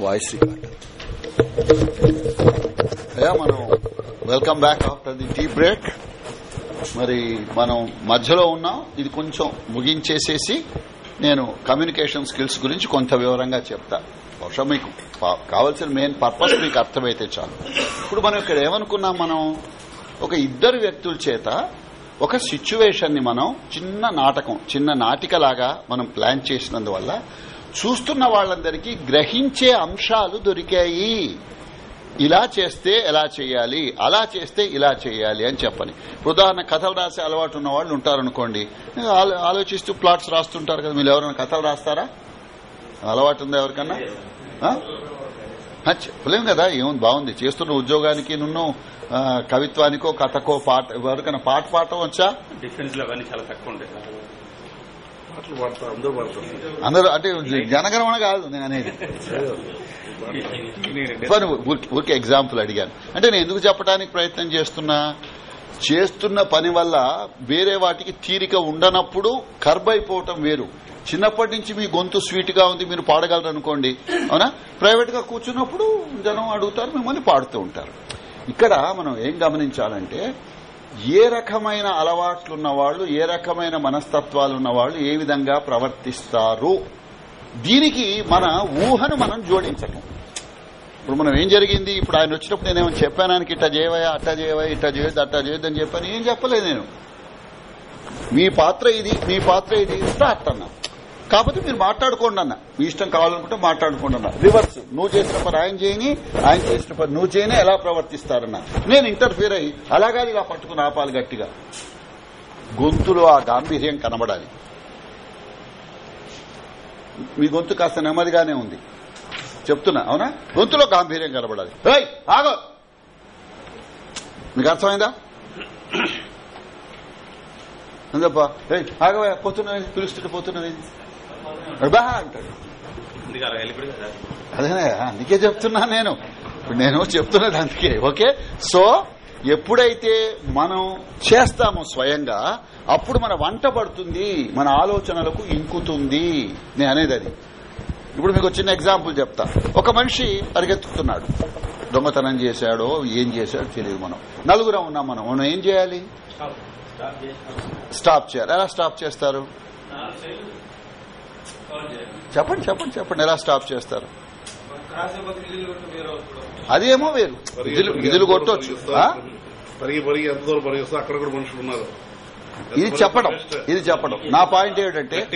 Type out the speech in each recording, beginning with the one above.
Voice record అయ్యా మనం welcome back after the tea break. మరి మనం మధ్యలో ఉన్నాం. ఇది కొంచెం ముగించేసేసి నేను కమ్యూనికేషన్ స్కిల్స్ గురించి కొంత వివరంగా చెప్తా. బహుశా మీకు కావాల్సిన మెయిన్ పర్పస్ మీకు అర్థమైతే చాలు. ఇప్పుడు మనం ఇక్కడ ఏమనుకున్నాం మనం? ఒక ఇద్దరు వ్యక్తుల చేత ఒక సిచ్యువేషన్ని మనం చిన్న నాటకం చిన్న నాటికలాగా మనం ప్లాన్ చేసినందువల్ల చూస్తున్న వాళ్ళందరికీ గ్రహించే అంశాలు దొరికాయి. ఇలా చేస్తే ఎలా చేయాలి? అలా చేస్తే ఇలా చేయాలి అని చెప్పని. ఉదాహరణ కథలు రాసే అలవాటు ఉన్న వాళ్ళు ఉంటారనుకోండి. ఆలో- ఆలోచిస్తూ ప్లాట్స్ రాస్తుంటారు కదా మీరు ఎవరైనా కథలు రాస్తారా? అలవాటు ఉందా ఎవరికన్నా? ఆ? చెప్పలేం కదా ఏముంది బాగుంది. చేస్తున్న ఉద్యోగానికి నున్ను కవిత్వానికో కథకో పాట ఎవరికైనా పాట పాడటం వచ్చా? డిఫెన్స్లో చాలా తక్కువ ఉంటాయి. అందరూ అంటే జనగణమన కాదు నేను అనేది. ఊరికి- ఎగ్జాంపుల్ అడిగాను. అంటే నేను ఎందుకు చెప్పడానికి ప్రయత్నం చేస్తున్నా? చేస్తున్న పని వల్ల వేరే వాటికి తీరిక ఉండనప్పుడు కర్బ్ అయిపోవటం వేరు. చిన్నప్పటి నుంచి మీ గొంతు స్వీట్గా ఉంది మీరు పాడగలరు అనుకోండి. అవునా? ప్రైవేట్గా కూర్చున్నప్పుడు జనం అడుగుతారు మిమ్మల్ని పాడుతూ ఉంటారు. ఇక్కడ మనం ఏం గమనించాలంటే ఏ రకమైన అలవాట్లున్న వాళ్ళు ఏ రకమైన మనస్తత్వాలున్న వాళ్ళు ఏ విధంగా ప్రవర్తిస్తారు? దీనికి మన ఊహను మనం జోడించటం. ఇప్పుడు మనం ఏం జరిగింది? ఇప్పుడు ఆయన వచ్చినప్పుడు నేనేమో చెప్పాను ఆయనకి ఇట్లా చేయవయా అట్టా చేయవా ఇట్లా చేయొద్దు అట్టా చేయొద్దు అని చెప్పాను ఏం చెప్పలేదు నేను. మీ పాత్ర ఇది మీ పాత్ర ఇది స్టార్ట్ అన్నా. కాకపోతే మీరు మాట్లాడుకోండి అన్న. మీ ఇష్టం కావాలనుకుంటే మాట్లాడుకోండి అన్న. రివర్స్ నువ్వు చేసిన పని ఆయన చేయని ఆయన చేసిన పని నువ్వు చేయని ఎలా ప్రవర్తిస్తారన్న. నేను ఇంటర్ఫీర్ అయ్యి అలాగా ఇలా పట్టుకుని ఆపాలి గట్టిగా. గొంతులో ఆ గాంభీర్యం కనబడాలి. మీ గొంతు కాస్త నెమ్మదిగానే ఉంది. చెప్తున్నా అవునా? గొంతులో గాంభీర్యం కనబడాలి. ఏయ్ ఆగో! మీకు అర్థమైందా? అందప్పా ఆగవా పోతున్నది పిలుస్తుంటే పోతున్నది. బా అంటాడు అందుకే అదేనే చెప్తున్నా నేను. ఇప్పుడు నేను చెప్తున్నది అందుకే. ఓకే? సో ఎప్పుడైతే మనం చేస్తామో స్వయంగా అప్పుడు మన వంట పడుతుంది మన ఆలోచనలకు ఇంకుతుంది. నేను అనేది అది. ఇప్పుడు మీకు చిన్న ఎగ్జాంపుల్ చెప్తా. ఒక మనిషి పరిగెత్తుతున్నాడు దొంగతనం చేశాడో ఏం చేశాడో తెలియదు మనం. నలుగురం ఉన్నాం మనం. మనం ఏం చేయాలి? స్టాప్ చేయాలి. ఎలా స్టాప్ చేస్తారు? చెప్పండి చెప్పండి చెప్పండి. ఎలా స్టాప్ చేస్తారు? అదేమో వేరు విధులు కొట్టొచ్చు. ఉన్నారు. ఇది చెప్పడం. ఇది చెప్పడం. నా పాయింట్ ఏమిటంటే.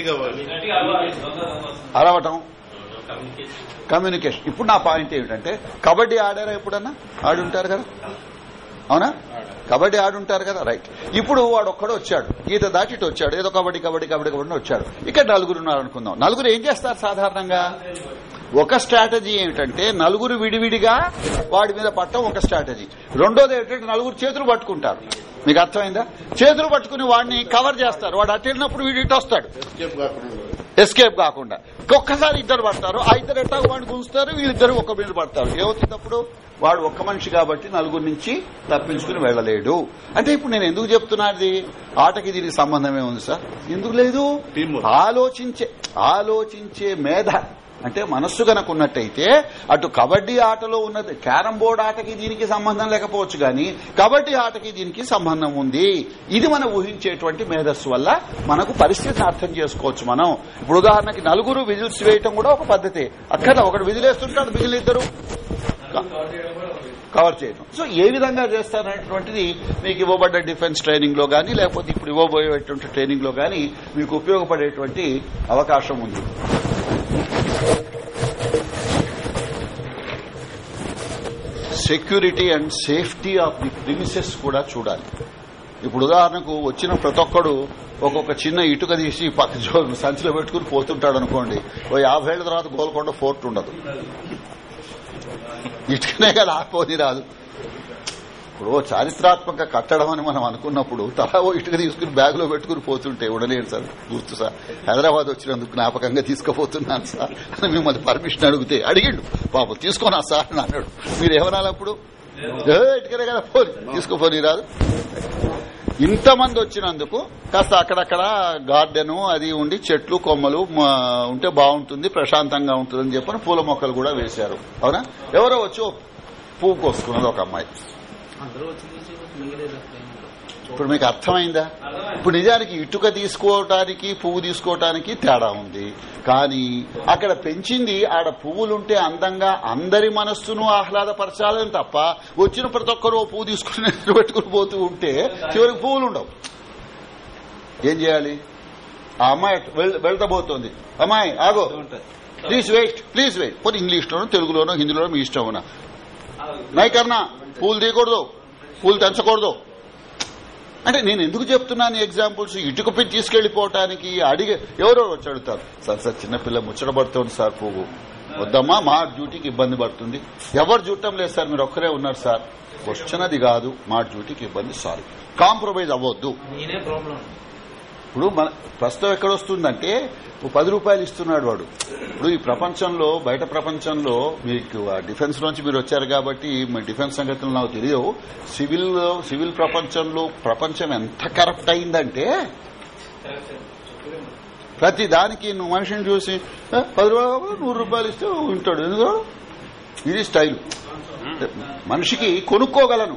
అరవటం. కమ్యూనికేషన్. ఇప్పుడు నా పాయింట్ ఏమిటంటే కబడ్డీ ఆడారా ఎప్పుడన్నా? ఆడుంటారు కదా. అవునా? కబడ్డీ ఆడుంటారు కదా రైట్ ఇప్పుడు వాడు ఒక్కడు వచ్చాడు. ఈత దాటి వచ్చాడు. ఏదో కబడ్డీ కబడ్డీ కబడ్డీ కబడ్డీ వచ్చాడు. ఇక్కడ నలుగురు ఉన్నారనుకుందాం నలుగురు ఏం చేస్తారు సాధారణంగా? ఒక స్ట్రాటజీ ఏమిటంటే నలుగురు విడివిడిగా వాడి మీద పట్టడం ఒక స్ట్రాటజీ. రెండోది ఏంటంటే నలుగురు చేతులు పట్టుకుంటారు. మీకు అర్థమైందా? చేతులు పట్టుకుని వాడిని కవర్ చేస్తారు. వాడు అటు వెళ్ళినప్పుడు వీడు వస్తాడు. ఎస్కేప్ కాకుండా. ఒక్కసారి ఇద్దరు పడతారు ఆ ఇద్దరు ఎట్టా వాడిని గుంచుతారు వీళ్ళిద్దరు ఒక మీద పడతారు. ఏమవుతుంది అప్పుడు వాడు ఒక్క మనిషి కాబట్టి నలుగురు నుంచి తప్పించుకుని వెళ్ళలేడు. అంటే ఇప్పుడు నేను ఎందుకు చెప్తున్నది ఆటకి దీనికి సంబంధమే ఉంది సార్? ఎందుకు లేదు. ఆలోచించే ఆలోచించే మేధ. అంటే మనస్సు గనకున్నట్టయితే అటు కబడ్డీ ఆటలో ఉన్నది క్యారం బోర్డ్ ఆటకి దీనికి సంబంధం లేకపోవచ్చు కానీ కబడ్డీ ఆటకి దీనికి సంబంధం ఉంది. ఇది మనం ఊహించేటువంటి మేధస్సు వల్ల మనకు పరిస్థితిని అర్థం చేసుకోవచ్చు మనం. ఇప్పుడు ఉదాహరణకి నలుగురు విజిల్స్ వేయటం కూడా ఒక పద్ధతి. అక్కడ ఒకడు విజిలేస్తుంటాడు మిగిలిద్దరు కవర్ చేయడం సో ఏ విధంగా చేస్తారనేటువంటిది మీకు ఇవ్వబడ్డ డిఫెన్స్ ట్రైనింగ్లో గానీ లేకపోతే ఇప్పుడు ఇవ్వబోయేటువంటి ట్రైనింగ్లో గానీ మీకు ఉపయోగపడేటువంటి అవకాశం ఉంది. Security and safety of the premises కూడా చూడాలి. ఇప్పుడు ఉదాహరణకు వచ్చిన ప్రతి ఒక్కడు ఒక్కొక్క చిన్న ఇటుక తీసి పక్క సంచిలో పెట్టుకుని పోతుంటాడు అనుకోండి. ఓ యాభై ఏళ్ళ తర్వాత గోల్కొండ ఫోర్ట్ ఉండదు. ఇటుకనే కదా ఆపోని రాదు. ఇప్పుడు చారిత్రాత్మక కట్టడం అని మనం అనుకున్నప్పుడు తలా ఓ ఇటుక తీసుకుని బ్యాగ్లో పెట్టుకుని పోతుంటే ఉండలేడు సార్ గుర్తు సార్. హైదరాబాద్ వచ్చినందుకు జ్ఞాపకంగా తీసుకుపోతున్నాను సార్ అని మిమ్మల్ని పర్మిషన్ అడిగితే అడిగిండు. పాపం తీసుకోనా సార్ అని అన్నాడు. మీరు ఏమనాలి అప్పుడు "ఏ, ఇటుకనే కదా పోని తీసుకోపోని రాదు. ఇంతమంది వచ్చినందుకు కాస్త అక్కడక్కడ గార్డెన్ అది ఉండి చెట్లు కొమ్మలు ఉంటే బాగుంటుంది ప్రశాంతంగా ఉంటుందని చెప్పని పూల మొక్కలు కూడా వేశారు. అవునా? ఎవరో వచ్చి పువ్వు కోసుకున్నది ఒక అమ్మాయి. ఇప్పుడు మీకు అర్థమైందా? ఇప్పుడు నిజానికి ఇటుక తీసుకోవటానికి పువ్వు తీసుకోవటానికి తేడా ఉంది. కానీ అక్కడ పెంచింది ఆడ పువ్వులుంటే అందంగా అందరి మనస్సును ఆహ్లాదపరచాలని తప్ప వచ్చిన ప్రతి ఒక్కరు పువ్వు తీసుకుని పెట్టుకుని పోతూ ఉంటే చివరికి పువ్వులు ఉండవు ఏం చేయాలి? ఆ అమ్మాయి వెళ్- వెళ్తబోతోంది. అమ్మాయి ఆగో. ప్లీజ్ వెయిట్ ప్లీజ్ వెయిట్ పోనీ ఇంగ్లీష్ లోనో తెలుగులోనో హిందీలోనో మీ ఇష్టం ఉన్నా నైకర్నా పూలు తీయకూడదు పూలు తెంచకూడదు. అంటే నేను ఎందుకు చెప్తున్నాను ఎగ్జాంపుల్స్ ఇటుక పెట్టి తీసుకెళ్ళిపోవటానికి అడిగే ఎవరో వచ్చి అడుగుతారు. సార్ సార్ చిన్నపిల్ల ముచ్చటబడుతుంది సార్ పువ్వు వద్దమ్మా మా డ్యూటీకి ఇబ్బంది పడుతుంది. ఎవరు చూడటం లేదు సార్ మీరు ఒక్కరే ఉన్నారు సార్. క్వశ్చన్ అది కాదు మా డ్యూటీకి ఇబ్బంది సారీ. కాంప్రమైజ్ అవ్వద్దు. నేనే ప్రాబ్లం ఇప్పుడు మన ప్రస్తుతం ఎక్కడొస్తుందంటే పది రూపాయలు ఇస్తున్నాడు వాడు. ఇప్పుడు ఈ ప్రపంచంలో బయట ప్రపంచంలో మీకు డిఫెన్స్ నుంచి మీరు వచ్చారు కాబట్టి మీ డిఫెన్స్ సంగతులు నాకు తెలియవు. సివిల్ సివిల్ ప్రపంచంలో ప్రపంచం ఎంత కరప్ట్ అయిందంటే ప్రతి దానికి నువ్వు మనిషిని చూసి పది రూపాయలు నూరు రూపాయలు ఇస్తే ఉంటాడు ఎందుకు? ఇది స్టైల్. మనిషికి కొనుక్కోగలను.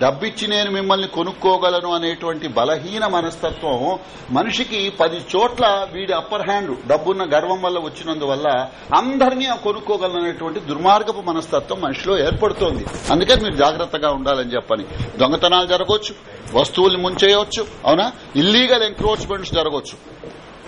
డబ్బిచ్చి నేను మిమ్మల్ని కొనుక్కోగలను అనేటువంటి బలహీన మనస్తత్వం మనిషికి పది చోట్ల వీడి అప్పర్ హ్యాండ్ డబ్బున్న గర్వం వల్ల వచ్చినందువల్ల అందరినీ ఆ కొనుక్కోగలను అనేటువంటి దుర్మార్గపు మనస్తత్వం మనిషిలో ఏర్పడుతోంది. అందుకని మీరు జాగ్రత్తగా ఉండాలని చెప్పని. దొంగతనాలు జరగవచ్చు వస్తువుల్ని ముంచేయవచ్చు అవునా? ఇల్లీగల్ ఎంక్రోచ్మెంట్స్ జరగవచ్చు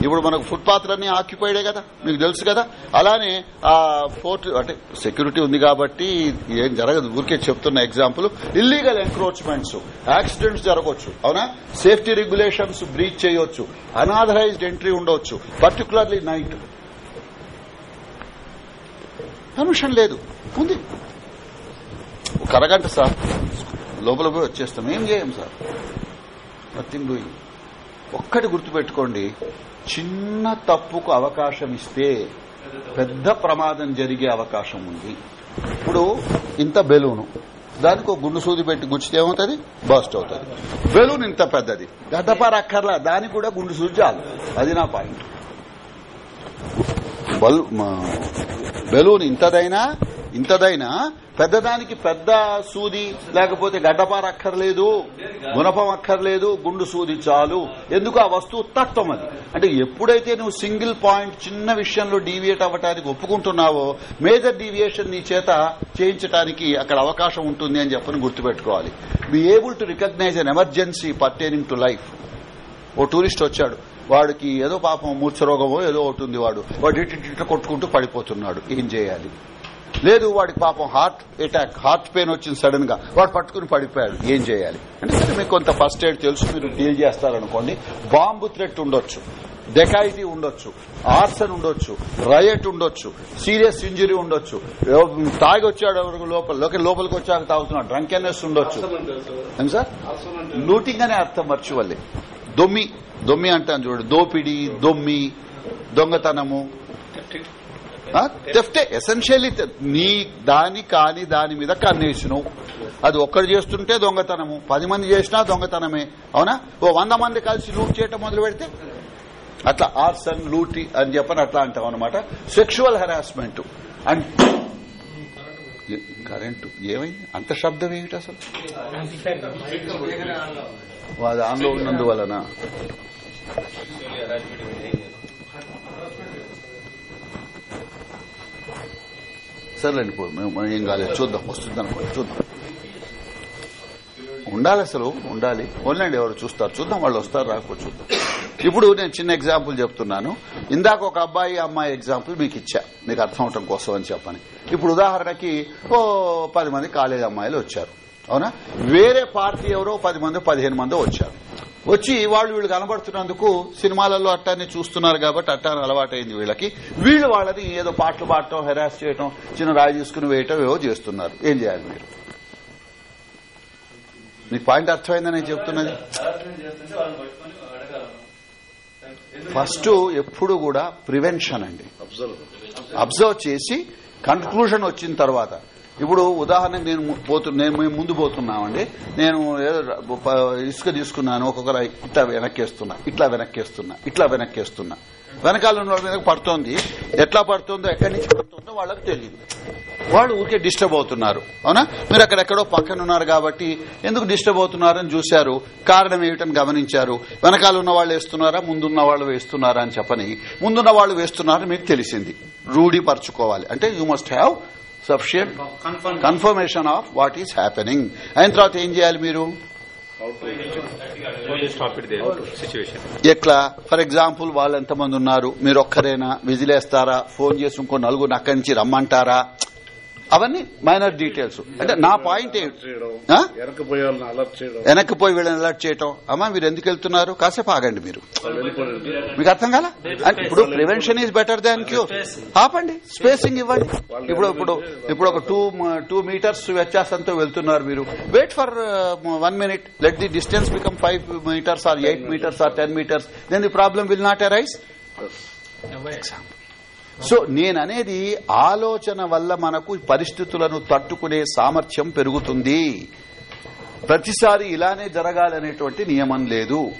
ఇప్పుడు మనకు ఫుట్పాత్లన్నీ ఆక్యుపైడే కదా? మీకు తెలుసు కదా? అలానే ఆ ఫోర్ట్ అంటే సెక్యూరిటీ ఉంది కాబట్టి ఏం జరగదు. ఊరికే చెప్తున్న ఎగ్జాంపుల్ ఇల్లీగల్ ఎంక్రోచ్మెంట్స్ యాక్సిడెంట్స్ జరగవచ్చు. అవునా? సేఫ్టీ రెగ్యులేషన్స్ బ్రీచ్ చేయొచ్చు. అనాథరైజ్డ్ ఎంట్రీ ఉండవచ్చు పర్టికులర్లీ నైట్ పర్మిషన్ లేదు. ఉంది. ఒక అరగంట సార్. లోపల పోయి వచ్చేస్తాం. ఏం చేయం సార్? నథింగ్ డూయింగ్ ఒక్కటి గుర్తుపెట్టుకోండి. చిన్న తప్పుకు అవకాశం ఇస్తే పెద్ద ప్రమాదం జరిగే అవకాశం ఉంది. ఇప్పుడు ఇంత బెలూను. దానికి ఒక గుండు సూది పెట్టి గుచ్చితే ఏమవుతుంది? బస్ట్ అవుతుంది. బెలూన్ ఇంత పెద్దది. గడ్డపార అక్కర్లా దానికి కూడా గుండు సూది చాలు. అది నా పాయింట్. బల్ బెలూన్ ఇంతదైనా ఇంతదైనా పెద్దదానికి పెద్ద సూది లేకపోతే గడ్డపార అక్కర్లేదు గుణపం అక్కర్లేదు గుండు సూది చాలు. ఎందుకు? ఆ వస్తువు తత్వం అది. అంటే ఎప్పుడైతే నువ్వు సింగిల్ పాయింట్ చిన్న విషయంలో డీవియేట్ అవ్వటానికి ఒప్పుకుంటున్నావో మేజర్ డీవియేషన్ నీ చేత చేయించడానికి అక్కడ అవకాశం ఉంటుంది అని చెప్పని గుర్తుపెట్టుకోవాలి. Be able to recognise an emergency pertaining to life oh tourist వచ్చాడు. వాడికి ఏదో పాపం మూర్చ రోగమో ఏదో ఒకటి ఉంది వాడు. వాడు ఇటు ఇటు కొట్టుకుంటూ పడిపోతున్నాడు. ఏం చేయాలి? లేదు వాడికి పాపం హార్ట్ అటాక్ హార్ట్ పెయిన్ వచ్చింది సడన్గా. వాడు పట్టుకుని పడిపోయాడు. ఏం చేయాలి? అంటే సరే మీకు కొంత ఫస్ట్ ఎయిడ్ తెలుసు మీరు డీల్ చేస్తారనుకోండి. బాంబు థ్రెట్ ఉండొచ్చు డెకాయిటీ ఉండొచ్చు ఆర్సన్ ఉండొచ్చు రయట్ ఉండొచ్చు సీరియస్ ఇంజరీ ఉండొచ్చు. తాగి వచ్చాడు లోపల? లోక- లోపలికి వచ్చాక తాగుతున్నాడు డ్రంకెన్నెస్ ఉండొచ్చు. సార్? లూటింగ్ అనే అర్థం వర్చువల్లీ దొమ్మి దొమ్మి అంటాను చూడు. దోపిడి దొమ్మి దొంగతనము. తెఫ్టే ఎసెన్షియల్లీ నీ దాని కాని దాని మీద కన్నేసిను అది ఒక్కడు చేస్తుంటే దొంగతనము. పది మంది చేసినా దొంగతనమే. అవునా? ఓ వంద మంది కలిసి లూట్ చేయటం మొదలు పెడితే అట్లా ఆర్సన్ లూటి అని చెప్పని అట్లా అంటాం అనమాట సెక్షువల్ హెరాస్మెంట్ అండ్ కరెంటు ఏమైంది? అంత శబ్దం ఏమిటి అసలు? అది ఆన్లో ఉన్నందువలన. సర్లేండి పో మేము ఏం కాలేదు. చూద్దాం వస్తుంది అనుకోండి చూద్దాం. ఉండాలి అసలు ఉండాలి. ఓన్లండి ఎవరు చూస్తారు. చూద్దాం వాళ్ళు వస్తారు రాకో చూద్దాం. ఇప్పుడు నేను చిన్న ఎగ్జాంపుల్ చెప్తున్నాను. ఇందాక ఒక అబ్బాయి అమ్మాయి ఎగ్జాంపుల్ మీకు ఇచ్చా. మీకు అర్థం అవటం కోసం అని చెప్పని. ఇప్పుడు ఉదాహరణకి ఓ పది మంది కాలేజ్ అమ్మాయిలు వచ్చారు. అవునా? వేరే పార్టీ ఎవరో పది మంది పదిహేను మంది వచ్చారు. వచ్చి వాళ్ళు వీళ్ళు కనబడుతున్నందుకు సినిమాలలో అట్టాన్ని చూస్తున్నారు కాబట్టి అట్టాన్ని అలవాటైంది వీళ్ళకి. వీళ్ళు వాళ్ళని ఏదో పాటలు పాడటం హెరాస్ చేయటం చిన్న రాయి తీసుకుని వేయటం ఏవో చేస్తున్నారు. ఏం చేయాలి మీరు? మీకు పాయింట్ అర్థమైందని నేను చెప్తున్నది? ఫస్ట్ ఎప్పుడు కూడా ప్రివెన్షన్ అండి. అబ్జర్వ్. అబ్జర్వ్ చేసి కన్క్లూజన్ వచ్చిన తర్వాత ఇప్పుడు ఉదాహరణకు నేను ము- పోతు నేను ముందు పోతున్నామండి. నేను ఇసుక తీసుకున్నాను ఒక్కొక్కరు ఇట్లా వెనక్కేస్తున్నా ఇట్లా వెనక్కేస్తున్నా ఇట్లా వెనక్కేస్తున్నా. వెనకాల ఉన్న మీద పడుతోంది. ఎట్లా పడుతుందో ఎక్కడి నుంచి పడుతుందో వాళ్ళకి తెలియదు వాళ్ళు ఊరికే డిస్టర్బ్ అవుతున్నారు. అవునా? మీరు అక్కడెక్కడో పక్కన ఉన్నారు కాబట్టి ఎందుకు డిస్టర్బ్ అవుతున్నారని చూశారు. కారణం ఏమిటని గమనించారు. వెనకాల ఉన్న వాళ్ళు వేస్తున్నారా ముందున్న వాళ్ళు వేస్తున్నారా అని చెప్పని ముందున్న వాళ్ళు వేస్తున్నారని మీకు తెలిసింది. రూఢీపరచుకోవాలి. అంటే you must have sufficient confirm confirmation of what is happening. అయిన తర్వాత ఏం చేయాలి మీరు? ఎట్లా? ఫర్ ఎగ్జాంపుల్ వాళ్ళు ఎంతమంది ఉన్నారు? మీరు ఒక్కరేనా? విజిలేస్తారా? ఫోన్ చేసి ఇంకో నలుగురు అక్కడి నుంచి రమ్మంటారా? అవన్నీ మైనర్ డీటెయిల్స్ అంటే నా పాయింట్? వెనకపోయే వాళ్ళని అలర్ట్ చేయడం వెనక్కి పోయి వీళ్ళని అలర్ట్ చేయటం. అమ్మా మీరు ఎందుకు వెళ్తున్నారు? కాసేపు ఆగండి మీరు. మీకు అర్థం కాల? అంటే ఇప్పుడు prevention is better than cure ఆపండి. స్పేసింగ్ ఇవ్వండి. ఇప్పుడు ఇప్పుడు ఇప్పుడు ఒక టూ టూ మీటర్స్ వ్యత్యాసంతో వెళ్తున్నారు మీరు. Wait for one minute let the distance become five metres or eight metres or ten metres then the problem will not arise so నేననేది ఆలోచన వల్ల మనకు పరిస్థితులను తట్టుకునే సామర్థ్యం పెరుగుతుంది. ప్రతిసారి ఇలానే జరగాలనేటువంటి నియమం లేదు.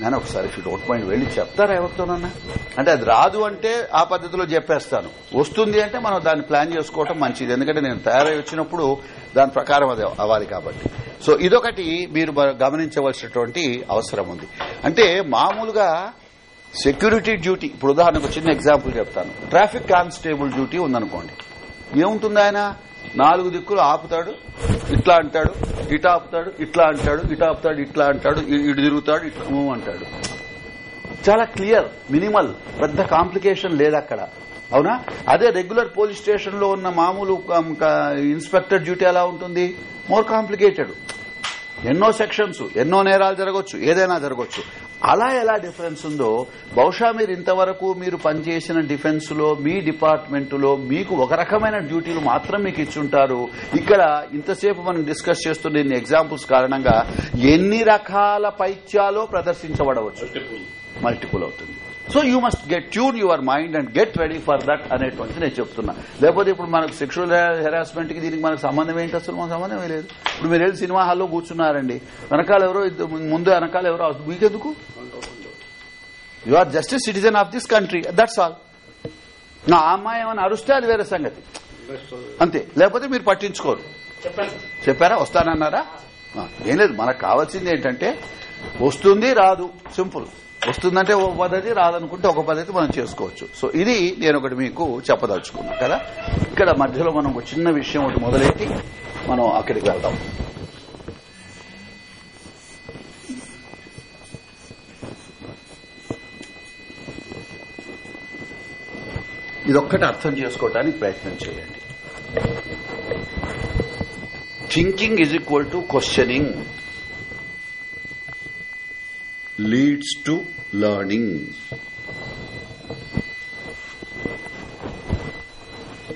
నేను ఒకసారి డోంట్ మైండ్ వెళ్ళి చెప్తారా ఎవరితోనన్నా అంటే అది రాదు అంటే ఆ పద్ధతిలో చెప్పేస్తాను. వస్తుంది అంటే మనం దాన్ని ప్లాన్ చేసుకోవటం మంచిది. ఎందుకంటే నేను తయారై వచ్చినప్పుడు దాని ప్రకారం అది అవ్వాలి కాబట్టి. సో ఇదొకటి మీరు గమనించవలసినటువంటి అవసరం ఉంది. అంటే మామూలుగా సెక్యూరిటీ డ్యూటీ ఇప్పుడు ఉదాహరణకు చిన్న ఎగ్జాంపుల్ చెప్తాను. ట్రాఫిక్ కానిస్టేబుల్ డ్యూటీ ఉందనుకోండి. ఏముంటుంది ఆయన? నాలుగు దిక్కులు ఆపుతాడు ఇట్లా అంటాడు ఇటు ఆపుతాడు ఇట్లా అంటాడు ఇటు ఆపుతాడు ఇట్లా అంటాడు ఇటు తిరుగుతాడు ఇట్లా అంటాడు. చాలా క్లియర్ మినిమల్ పెద్ద కాంప్లికేషన్ లేదు అక్కడ. అవునా? అదే రెగ్యులర్ పోలీస్ స్టేషన్లో ఉన్న మామూలు ఇన్స్పెక్టర్ డ్యూటీ ఎలా ఉంటుంది? More complicated. ఎన్నో సెక్షన్స్ ఎన్నో నేరాలు జరగవచ్చు ఏదైనా జరగవచ్చు అలా ఎలా డిఫరెన్స్ ఉందో బహుశా మీరు ఇంతవరకు మీరు పనిచేసిన డిఫెన్స్లో మీ డిపార్ట్మెంట్లో మీకు ఒక రకమైన డ్యూటీలు మాత్రం మీకు ఇచ్చుంటారు. ఇక్కడ ఇంతసేపు మనం డిస్కస్ చేస్తున్న ఇన్ని ఎగ్జాంపుల్స్ కారణంగా ఎన్ని రకాల పైత్యాలో ప్రదర్శించబడవచ్చు? మల్టిపుల్ అవుతుంది. So you must get tune your mind and get ready for that అనేటువంటిది నేను చెప్తున్నా. లేకపోతే ఇప్పుడు మనకు సెక్షువల్ హెరాస్మెంట్కి దీనికి మనకు సంబంధం ఏంటి అసలు? మనకు సంబంధమే లేదు. ఇప్పుడు మీరు వెళ్ళి సినిమా హాల్లో కూర్చున్నారండి. వెనకాల ఎవరో ఇద్దరు- ముందు వెనకాల ఎవరో మీకెందుకు? You are just citizen of this country that's all నా అమ్మాయి ఏమైనా అరుస్తే అది వేరే సంగతి. అంతే. లేకపోతే మీరు పట్టించుకోరు. చెప్పారా? వస్తానన్నారా? ఏం లేదు. మనకు కావాల్సింది ఏంటంటే వస్తుంది రాదు. సింపుల్ వస్తుందంటే ఒక పద్ధతి రాదనుకుంటే ఒక పద్ధతి మనం చేసుకోవచ్చు. సో ఇది నేను ఒకటి మీకు చెప్పదలుచుకున్నా కదా? ఇక్కడ మధ్యలో మనం ఒక చిన్న విషయం ఒకటి మొదలెట్టి మనం అక్కడికి వెళ్దాం. ఇదొక్కటి అర్థం చేసుకోవడానికి ప్రయత్నం చేయండి. Thinking is equal to questioning leads to learning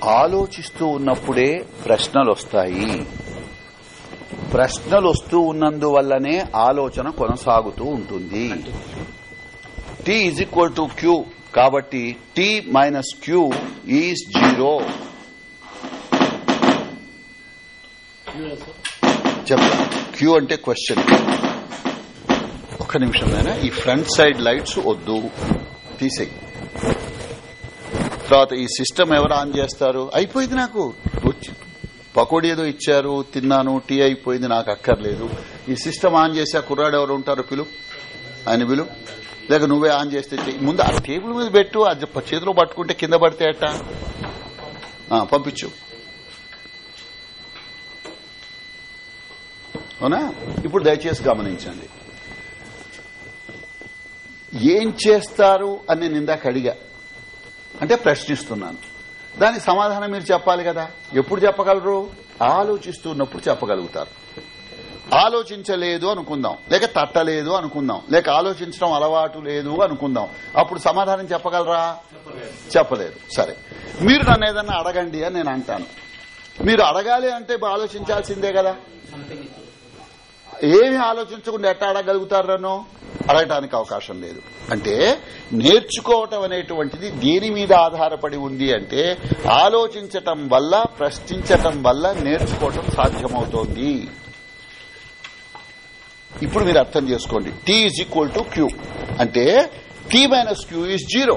ఆలోచిస్తూ ఉన్నప్పుడే ప్రశ్నలు వస్తాయి ప్రశ్నలు వస్తూ ఉన్నందువల్లనే ఆలోచన కొనసాగుతూ ఉంటుంది. T is equal to Q కాబట్టి T minus Q is zero చెప్తా క్యూ అంటే క్వశ్చన్ ఒక్క నిమిషం అయినా ఈ ఫ్రంట్ సైడ్ లైట్స్ వద్దు. తీసేయి. తర్వాత ఈ సిస్టమ్ ఎవరు ఆన్ చేస్తారు? అయిపోయింది నాకు. పకోడీ ఏదో ఇచ్చారు తిన్నాను టీ అయిపోయింది నాకు అక్కర్లేదు. ఈ సిస్టమ్ ఆన్ చేసి ఆ కుర్రాడు ఎవరు ఉంటారు పిలు. ఆయన పిలు. లేక నువ్వే ఆన్ చేస్తే ముందు ఆ టేబుల్ మీద పెట్టు అది చేతిలో పట్టుకుంటే కింద పడితే అట్ట పంపించు. అవునా? ఇప్పుడు దయచేసి గమనించండి. ఏం చేస్తారు అని నేను ఇందాక అడిగా అంటే ప్రశ్నిస్తున్నాను. దానికి సమాధానం మీరు చెప్పాలి కదా? ఎప్పుడు చెప్పగలరు? ఆలోచిస్తున్నప్పుడు చెప్పగలుగుతారు. ఆలోచించలేదు అనుకుందాం. లేక తట్టలేదు అనుకుందాం. లేక ఆలోచించడం అలవాటు లేదు అనుకుందాం. అప్పుడు సమాధానం చెప్పగలరా? చెప్పలేరు సరే. మీరు నన్ను ఏదన్నా అడగండి అని నేను అంటాను. మీరు అడగాలి అంటే ఆలోచించాల్సిందే కదా? ఏమి ఆలోచించకుండా ఎట్లా అడగలుగుతారు నన్ను అడగటానికి అవకాశం లేదు. అంటే నేర్చుకోవటం అనేటువంటిది దేని మీద ఆధారపడి ఉంది అంటే ఆలోచించటం వల్ల ప్రశ్నించటం వల్ల నేర్చుకోవటం సాధ్యమవుతోంది. ఇప్పుడు మీరు అర్థం చేసుకోండి. T is equal to Q అంటే T minus Q is zero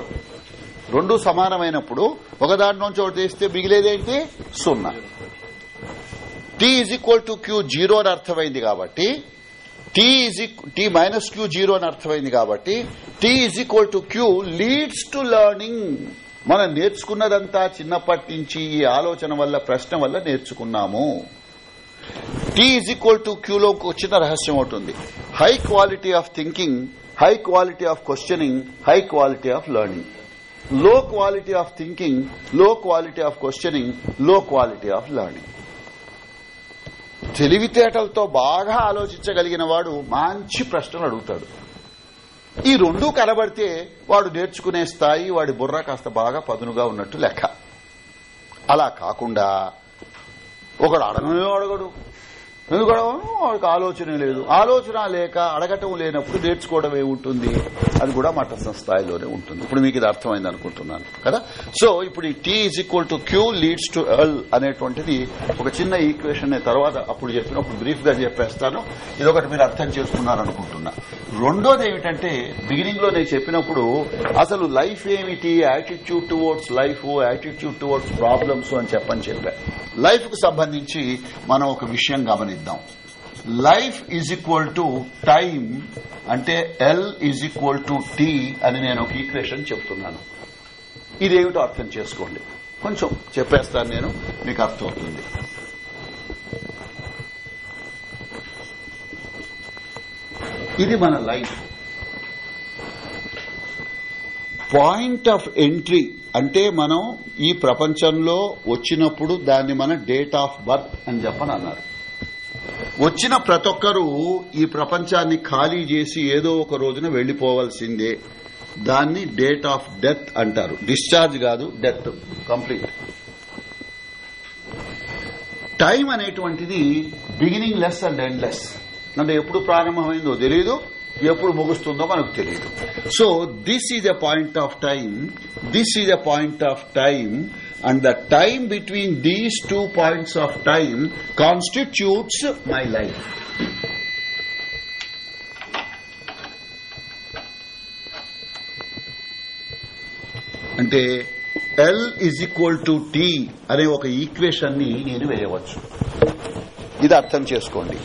రెండు సమానమైనప్పుడు ఒక దాంట్లోంచి ఒకటి తీస్తే మిగిలేదేంటి? సున్నా. T is equal to Q zero అని అర్థమైంది కాబట్టి T is T minus Q zero అని అర్థమైంది కాబట్టి T is equal to Q leads to learning మనం నేర్చుకున్నదంతా చిన్నప్పటి నుంచి ఈ ఆలోచన వల్ల ప్రశ్న వల్ల నేర్చుకున్నాము. టీ ఈజ్ ఈక్వల్ టు క్యూలో వచ్చిన రహస్యం ఉంటుంది high quality of thinking high quality of questioning high quality of లెర్నింగ్లో quality of థింకింగ్లో క్వాలిటీ ఆఫ్ క్వశ్చనింగ్లో క్వాలిటీ ఆఫ్ లెర్నింగ్ తెలివితేటలతో బాగా ఆలోచించగలిగిన వాడు మంచి ప్రశ్నలు అడుగుతాడు. ఈ రెండూ కనబడితే వాడు నేర్చుకునే స్థాయి వాడి బుర్ర కాస్త బాగా పదునుగా ఉన్నట్టు లెక్క. అలా కాకుండా ఒకడు అడగనే అడగడు. ఎందుకు వాడికి ఆలోచన లేదు. ఆలోచన లేక అడగటం లేనప్పుడు నేర్చుకోవడం ఏముంటుంది? అది కూడా మటస్థ స్థాయిలోనే ఉంటుంది. ఇప్పుడు మీకు ఇది అర్థమైంది అనుకుంటున్నాను కదా? సో ఇప్పుడు ఈ T is equal to Q leads to L అనేటువంటిది ఒక చిన్న ఈక్వేషన్ తర్వాత అప్పుడు చెప్పినప్పుడు బ్రీఫ్గా చెప్పేస్తాను. ఇదొకటి మీరు అర్థం చేసుకున్నారు అనుకుంటున్నా. రెండోది ఏమిటంటే బిగినింగ్లో నేను చెప్పినప్పుడు అసలు లైఫ్ ఏమిటి? Attitude towards life attitude towards problems అని చెప్పని చెప్పా. లైఫ్కు సంబంధించి మనం ఒక విషయం గమనిద్దాం life is equal to time అంటే L is equal to T అని నేను ఒక ఈక్వేషన్ చెప్తున్నాను. ఇదేమిటో అర్థం చేసుకోండి. కొంచెం చెప్పేస్తాను నేను మీకు అర్థమవుతుంది. ఇది మన లైఫ్ పాయింట్ ఆఫ్ ఎంట్రీ అంటే మనం ఈ ప్రపంచంలో వచ్చినప్పుడు దాన్ని మన డేట్ ఆఫ్ బర్త్ అని చెప్పని అన్నారు వచ్చిన ప్రతి ఒక్కరూ ఈ ప్రపంచాన్ని ఖాళీ చేసి ఏదో ఒక రోజున వెళ్ళిపోవాల్సిందే దాన్ని డేట్ ఆఫ్ డెత్ అంటారు. డిశ్చార్జ్ కాదు డెత్. కంప్లీట్. టైం అనేటువంటిది beginning less and end less అంటే ఎప్పుడు ప్రారంభమైందో తెలియదు ఎప్పుడు ముగుస్తుందో మనకు తెలియదు so this is a point of time this is a point of time and the time between these two points of time constitutes my life అంటే L is equal to T అనే ఒక ఈక్వేషన్ని నేను వేయవచ్చు. ఇది అర్థం చేసుకోండి.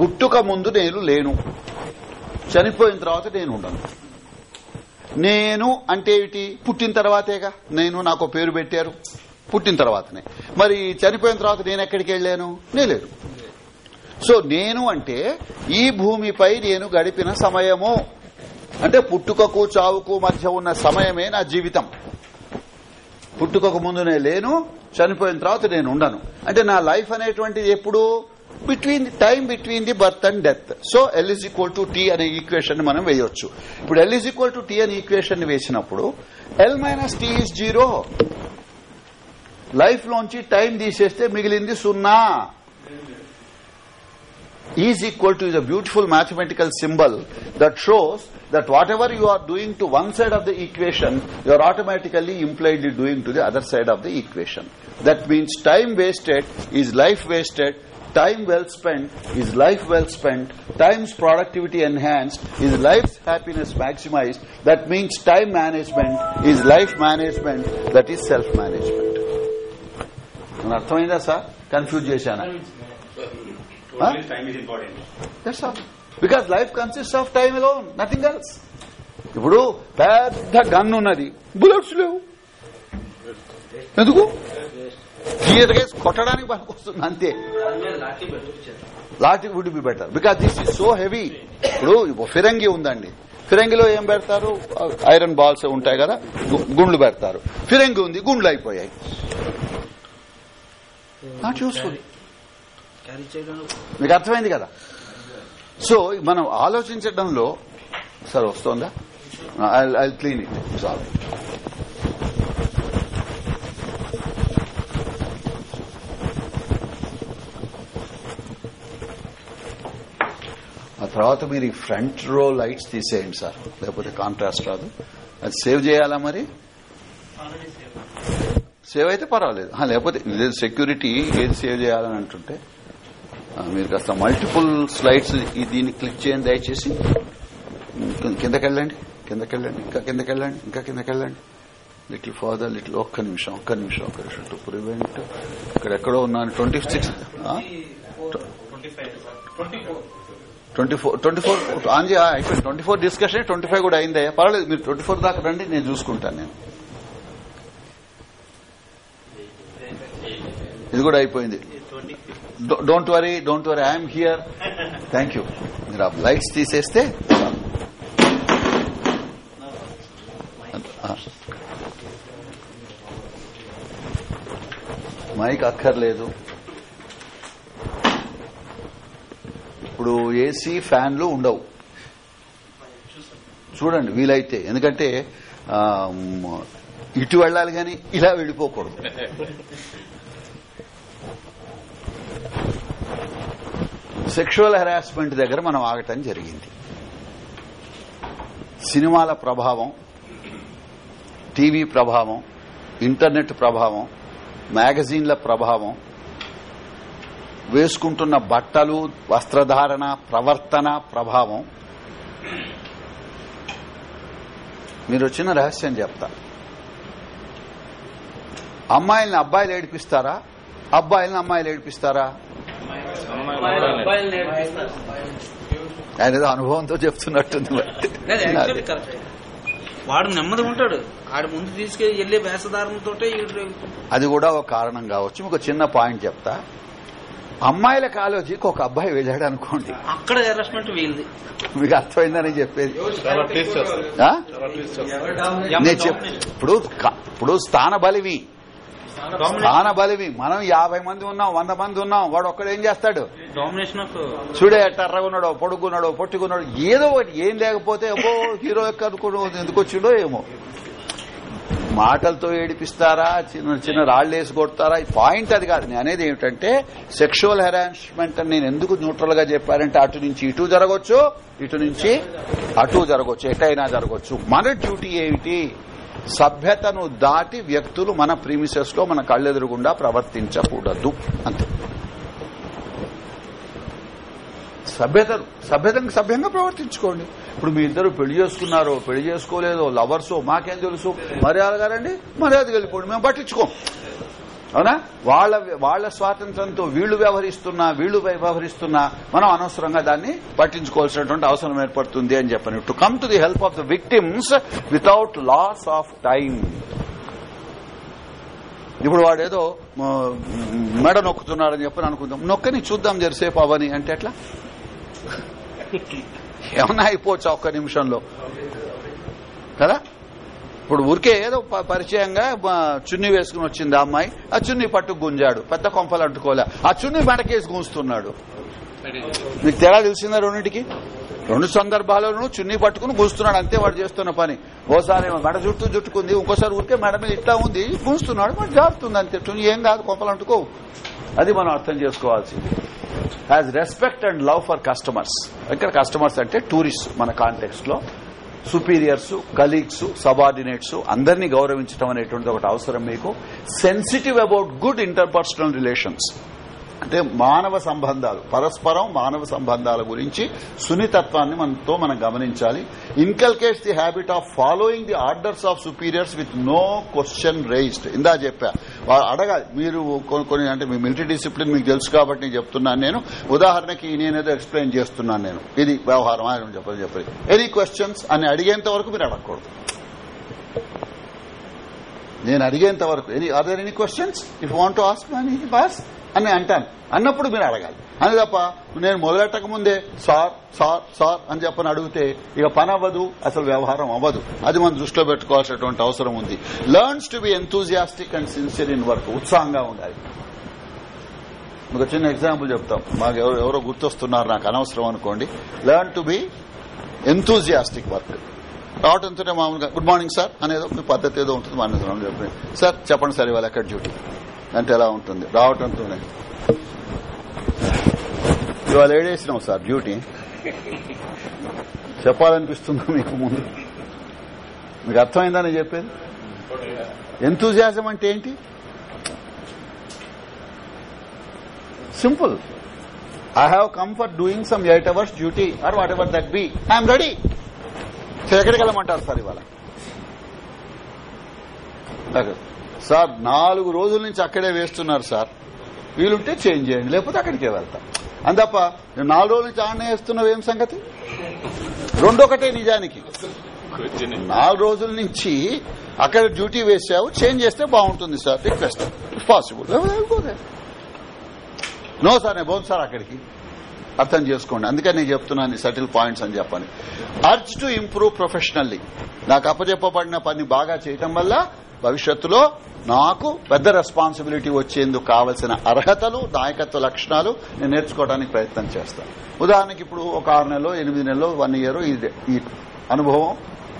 పుట్టుక ముందు నేను లేను. చనిపోయిన తర్వాత నేను ఉండను. నేను అంటే ఏమిటి? పుట్టిన తర్వాతేగా? నేను నాకు పేరు పెట్టారు. పుట్టిన తర్వాతనే. మరి చనిపోయిన తర్వాత నేను ఎక్కడికి వెళ్ళాను? నేలేదు సో నేను అంటే ఈ భూమిపై నేను గడిపిన సమయము. అంటే పుట్టుకకు చావుకు మధ్య ఉన్న సమయమే నా జీవితం. పుట్టుకకు ముందు నేను లేను చనిపోయిన తర్వాత నేను ఉండను. అంటే నా లైఫ్ అనేటువంటిది ఎప్పుడు? Between the time between the birth and death so L is equal to T అనే ఈక్వేషన్ మనం వేయవచ్చు ఇప్పుడు L is equal to T అనే ఈక్వేషన్ వేసినప్పుడు L minus T is zero life లోంచి టైం తీసేస్తే మిగిలింది సున్నా. Is equal to is a beautiful mathematical symbol that shows that whatever you are doing to one side of the equation you are automatically impliedly doing to the other side of the equation that means time wasted is life wasted time well spent is life well spent, time's productivity enhanced is life's happiness maximized. That means time management is life management, that is self management. మన అర్థమైందా sir confuse చేశానా Totally time is important. That's all because life consist of time alone nothing else ఇప్పుడు పెద్ద gun ఉన్నది bullets లేవు ఎందుకు Theatre కొట్టడానికి పనికొస్తుంది అంతే. లాఠీ లాటి would be better because this is so heavy ఇప్పుడు ఫిరంగి ఉందండి. ఫిరంగిలో ఏం పెడతారు? ఐరన్ బాల్స్ ఉంటాయి కదా గుండ్లు పెడతారు. ఫిరంగి ఉంది గుండ్లు అయిపోయాయి. నాట్ యూస్ఫుల్ మీకు అర్థమైంది కదా? సో మనం ఆలోచించడంలో సరే వస్తుందా? ఐ క్లీన్ ఇట్ సారీ తర్వాత మీరు ఈ ఫ్రంట్ రో లైట్స్ తీసేయండి సార్. లేకపోతే కాంట్రాస్ట్ రాదు. అది సేవ్ చేయాలా మరి? సేవ్ అయితే పర్వాలేదు. లేకపోతే సెక్యూరిటీ ఏది సేవ్ చేయాలని అంటుంటే మీరు కాస్త మల్టిపుల్ స్లైడ్స్ దీన్ని క్లిక్ చేయండి దయచేసి. కిందకెళ్ళండి కిందకెళ్ళండి ఇంకా కిందకెళ్ళండి ఇంకా కిందకెళ్ళండి లిటిల్ ఫాదర్ లిటిల్ ఒక్క నిమిషం ఒక్క నిమిషం ఒక్క నిమిషం. టు ప్రివెంట్ ఇక్కడ ఎక్కడో ఉన్నాను. Twenty six twenty four twenty four Anji అయిపోయింది. Twenty four discussion twenty five కూడా అయిందే పర్వాలేదు మీరు ట్వంటీ ఫోర్ దాకా రండి నేను చూసుకుంటాను నేను. ఇది కూడా అయిపోయింది. Don't worry don't worry I'm here thank you మీరు ఆ లైట్స్ తీసేస్తే మైక్ అక్కర్లేదు. ఇప్పుడు ఏసీ ఫ్యాన్లు ఉండవు. చూడండి వీలైతే. ఎందుకంటే ఇటు వెళ్ళాలి కానీ ఇలా వెళ్ళిపోకూడదు. సెక్షువల్ హెరాస్మెంట్ దగ్గర మనం ఆగటం జరిగింది. సినిమాల ప్రభావం టీవీ ప్రభావం ఇంటర్నెట్ ప్రభావం మ్యాగజీన్ల ప్రభావం వేసుకుంటున్న బట్టలు వస్త్రధారణ ప్రవర్తన ప్రభావం. మీరు వచ్చిన రహస్యం చెప్తా. అమ్మాయిల్ని అబ్బాయిలు ఏడిపిస్తారా? అబ్బాయిల్ని అమ్మాయిలు ఏడిపిస్తారా? ఆయన ఏదో అనుభవంతో చెప్తున్నట్టుంది. వాడు నెమ్మదిగా ఉంటాడు. ఆడు ముందు తీసుకెళ్ళి వెళ్ళే వేషధారణతో అది కూడా ఒక కారణం కావచ్చు. మీకు ఒక చిన్న పాయింట్ చెప్తా. అమ్మాయిల కాలేజీకి ఒక అబ్బాయి వెళ్ళాడు అనుకోండి. అక్కడ హెరాస్మెంట్ వీళ్ళది. మీకు అర్థమైందని చెప్పేది. నేను చెప్ ఇప్పుడు ఇప్పుడు స్థాన బలివి. స్థాన బలివి. మనం యాభై మంది ఉన్నాం వంద మంది ఉన్నాం వాడు ఒక్కడు ఏం చేస్తాడు? డామినేషన్ ఆఫ్ చూడే ఎట్టర్రగున్నాడో పొడుగున్నాడో పొట్టుకున్నాడో ఏదో ఒకటి ఏం లేకపోతే అబ్బో హీరో అనుకుని ఎందుకు వచ్చిండో ఏమో. మాటలతో ఏడిపిస్తారా? చిన్న చిన్న రాళ్ళు వేసి కొడతారా? ఈ పాయింట్ అది కాదు. నేను అనేది ఏమిటంటే సెక్షువల్ హెరాస్మెంట్ అని నేను ఎందుకు న్యూట్రల్గా చెప్పారంటే అటు నుంచి ఇటు జరగవచ్చు ఇటు నుంచి అటు జరగవచ్చు ఎటైనా జరగవచ్చు మన డ్యూటీ ఏమిటి? సభ్యతను దాటి వ్యక్తులు మన ప్రీమిసెస్లో మన కళ్ళెదురుగుండా ప్రవర్తించకూడదు. అంతే. సభ్యత సభ్యతంగా సభ్యంగా ప్రవర్తించుకోండి. ఇప్పుడు మీ ఇద్దరు పెళ్ళి చేసుకున్నారో పెళ్ళి చేసుకోలేదో లవర్సో మాకేం తెలుసు? మర్యాద గారండి మర్యాద వెళ్ళిపోండి మేము పట్టించుకోం. అవునా? వాళ్ళ వాళ్ళ స్వాతంత్రంతో వీళ్ళు వ్యవహరిస్తున్నా వీళ్ళు వ్యవహరిస్తున్నా మనం అనవసరంగా దాన్ని పట్టించుకోవాల్సినటువంటి అవసరం ఏర్పడుతుంది అని చెప్పని to come to the help of the victims without loss of time ఇప్పుడు వాడేదో మెడ నొక్కుతున్నాడని చెప్పని అనుకుందాం. నొక్కని చూద్దాం జరిసేపు అవని అంటే ఎట్లా? ఏమన్నా అయిపోవచ్చు ఒక్క నిమిషంలో. కదా? ఇప్పుడు ఊరికే ఏదో పరిచయంగా చున్నీ వేసుకుని వచ్చింది ఆ అమ్మాయి. ఆ చున్నీ పట్టు గుంజాడు. పెద్ద కొంపలు అంటుకోలే. ఆ చున్నీ మెడకేసి గుంస్తున్నాడు మీకు తేడా తెలిసిందా రెండింటికి? రెండు సందర్భాల్లోనూ చున్నీ పట్టుకుని గుంస్తున్నాడు అంతే వాడు చేస్తున్న పని. ఓసారి ఏమో మెడ చుట్టూ చుట్టుకుంది ఇంకోసారి ఊరికే మెడ మీద ఇట్లా ఉంది గుంస్తున్నాడు మరి జారుతుంది అంతే. చున్నీ ఏం కాదు కొంపలు అది మనం అర్థం చేసుకోవాల్సింది. As respect and love for customers ఇక్కడ కస్టమర్స్ అంటే టూరిస్ట్ మన కాంటెక్స్ట్లో. సుపీరియర్స్ కలీగ్స్ సబార్డినేట్స్ అందరినీ గౌరవించడం అనేటువంటి ఒకటి అవసరం మీకు. Sensitive about good interpersonal relations అంటే మానవ సంబంధాలు పరస్పరం మానవ సంబంధాల గురించి సున్నితత్వాన్ని మనతో మనం గమనించాలి. Inculcates the habit of following the orders of superiors with no question raised ఇందా చెప్పా. అడగాలి మీరు కొన్ని అంటే మీ మిలిటరీ డిసిప్లిన్ మీకు తెలుసు కాబట్టి నేను చెప్తున్నాను నేను. ఉదాహరణకి నేనేదో ఎక్స్ప్లెయిన్ చేస్తున్నాను నేను. ఇది వ్యవహారం ఆయన చెప్పని చెప్పండి. ఎనీ క్వశ్చన్స్ అని అడిగేంత వరకు మీరు అడగకూడదు. నేను అడిగేంత వరకు any other any questions if want to ask money boss అని అంటాను. అన్నప్పుడు మీరు అడగాలి. అని తప్ప నేను మొదలెట్టక ముందే సార్ సార్ సార్ అని చెప్పని అడిగితే ఇక పని అవ్వదు అసలు వ్యవహారం అవ్వదు. అది మనం దృష్టిలో పెట్టుకోవాల్సినటువంటి అవసరం ఉంది. Learns to be enthusiastic and sincere in work ఉత్సాహంగా ఉండాలి. మీకు చిన్న ఎగ్జాంపుల్ చెప్తాం. మాకు ఎవరో గుర్తొస్తున్నారు నాకు అనవసరం అనుకోండి. Learn to be enthusiastic work రావటంతోనే మామూలుగా గుడ్ మార్నింగ్ సార్ అనేది పద్ధతి ఏదో ఉంటుంది మా చెప్పండి. సార్ చెప్పండి సార్ ఇవాళ ఎక్కడ డ్యూటీ? అంటే ఎలా ఉంటుంది? రావటంతోనే ఇవాళ ఏడేసినాం సార్ డ్యూటీ? చెప్పాలనిపిస్తుందా మీకు ముందు? మీకు అర్థమైందా నేను చెప్పేది? ఎంతూజియాజం అంటే ఏంటి? Simple I have come for doing some eight hours duty or whatever that be I'm ready ఎక్కడికి వెళ్ళమంటారు సార్ ఇవాళ? సార్ నాలుగు రోజుల నుంచి అక్కడే వేస్తున్నారు సార్. వీలుంటే చేంజ్ చేయండి లేకపోతే అక్కడికే వెళ్తా. అందప్ప నేను నాలుగు రోజుల నుంచి ఆడనే వేస్తున్నావు ఏం సంగతి? రెండొకటే నిజానికి. నాలుగు రోజుల నుంచి అక్కడ డ్యూటీ వేసావు చేంజ్ చేస్తే బాగుంటుంది sir request. Possible no sir నేను పోను సార్ అక్కడికి. అర్థం చేసుకోండి. అందుకని నేను చెప్తున్నాను సటిల్ పాయింట్స్ అని చెప్పండి అర్జ్ టు ఇంప్రూవ్ ప్రొఫెషనల్లీ నాకు అప్పచెప్పబడిన పని బాగా చేయటం వల్ల భవిష్యత్తులో నాకు పెద్ద రెస్పాన్సిబిలిటీ వచ్చేందుకు కావలసిన అర్హతలు నాయకత్వ లక్షణాలు నేను నేర్చుకోవడానికి ప్రయత్నం చేస్తాను ఉదాహరణకి ఇప్పుడు ఒక ఆరు నెలలో ఎనిమిది నెలలో వన్ ఇయర్ ఈ అనుభవం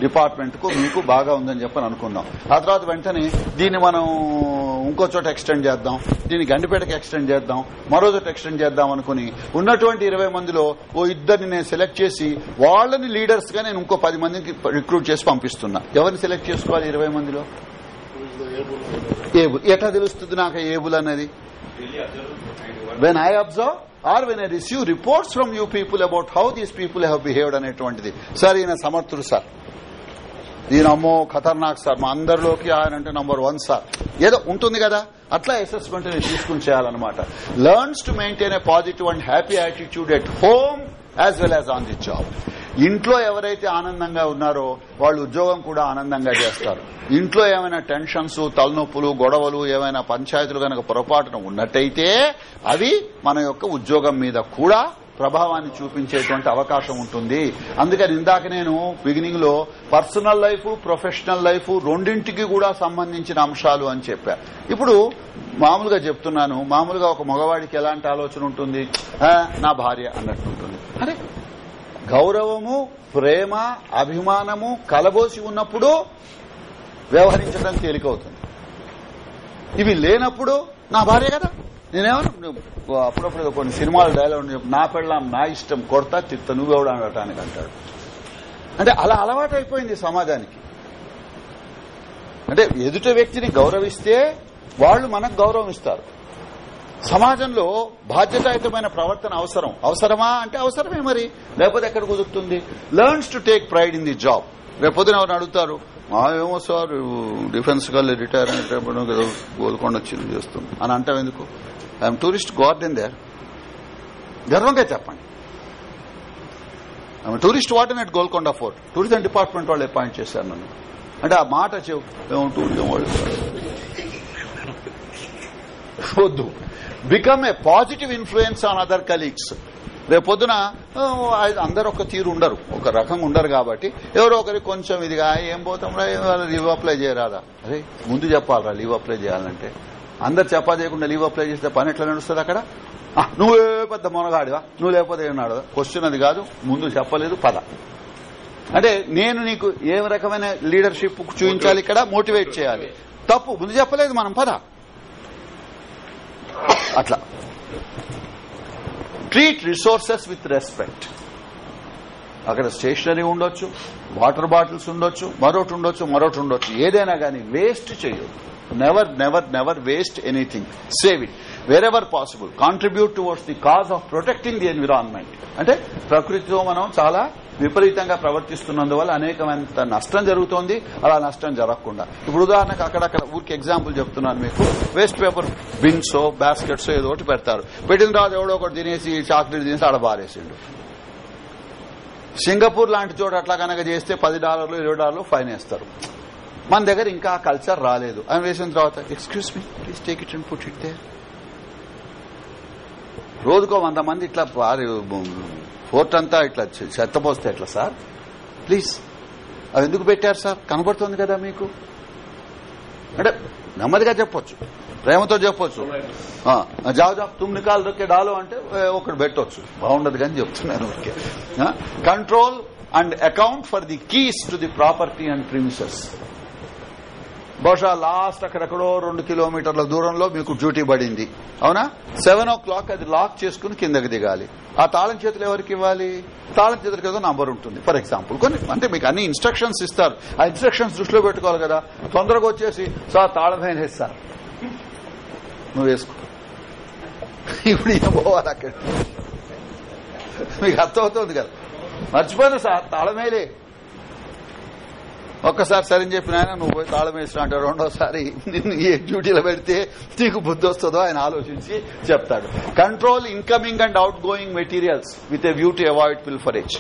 డిపార్ట్మెంట్కు మీకు బాగా ఉందని చెప్పని అనుకుందాం ఆ తర్వాత వెంటనే దీన్ని మనం ఇంకో చోట ఎక్స్టెండ్ చేద్దాం దీన్ని గండిపేటకి ఎక్స్టెండ్ చేద్దాం మరో చోట ఎక్స్టెండ్ చేద్దాం అనుకుని ఉన్నటువంటి ఇరవై మందిలో ఓ ఇద్దరిని నేను సెలెక్ట్ చేసి వాళ్ళని లీడర్స్గా నేను ఇంకో పది మందికి రిక్రూట్ చేసి పంపిస్తున్నా. ఎవరిని సెలెక్ట్ చేసుకోవాలి ఇరవై మందిలో? ఏబుల్. ఎట్లా తెలుస్తుంది నాకు ఏబుల్ అనేది when I observe or when I receive reports from you people about how these people have behaved అనేటువంటిది. సార్ ఈయన సమర్థుడు సార్. ఈయన అమ్మో ఖతర్నాక్ సార్. మా అందరిలోకి ఆయన అంటే నంబర్ వన్ సార్. ఏదో ఉంటుంది కదా? అట్లా అసెస్మెంట్ తీసుకుని చేయాలన్నమాట. Learns to maintain a positive and happy attitude at home as well as on the job ఇంట్లో ఎవరైతే ఆనందంగా ఉన్నారో వాళ్ళు ఉద్యోగం కూడా ఆనందంగా చేస్తారు. ఇంట్లో ఏమైనా టెన్షన్స్ తలనొప్పులు గొడవలు ఏమైనా పంచాయతీలు కనుక పొరపాటున ఉన్నట్టయితే అవి మన యొక్క ఉద్యోగం మీద కూడా ప్రభావాన్ని చూపించేటువంటి అవకాశం ఉంటుంది. అందుకని ఇందాక నేను బిగినింగ్లో పర్సనల్ లైఫ్ ప్రొఫెషనల్ లైఫ్ రెండింటికి కూడా సంబంధించిన అంశాలు అని చెప్పా. ఇప్పుడు మామూలుగా చెప్తున్నాను మామూలుగా ఒక మగవాడికి ఎలాంటి ఆలోచన ఉంటుంది? నా భార్య అన్నట్టు ఉంటుంది. అరే గౌరవము ప్రేమ అభిమానము కలబోసి ఉన్నప్పుడు వ్యవహరించడం తేలికవుతుంది. ఇవి లేనప్పుడు నా భార్య కదా? నేనేమన్నా అప్పుడప్పుడు కొన్ని సినిమాలు డైలాగ్ నా పెళ్ళాం నా ఇష్టం కొడతా తిత్త నువ్వెవడా అనటానికి అంటాడు. అంటే అలా అలవాటు అయిపోయింది సమాజానికి. అంటే ఎదుట వ్యక్తిని గౌరవిస్తే వాళ్ళు మనకు గౌరవం ఇస్తారు. సమాజంలో బాధ్యతాయుతమైన ప్రవర్తన అవసరం. అవసరమా అంటే అవసరమే మరి. లేకపోతే ఎక్కడ కుదురుతుంది? Learns to take pride in the job రేపు పొద్దున ఎవరిని అడుగుతారు? "ఆ, ఏమో సార్ డిఫెన్స్ గల్ రిటైర్ అయినప్పుడు ఏదో గోల్కొండ వచ్చి చేస్తుంది అని అంటాం ఎందుకు? ఐఎమ్ టూరిస్ట్ గార్డెన్ దేర్ గర్వంగా చెప్పండి. ఆమె tourist warden at Golconda fort tourism department వాళ్ళు అపాయింట్ చేశారు నన్ను. అంటే ఆ మాట చెవు టూరిజం వాళ్ళు వద్దు. Become a positive influence on other colleagues రేపు పొద్దున ఆ, అందరు ఒక తీరు ఉండరు. ఒక రకంగా ఉండరు కాబట్టి ఎవరో ఒకరికి కొంచెం ఇదిగా ఏం పోతాం రా లీవ్ అప్లై చేయరాదా? అరే ముందు చెప్పాలరా లీవ్ అప్లై చేయాలంటే. అందరు చెప్పా చేయకుండా లీవ్ అప్లై చేస్తే పని ఎట్లా నడుస్తుంది అక్కడ? నువ్వే పెద్ద మొనగాడివా? నువ్వు లేకపోతే ఏమన్నాడు క్వశ్చన్ అది కాదు ముందు చెప్పలేదు పద. అంటే నేను నీకు ఏ రకమైన లీడర్షిప్ చూపించాలి ఇక్కడ? మోటివేట్ చేయాలి. తప్పు ముందు చెప్పలేదు మనం పద. అట్లా. ట్రీట్ రిసోర్సెస్ విత్ రెస్పెక్ట్ అక్కడ స్టేషనరీ ఉండొచ్చు వాటర్ బాటిల్స్ ఉండొచ్చు మరొకటి ఉండొచ్చు మరొకటి ఉండొచ్చు. ఏదైనా కానీ వేస్ట్ చేయొద్దు. Never never never waste anything save it wherever possible contribute towards the cause of protecting the environment అంటే ప్రకృతితో మనం చాలా విపరీతంగా ప్రవర్తిస్తున్నందువల్ల అనేకమైన నష్టం జరుగుతోంది. అలా నష్టం జరగకుండా. ఇప్పుడు ఉదాహరణకు అక్కడక్కడ ఊరికి ఎగ్జాంపుల్ చెప్తున్నాను మీకు. వేస్ట్ పేపర్ బిన్స్ బాస్కెట్స్ ఏదో ఒకటి పెడతారు. పెట్టిన తర్వాత ఎవడో ఒకటి తినేసి చాక్లెట్ తినేసి ఆడ బారేసిండు సింగపూర్ లాంటి చోట అట్లా కనుక చేస్తే పది డాలర్లు ఇరవై డాలర్లు ఫైన్ వేస్తారు. మన దగ్గర ఇంకా ఆ కల్చర్ రాలేదు. అని వేసిన తర్వాత excuse me please take it and put it there రోజుకో వంద మంది ఇట్లా ఫోర్ట్ అంతా ఇట్లా చెత్తపోస్తే చెత్త పోస్తే ఎట్లా సార్? ప్లీజ్. అవి ఎందుకు పెట్టారు సార్? కనబడుతుంది కదా మీకు? అంటే నెమ్మదిగా చెప్పొచ్చు. ప్రేమతో చెప్పొచ్చు. జావ జాబ్ జావ్ తుమ్ దొక్కే డాలో అంటే ఒకటి పెట్టొచ్చు. బాగుండదు కానీ చెప్తున్నాను okay. Control and account for the keys to the property and premises. బహుశా లాస్ట్ అక్కడెక్కడో రెండు కిలోమీటర్ల దూరంలో మీకు డ్యూటీ పడింది. అవునా? సెవెన్ ఓ క్లాక్ అది లాక్ చేసుకుని కిందకి దిగాలి. ఆ తాళం చేతులు ఎవరికి ఇవ్వాలి? తాళం చేతులకి ఏదో నంబర్ ఉంటుంది. ఫర్ ఎగ్జాంపుల్ కొన్ని అంటే మీకు అన్ని ఇన్స్ట్రక్షన్స్ ఇస్తారు. ఆ ఇన్స్ట్రక్షన్స్ దృష్టిలో పెట్టుకోవాలి కదా. తొందరగా వచ్చేసి సార్ తాళం అయిన సార్. నువ్వు వేసుకో. ఇప్పుడు ఈయన పోవాలి అక్కడ. మీకు అర్థమవుతుంది కదా. మర్చిపోయినా సార్ తాళమేలే ఒక్కసారి సరిని చెప్పిన ఆయన నువ్వు పోయి తాళం వేసిన రెండోసారి నిన్ను ఏ డ్యూటీలో పెడితే నీకు బుద్ధి వస్తుందో ఆయన ఆలోచించి చెప్తాడు. Control incoming and outgoing materials with a view to avoid pilferage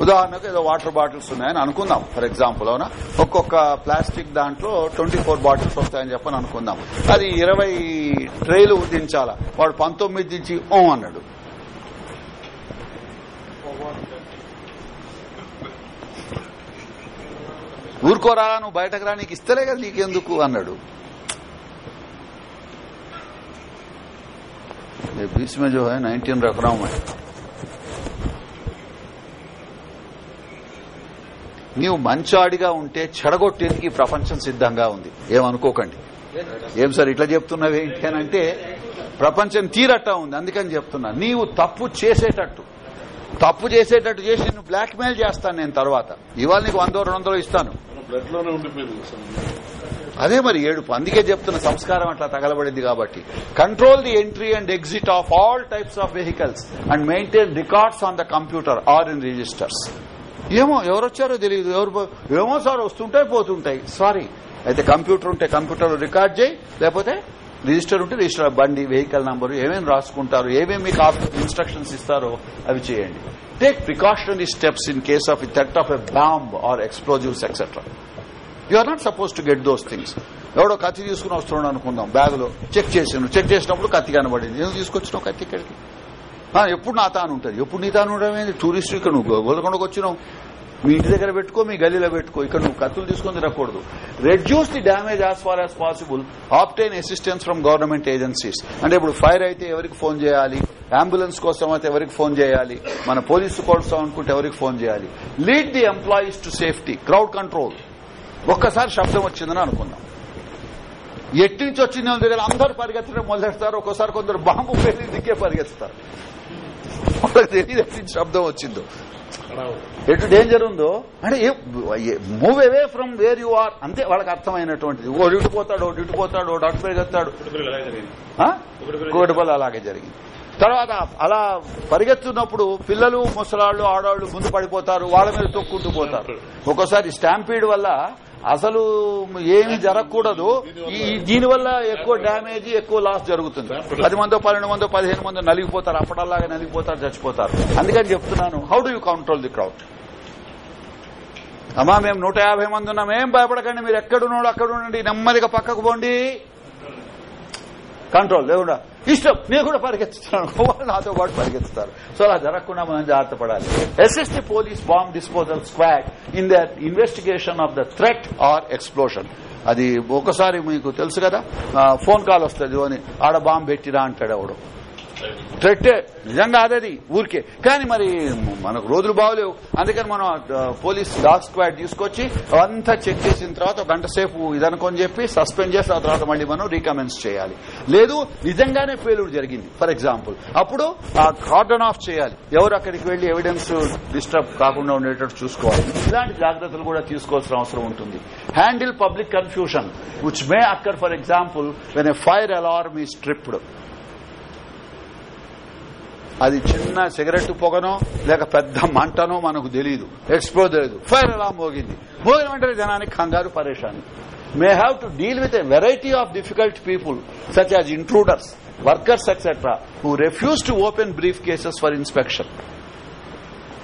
ఉదాహరణకు ఏదో వాటర్ బాటిల్స్ ఉన్నాయని అనుకుందాం. ఫర్ ఎగ్జాంపుల్ అవునా? ఒక్కొక్క ప్లాస్టిక్ దాంట్లో ట్వంటీ ఫోర్ బాటిల్స్ వస్తాయని చెప్పని అనుకుందాం. అది ఇరవై ట్రేలు దించాలా వాడు పంతొమ్మిది దించి ఓ అన్నాడు. ఊరుకోరా నువ్వు బయటకు రా నీకు ఇస్తలే కదా నీకెందుకు అన్నాడు ये बीच में जो है नाइनटीन रख रहा हूं मैं నీవు మంచాడిగా ఉంటే చెడగొట్టేందుకు ఈ ప్రపంచం సిద్ధంగా ఉంది ఏమనుకోకండి ఏం సార్ ఇట్లా చెప్తున్నావు ఏంటి అని అంటే ప్రపంచం తీరట్టా ఉంది అందుకని చెప్తున్నా నీవు తప్పు చేసేటట్టు తప్పు చేసేటట్టు చేసి నిన్ను బ్లాక్ మెయిల్ చేస్తాను నేను తర్వాత ఇవాళ నీకు వందో రెండు వందలు ఇస్తాను బ్లడ్లోనే ఉండిపోయింది అదే మరి ఏడుపు. అందుకే చెప్తున్న సంస్కారం అట్లా తగలబడింది కాబట్టి. Control the entry and exit of all types of vehicles and maintain records on the computer or in registers ఏమో ఎవరొచ్చారో తెలియదు. ఎవరు ఏమో సార్ వస్తుంటాయి పోతుంటాయి. సారీ అయితే కంప్యూటర్ ఉంటే కంప్యూటర్ రికార్డ్ చేయి లేకపోతే రిజిస్టర్ ఉంటే రిజిస్టర్ బండి వెహికల్ నంబరు ఏమేమి రాసుకుంటారు ఏమేమి మీకు ఇన్స్ట్రక్షన్స్ ఇస్తారో అవి చేయండి. Take precautionary steps in case of థెట్ of a bomb or explosives etcetera you are not suppose to get those things ఎవడో కత్తి తీసుకుని వస్తున్నాడు అనుకుందాం బ్యాగ్లో చెక్ చేసిండు. చెక్ చేసినప్పుడు కత్తి కనబడింది. ఎందుకు తీసుకొచ్చినావు కత్తి ఇక్కడికి? ఎప్పుడు నా తాను ఉంటుంది ఎప్పుడు నీ తాను ఉండడం టూరిస్ట్ ఇక్కడ నువ్వు గోల్కొండకు వచ్చినావు. మీ ఇంటి దగ్గర పెట్టుకో మీ గలీలో పెట్టుకో. ఇక్కడ నువ్వు కత్తులు తీసుకొని తిరగకూడదు reduce the damage as far as possible obtain assistance from government agencies అంటే ఇప్పుడు ఫైర్ అయితే ఎవరికి ఫోన్ చేయాలి? అంబులెన్స్ కోసం అయితే ఎవరికి ఫోన్ చేయాలి? మన పోలీసు కోసం అనుకుంటే ఎవరికి ఫోన్ చేయాలి? Lead the employees to safety crowd control ఒక్కసారి శబ్దం వచ్చిందని అనుకుందాం. ఎట్టి నుంచి వచ్చింది వాళ్ళ దగ్గర అందరూ పరిగెత్తడం మొదలెడతారు. ఒక్కోసారి కొందరు బాంబు పేరు దిక్కే పరిగెత్తుతారు. వాళ్ళకి తెలియదు ఎట్టి నుంచి శబ్దం వచ్చిందో. ఎటు డేంజర్ ఉందో? అంటే move away from where you are అంతే వాళ్ళకి అర్థమైనటువంటిది. ఓ ఇటు పోతాడు ఓ ఇటు పోతాడు ఓ అటు పరిగెత్తాడు? కోటిపల్లి అలాగే జరిగింది. తర్వాత అలా పరిగెత్తున్నప్పుడు పిల్లలు ముసలాళ్ళు ఆడవాళ్ళు ముందు పడిపోతారు వాళ్ళ మీద తొక్కుంటూ పోతారు. ఒక్కోసారి స్టాంపీడ్ వల్ల అసలు ఏమి జరగకూడదు. ఈ దీనివల్ల ఎక్కువ డ్యామేజ్ ఎక్కువ లాస్ జరుగుతుంది. పది మందో పన్నెండు మందో పదిహేను మందో నలిగిపోతారు. అప్పటల్లాగా నలిగిపోతారు చచ్చిపోతారు. అందుకని చెప్తున్నాను how do you control the crowd అమ్మా మేము నూట యాభై మంది ఉన్నాం. ఏం భయపడకండి మీరు ఎక్కడున్నాడు అక్కడ ఉండండి. నెమ్మదిగా పక్కకు పోండి. కంట్రోల్ లేకుండా ఇష్టం నేను కూడా పరిగెత్తుతున్నాను నాతో పాటు పరిగెత్తుతారు. సో అలా జరగకుండా మనం జాగ్రత్త పడాలి SST police bomb disposal squad in the investigation of the threat or explosion అది ఒకసారి మీకు తెలుసు కదా? ఫోన్ కాల్ వస్తుంది అని ఆడ బాంబు పెట్టిరా అంటాడు ఎవడు. థ్రెట్టే నిజంగా అదది ఊరికే. కానీ మరి మనకు రోజులు బాగోలేవు. అందుకని మనం పోలీస్ డాగ్ స్క్వాడ్ తీసుకొచ్చి అంతా చెక్ చేసిన తర్వాత గంట సేపు ఇదనుకొని చెప్పి సస్పెండ్ చేసి ఆ తర్వాత మళ్ళీ మనం రీకమెన్స్ చేయాలి. లేదు నిజంగానే ఫెయిల్యూర్ జరిగింది. ఫర్ ఎగ్జాంపుల్ అప్పుడు ఆ కార్డన్ ఆఫ్ చేయాలి. ఎవరు అక్కడికి వెళ్ళి ఎవిడెన్స్ డిస్టర్బ్ కాకుండా ఉండేటట్టు చూసుకోవాలి. ఇలాంటి జాగ్రత్తలు కూడా తీసుకోవాల్సిన అవసరం ఉంటుంది. Handle public confusion which may occur for example when a fire alarm is tripped అది చిన్న సిగరెట్ పొగనో లేక పెద్ద మంటనో మనకు తెలియదు ఎక్స్ప్లోర్ తెలియదు ఫైర్ అలా మోగింది. మోగిన వెంటనే జనానికి కంగారు పరేషాని may have to deal with a variety of difficult people such as intruders workers etcetera who refuse to open briefcases for inspection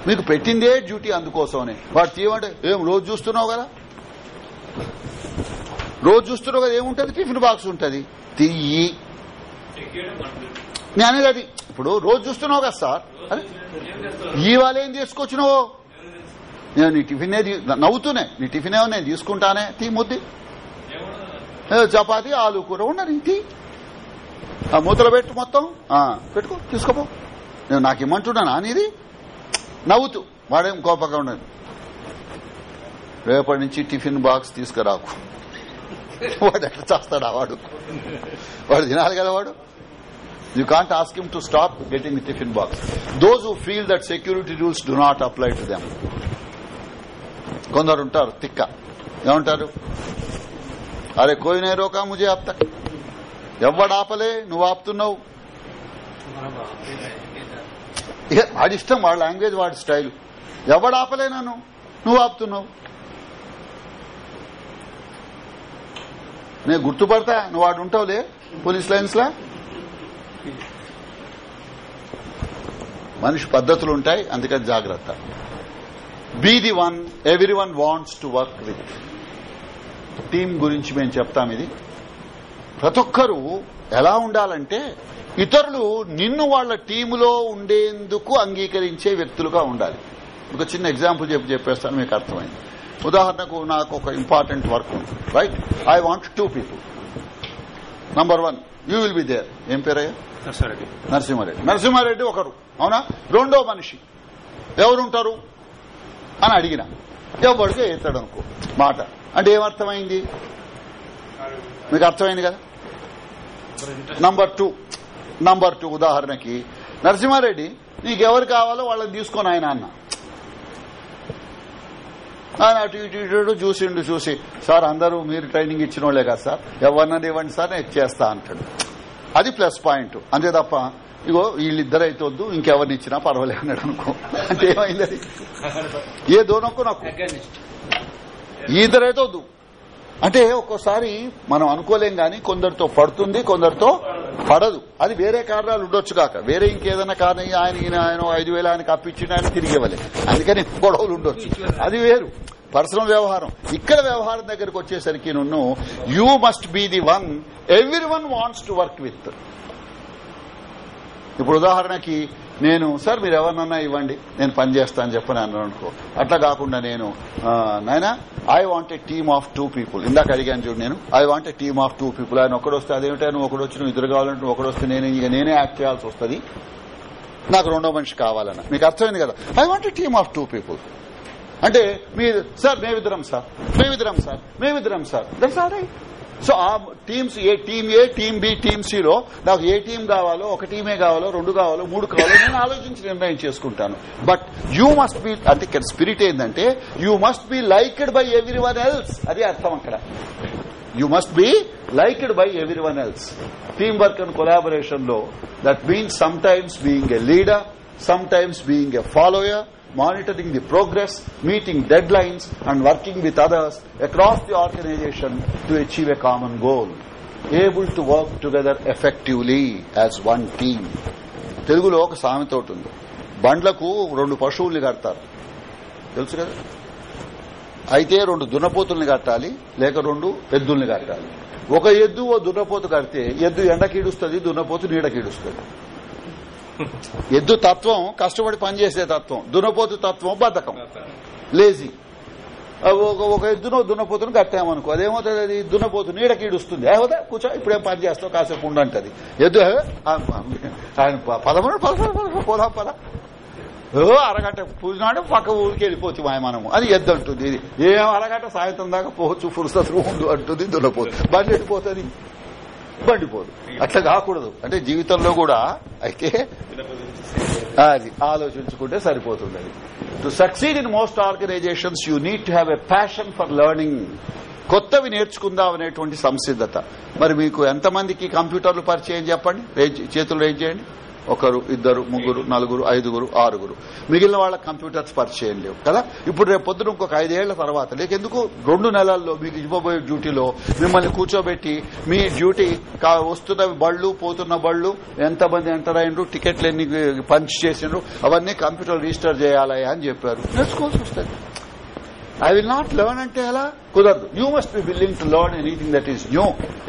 మీకు పెట్టిందే డ్యూటీ అందుకోసమని. వాడు తీయమంటే ఏం రోజు చూస్తున్నావు కదా? రోజు చూస్తున్నావు కదా ఏముంటది? టిఫిన్ బాక్స్ ఉంటది. తీయి నేను అది ఇప్పుడు రోజు చూస్తున్నావు కదా సార్? ఇవాళ ఏం తీసుకొచ్చినావు? నేను నీ టిఫిన్ నవ్వుతూనే నీ టిఫిన్ ఏమో నేను తీసుకుంటానే తీ ముద్ది. చపాతి ఆలు కూర ఉండని తీ. ఆ మూతలు పెట్టు మొత్తం. పెట్టుకో తీసుకోపో. నేను నాకు ఇమ్మంటున్నాను నీది? నవ్వుతూ వాడేం కోపంగా ఉండదు. రేపటి నుంచి టిఫిన్ బాక్స్ తీసుకురాకు. వాడు ఎక్కడ చేస్తాడా వాడు? వాడు తినాలి కదా వాడు? You can't ask him to stop getting the tiffin box those who feel that security rules do not apply to them కొందరు ఉంటారు తిక్క. ఏమంటారు? అరే కోయినే రోకా ముజే ఆప్తా? ఎవడు ఆపలే? నువ్వు ఆపుతున్నావు? ఇక వాడిష్టం వాడి లాంగ్వేజ్ వాడి స్టైల్. ఎవడు ఆపలే నన్ను? నువ్వు ఆపుతున్నావు? నేను గుర్తుపడతా నువ్వు వాడు ఉంటావులే పోలీస్ లైన్స్ లా మనిషి పద్ధతులు ఉంటాయి అందుకని జాగ్రత్త. Be the one everyone wants to work with team గురించి మేము చెప్తాం ఇది. ప్రతి ఒక్కరూ ఎలా ఉండాలంటే ఇతరులు నిన్ను వాళ్ళ టీములో ఉండేందుకు అంగీకరించే వ్యక్తులుగా ఉండాలి. ఒక చిన్న ఎగ్జాంపుల్ చెప్పి చెప్పేస్తాను మీకు అర్థమైంది. ఉదాహరణకు నాకు ఒక ఇంపార్టెంట్ వర్క్ ఉంది right I want two people number one you will be there ఏం పేరయ్యా? నరసింహారెడ్డి. నరసింహారెడ్డి. ఒకరు. అవునా? రెండో మనిషి. ఎవరుంటారు? అని అడిగిన. ఎవరికే ఎత్తాడు అనుకో మాట. అంటే ఏమర్థమైంది మీకు అర్థమైంది కదా? నంబర్ టూ నంబర్ టూ ఉదాహరణకి నరసింహారెడ్డి నీకెవరు కావాలో వాళ్ళని తీసుకొని ఆయన అన్న. ఆయన అటు ఇటు ఇటు ఇటు చూసిండు చూసి సార్ అందరూ మీరు ట్రైనింగ్ ఇచ్చిన వాళ్ళే కదా సార్. ఎవరినని ఇవ్వండి సార్ నేను చేస్తా అంటాడు. అది ప్లస్ పాయింట్. అంతే తప్ప ఇగో వీళ్ళిద్దరు అయితే వద్దు ఇంకెవరిని ఇచ్చినా పర్వాలేదు అన్నాడు అనుకో. అంటే ఏమైంది అది? ఏ దోనొక్కో నాకు. ఈ ఇద్దరైతే వద్దు. అంటే ఒక్కోసారి మనం అనుకోలేం గాని కొందరితో పడుతుంది కొందరితో పడదు. అది వేరే కారణాలు ఉండొచ్చు కాక. వేరే ఇంకేదైనా కారణం ఆయన ఆయన ఐదు వేల ఆయనకి అప్పించిన ఆయన తిరిగి ఇవ్వలేదు అందుకని గొడవలు ఉండొచ్చు. అది వేరు. పర్సనల్ వ్యవహారం. ఇక్కడ వ్యవహారం దగ్గరకు వచ్చేసరికి నన్ను you must be the one everyone wants to work with ఇప్పుడు ఉదాహరణకి నేను సార్ మీరు ఎవరినన్నా ఇవ్వండి. నేను పని చేస్తాను చెప్పని అన్నాను అనుకో. అట్లా కాకుండా నేను నాయనా I want a team of two people ఇందాక అడిగాను చూడు నేను I want a team of two people ఆయన ఒకడొస్తే వస్తే నువ్వు ఒకడు వచ్చి నువ్వు ఇద్దరు కావాలంటే నువ్వు ఒకడు నేను ఇక నేనే యాక్ట్ చేయాల్సి వస్తుంది. నాకు రెండో మనిషి కావాలన్న. మీకు అర్థమైంది కదా? I want a team of two people అంటే మీ సార్ మేమిద్దరం సార్. మేమిద్దరం సార్. మేమిద్దరం sir. That's all right so ఆ teams A team A team B team సిలో నాకు ఏ టీం కావాలో ఒక టీమే కావాలో రెండు కావాలో మూడు కావాలో నేను ఆలోచించి నిర్ణయం చేసుకుంటాను. బట్ యూ మస్ట్ బి అంటే ఇక్కడ స్పిరిట్ ఏంటంటే you must be liked by everyone else అది అర్థం అక్కడ. You must be liked by everyone else teamwork and కొలాబరేషన్లో that means sometimes being a leader sometimes being a follower monitoring the progress, meeting deadlines, and working with others across the organization to achieve a common goal. Able to work together effectively as one team. తెలుగులో ఒక సామెత ఒకటి ఉంది బండ్లకు రెండు పశువుల్ని కడతారు తెలుసు కదా అయితే రెండు దున్నపోతుల్ని కట్టాలి లేక రెండు ఎద్దుల్ని కట్టాలి ఒక ఎద్దు ఓ దున్నపోతు కడితే ఎద్దు ఎండకీడుస్తుంది దున్నపోతు నీడకీడుస్తుంది ఎద్దు తత్వం కష్టపడి పనిచేసే తత్వం దున్నపోతు తత్వం బద్ధకం. లేజీ. ఒక ఒక ఎద్దునో దున్నపోతును కట్టామనుకో అదేమవుతుంది అది? దున్నపోతు నీడకీడుస్తుంది ఏమవుతా కూర్చో ఇప్పుడేం పని చేస్తావు? కాసేపు ఉండంటది. ఎద్దు ఆయన పదమూడు పదమూడు పదమూడు పోదాం పద. అరగంట పూజినాడు పక్క ఊరికి వెళ్ళిపోవచ్చు మాయమానము. అది ఎద్దు అంటుంది. ఇది ఏం అరగంట సాయంత్రం దాకా పోవచ్చు ఫుర్సతు ఉండు అంటుంది దున్నపోతు. బండి వెళ్ళిపోతుంది బండిపోదు అట్లా కాకూడదు. అంటే జీవితంలో కూడా అయితే అది ఆలోచించుకుంటే సరిపోతుంది అది to succeed in most organisations you need to have a passion for learning కొత్తవి నేర్చుకుందాం అనేటువంటి సంసిద్ధత. మరి మీకు ఎంతమందికి కంప్యూటర్లు పరిచయం చెప్పండి? చేతులు రేజ్ చేయండి. ఒకరు ఇద్దరు ముగ్గురు నలుగురు ఐదుగురు ఆరుగురు. మిగిలిన వాళ్ళ కంప్యూటర్స్ పరిచయం లేవు కదా? ఇప్పుడు రేపు పొద్దున ఇంకొక ఐదేళ్ళ తర్వాత లేకెందుకు రెండు నెలల్లో మీకు ఇవ్వబోయే డ్యూటీలో మిమ్మల్ని కూర్చోబెట్టి మీ డ్యూటీ కా- వస్తున్న బళ్ళు పోతున్న బళ్ళు ఎంతమంది ఎంటర్ అయ్యిండ్రు టికెట్లు ఎన్ని పంచ్ చేసిండ్రు అవన్నీ కంప్యూటర్ రిజిస్టర్ చేయాలి అని చెప్పారు. నేర్చుకోవాల్సి వస్తుంది ఐ విల్ నాట్ లెర్న్ అంటే ఎలా? కుదరదు. You must be willing to learn anything that is new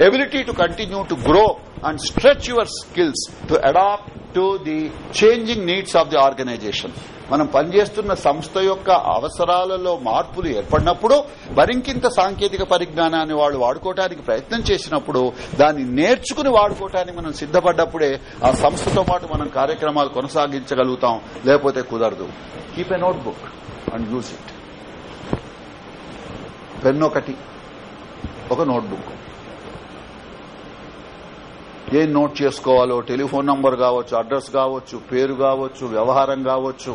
ability to continue to grow and stretch your skills to adapt to the changing needs of the organisation మనం పనిచేస్తున్న సంస్థ యొక్క అవసరాలలో మార్పులు ఏర్పడినప్పుడు మరింకింత సాంకేతిక పరిజ్ఞానాన్ని వాళ్ళు వాడుకోవటానికి ప్రయత్నం చేసినప్పుడు దాన్ని నేర్చుకుని వాడుకోవటానికి మనం సిద్దపడ్డప్పుడే ఆ సంస్థతో పాటు మనం కార్యక్రమాలు కొనసాగించగలుగుతాం. లేకపోతే కుదరదు. Keep a notebook and use it pen ఒకటి ఒక నోట్బుక్. ఏం నోట్ చేసుకోవాలో? టెలిఫోన్ నంబర్ కావచ్చు అడ్రస్ కావచ్చు పేరు కావచ్చు వ్యవహారం కావచ్చు.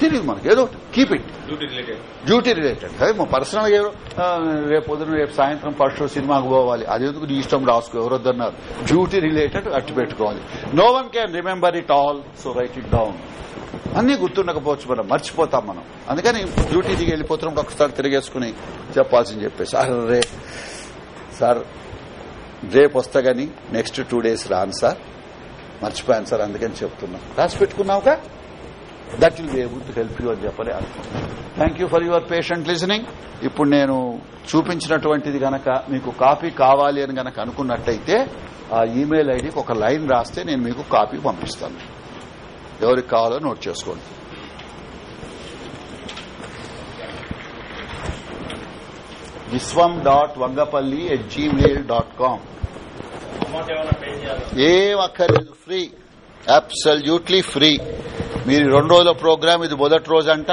తెలియదు మనకి. ఏదో కీప్ ఇట్ డ్యూటీ రిలేటెడ్ అదే మా పర్సనల్గా రేపు పొద్దున రేపు సాయంత్రం పర్షో సినిమాకు పోవాలి. అదెందుకు నీ ఇష్టం రాసుకో? ఎవరొద్దన్నారు. డ్యూటీ రిలేటెడ్ అట్టు పెట్టుకోవాలి. No one can remember it all so write it down అన్ని గుర్తుండకపోవచ్చు మనం మర్చిపోతాం మనం. అందుకని డ్యూటీ దిగి వెళ్ళిపోతున్నాం ఒకసారి తిరిగేసుకుని చెప్పాల్సింది చెప్పేసి సార్ రే సార్ రేపు వస్తా గాని నెక్స్ట్ టూ డేస్ రాను సార్. మర్చిపోయాను సార్ అందుకని చెప్తున్నా. రాసి పెట్టుకున్నావుగా? That will be able to help you అని చెప్పాలి అనుకుంటున్నాను thank you for your patient listening ఇప్పుడు నేను చూపించినటువంటిది గనక మీకు కాపీ కావాలి అని గనక అనుకున్నట్టయితే ఆ ఈమెయిల్ ఐడికి ఒక లైన్ రాస్తే నేను మీకు కాపీ పంపిస్తాను. ఎవరికి కావాలో నోట్ చేసుకోండి. Vishwam dot Vangapalli at Gmail dot com. Amount ఏం అక్కర్లేదు ఫ్రీ. అబ్సల్యూట్లీ ఫ్రీ మీరు రెండు రోజుల ప్రోగ్రామ్ ఇది మొదటి రోజు అంట.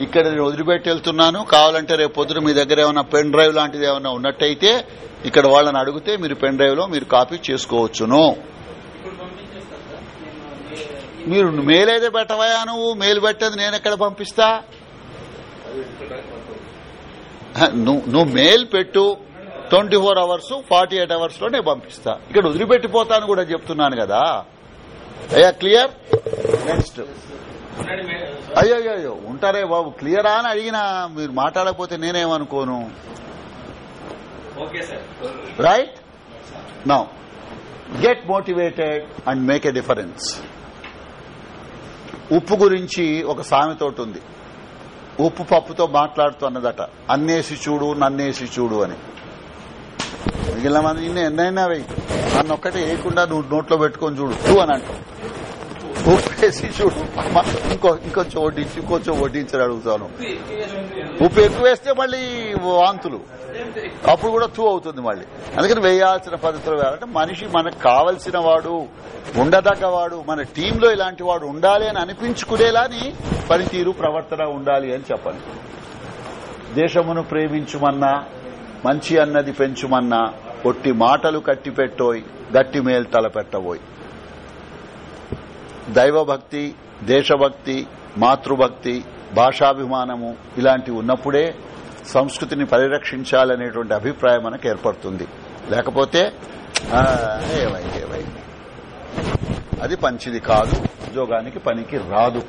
ఇక్కడ నేను వదిలిపెట్టి వెళ్తున్నాను. కావాలంటే రేపు పొద్దున మీ దగ్గర ఏమైనా పెన్ డ్రైవ్ లాంటిది ఏమైనా ఉన్నట్టయితే ఇక్కడ వాళ్ళని అడిగితే మీరు పెన్ డ్రైవ్లో మీరు కాపీ చేసుకోవచ్చును ఇప్పుడు పంపించేస్తారు సార్ నేను ఏ- మీరు మెయిల్ అయితే పెట్టవయా నువ్వు? మెయిల్ పెట్టేది నేను ఎక్కడ పంపిస్తా? నువ్వు నువ్వు మెయిల్ పెట్టు. Twenty four hours forty eight అవర్స్లో నేను పంపిస్తా. ఇక్కడ వదిలిపెట్టిపోతాను కూడా చెప్తున్నాను కదా. అయ్యా క్లియర్? నెక్స్ట్. అయ్యో అయ్యో ఉంటారే బాబు. క్లియరా అని అడిగినా మీరు మాట్లాడకపోతే నేనేమనుకోను? Right? Now get motivated and make a difference. ఉప్పు గురించి ఒక సామెతోటి ఉంది ఉప్పు పప్పుతో మాట్లాడుతున్నదట. అన్నేసి చూడు నన్నేసి చూడు అని. మిగిలిన మంది నిన్న ఎన్నైనా వెయ్యి నన్ను ఒక్కటే వేయకుండా నువ్వు నోట్లో పెట్టుకొని చూడు. టూ అని అంటావు ఉప్పు వేసి చూడు ఇంకో ఇంకొంచెం వడ్డించి ఇంకొంచెం వడ్డించని అడుగుతాను ఉప్పు ఎక్కువ వేస్తే మళ్ళీ వాంతులు అప్పుడు కూడా తూ అవుతుంది మళ్ళీ. అందుకని వేయాల్సిన పద్ధతులు వేయాలంటే మనిషి మనకు కావలసిన వాడు ఉండదగ్గవాడు మన టీంలో ఇలాంటి వాడు ఉండాలి అని అనిపించుకునేలాని పనితీరు ప్రవర్తన ఉండాలి అని చెప్పండి దేశమును ప్రేమించుమన్నా మంచి అన్నది పెంచుమన్నా ఒట్టి మాటలు కట్టి పెట్టోయ్ గట్టి మేలు తలపెట్టబోయ్. దైవభక్తి దేశభక్తి మాతృభక్తి భాషాభిమానము ఇలాంటివి ఉన్నప్పుడే సంస్కృతిని పరిరక్షించాలనేటువంటి అభిప్రాయం మనకు ఏర్పడుతుంది. లేకపోతే ఆ, ఏమైంది ఏమైంది? అది పంచిది కాదు ఉద్యోగానికి పనికి రాదు.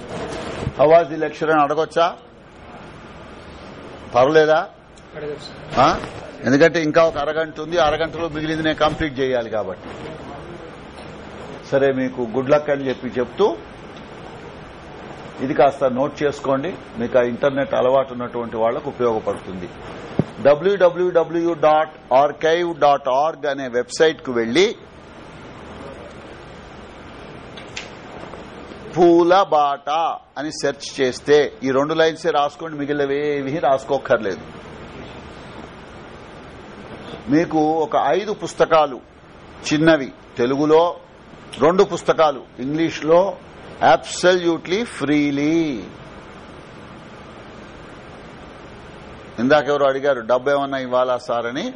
హవాజ్ ది లెక్చర్ అని అడగొచ్చా. పర్లేదా? ఎందుకంటే ఇంకా ఒక అరగంట ఉంది అరగంటలో మిగిలింది నేను కంప్లీట్ చేయాలి కాబట్టి. సరే మీకు గుడ్ లక్ అని చెప్పి చెప్తూ ఇది కాస్త నోట్ చేసుకోండి. మీకు ఆ ఇంటర్నెట్ అలవాటు ఉన్నటువంటి వాళ్ళకు ఉపయోగపడుతుంది. W W W dot archive dot org అనే వెబ్సైట్కు వెళ్ళి పూల బాట అని సెర్చ్ చేస్తే ఈ రెండు లైన్సే రాసుకోండి మిగిలినవేవి రాసుకోక్కర్లేదు. మీకు ఒక ఐదు పుస్తకాలు చిన్నవి తెలుగులో రెండు పుస్తకాలు ఇంగ్లీష్లో అబ్సల్యూట్లీ ఫ్రీలీ. ఇందాకెవరు అడిగారు డబ్బు ఏమన్నా ఇవ్వాలా సార్ అని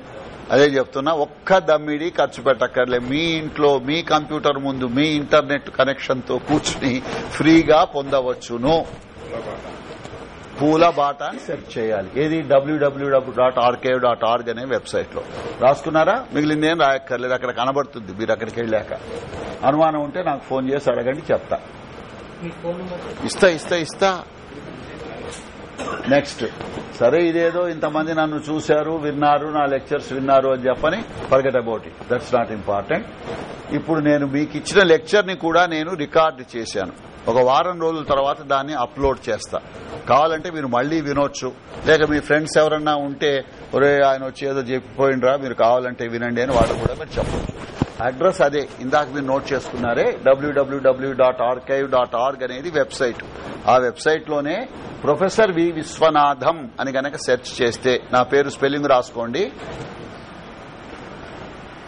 అదే చెప్తున్నా ఒక్క దమ్మిడి ఖర్చు పెట్టక్కర్లే. మీ ఇంట్లో మీ కంప్యూటర్ ముందు మీ ఇంటర్నెట్ కనెక్షన్తో కూర్చుని ఫ్రీగా పొందవచ్చును. పూల బాట అని సెర్చ్ చేయాలి. ఏది? W W W dot archive dot org అనే వెబ్సైట్లో రాసుకున్నారా? మిగిలింది ఏం రాయక్కర్లేదు. అక్కడ కనబడుతుంది. మీరు అక్కడికి వెళ్ళాక. అనుమానం ఉంటే నాకు ఫోన్ చేసి అడగండి చెప్తా. మీ ఫోన్ నెంబర్ ఇస్తా ఇస్తా ఇస్తా. నెక్స్ట్. సరే ఇదేదో ఇంతమంది నన్ను చూశారు విన్నారు నా లెక్చర్స్ విన్నారు అని చెప్పని forget about it that's not important ఇప్పుడు నేను మీకు ఇచ్చిన లెక్చర్ని కూడా నేను రికార్డు చేశాను. ఒక వారం రోజుల తర్వాత దాన్ని అప్లోడ్ చేస్తా. కావాలంటే మీరు మళ్ళీ వినొచ్చు. లేక మీ ఫ్రెండ్స్ ఎవరన్నా ఉంటే ఒరే ఆయన వచ్చి ఏదో చెప్పిపోయినరా మీరు కావాలంటే వినండి అని వాళ్ళు కూడా మీరు చెప్పచ్చు అడ్రస్ అదే. ఇందాక మీరు note చేసుకున్నారే W W W dot dot org అనేది వెబ్సైట్. ఆ వెబ్సైట్లోనే ప్రొఫెసర్ వి విశ్వనాథం అని గనక సెర్చ్ చేస్తే నా పేరు స్పెల్లింగ్ రాసుకోండి.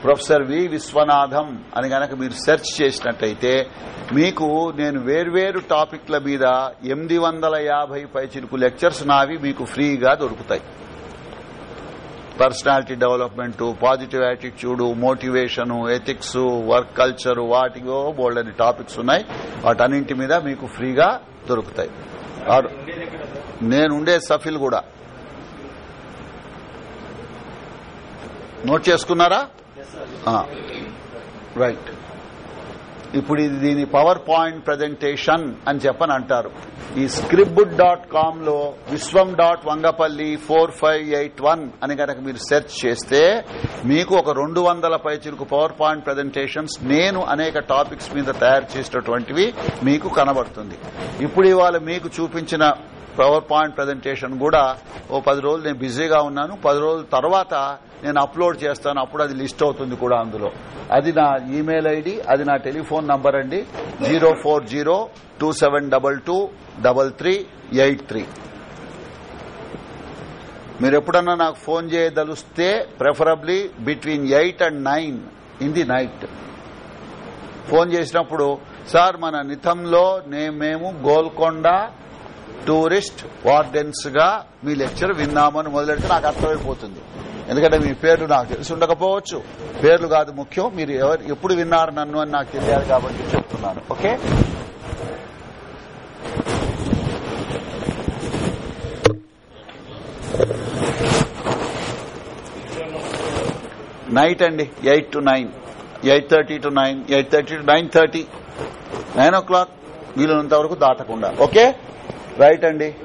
ప్రొఫెసర్ వి విశ్వనాథం అని గనక మీరు సెర్చ్ చేసినట్టయితే మీకు నేను వేర్వేరు టాపిక్ల మీద ఎనిమిది వందల యాభై పైచిలుకు లెక్చర్స్ నావి మీకు ఫ్రీగా దొరుకుతాయి. Personality development positive attitude motivation ethics work culture వాటిగో బోల్డని టాపిక్స్ ఉన్నాయి. వాటన్నింటి మీద మీకు ఫ్రీగా దొరుకుతాయి. నేనుండే సఫిల్ కూడా. నోట్ చేసుకున్నారా? రైట్ ఇప్పుడు ఇది దీని పవర్ పాయింట్ ప్రజెంటేషన్ అని చెప్పని అంటారు. ఈ script dot కామ్లో Vishwam dot Vangapalli four five eight one అని కనుక మీరు సెర్చ్ చేస్తే మీకు ఒక రెండు వందల పైచిలకు పవర్ పాయింట్ ప్రజెంటేషన్స్ నేను అనేక టాపిక్స్ మీద తయారు చేసినటువంటివి మీకు కనబడుతుంది. ఇప్పుడు ఇవాళ మీకు చూపించిన పవర్ పాయింట్ ప్రజెంటేషన్ కూడా ఓ పది రోజులు నేను బిజీగా ఉన్నాను. పది రోజుల తర్వాత నేను అప్లోడ్ చేస్తాను. అప్పుడు అది లిస్ట్ అవుతుంది కూడా అందులో. అది నా ఈమెయిల్ ఐడి అది నా టెలిఫోన్ నంబర్ అండి. Zero four zero two seven double two double three eight three. మీరు ఎప్పుడన్నా నాకు phone చేయదలుస్తే preferably between eight and nine in the night. Phone చేసినప్పుడు సార్ మన నితంలో మేము గోల్కొండ టూరిస్ట్ వార్డెన్స్గా మీ లెక్చర్ విన్నామని మొదలెడితే నాకు అర్థమైపోతుంది. ఎందుకంటే మీ పేర్లు నాకు తెలిసి ఉండకపోవచ్చు. పేర్లు కాదు ముఖ్యం. మీరు ఎవరు ఎప్పుడు విన్నారు నన్ను అని నాకు తెలియాలి కాబట్టి చెప్తున్నాను. ఓకే? నైట్ అండి. Eight to nine. Eight thirty to nine. Eight thirty to nine thirty. Nine o'clock వీలున్నంత వరకు దాటకుండా. ఓకే? రైట్ అండి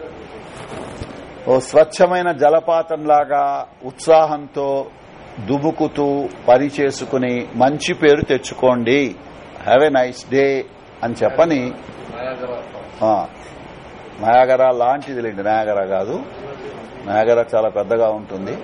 ఓ స్వచ్ఛమైన జలపాతంలాగా ఉత్సాహంతో దుముకుతూ పని చేసుకుని మంచి పేరు తెచ్చుకోండి. హ్యావ్ ఎ నైస్ డే అని చెప్పని నయాగరా లాంటిది లేండి. నయాగరా కాదు. నయాగరా చాలా పెద్దగా ఉంటుంది.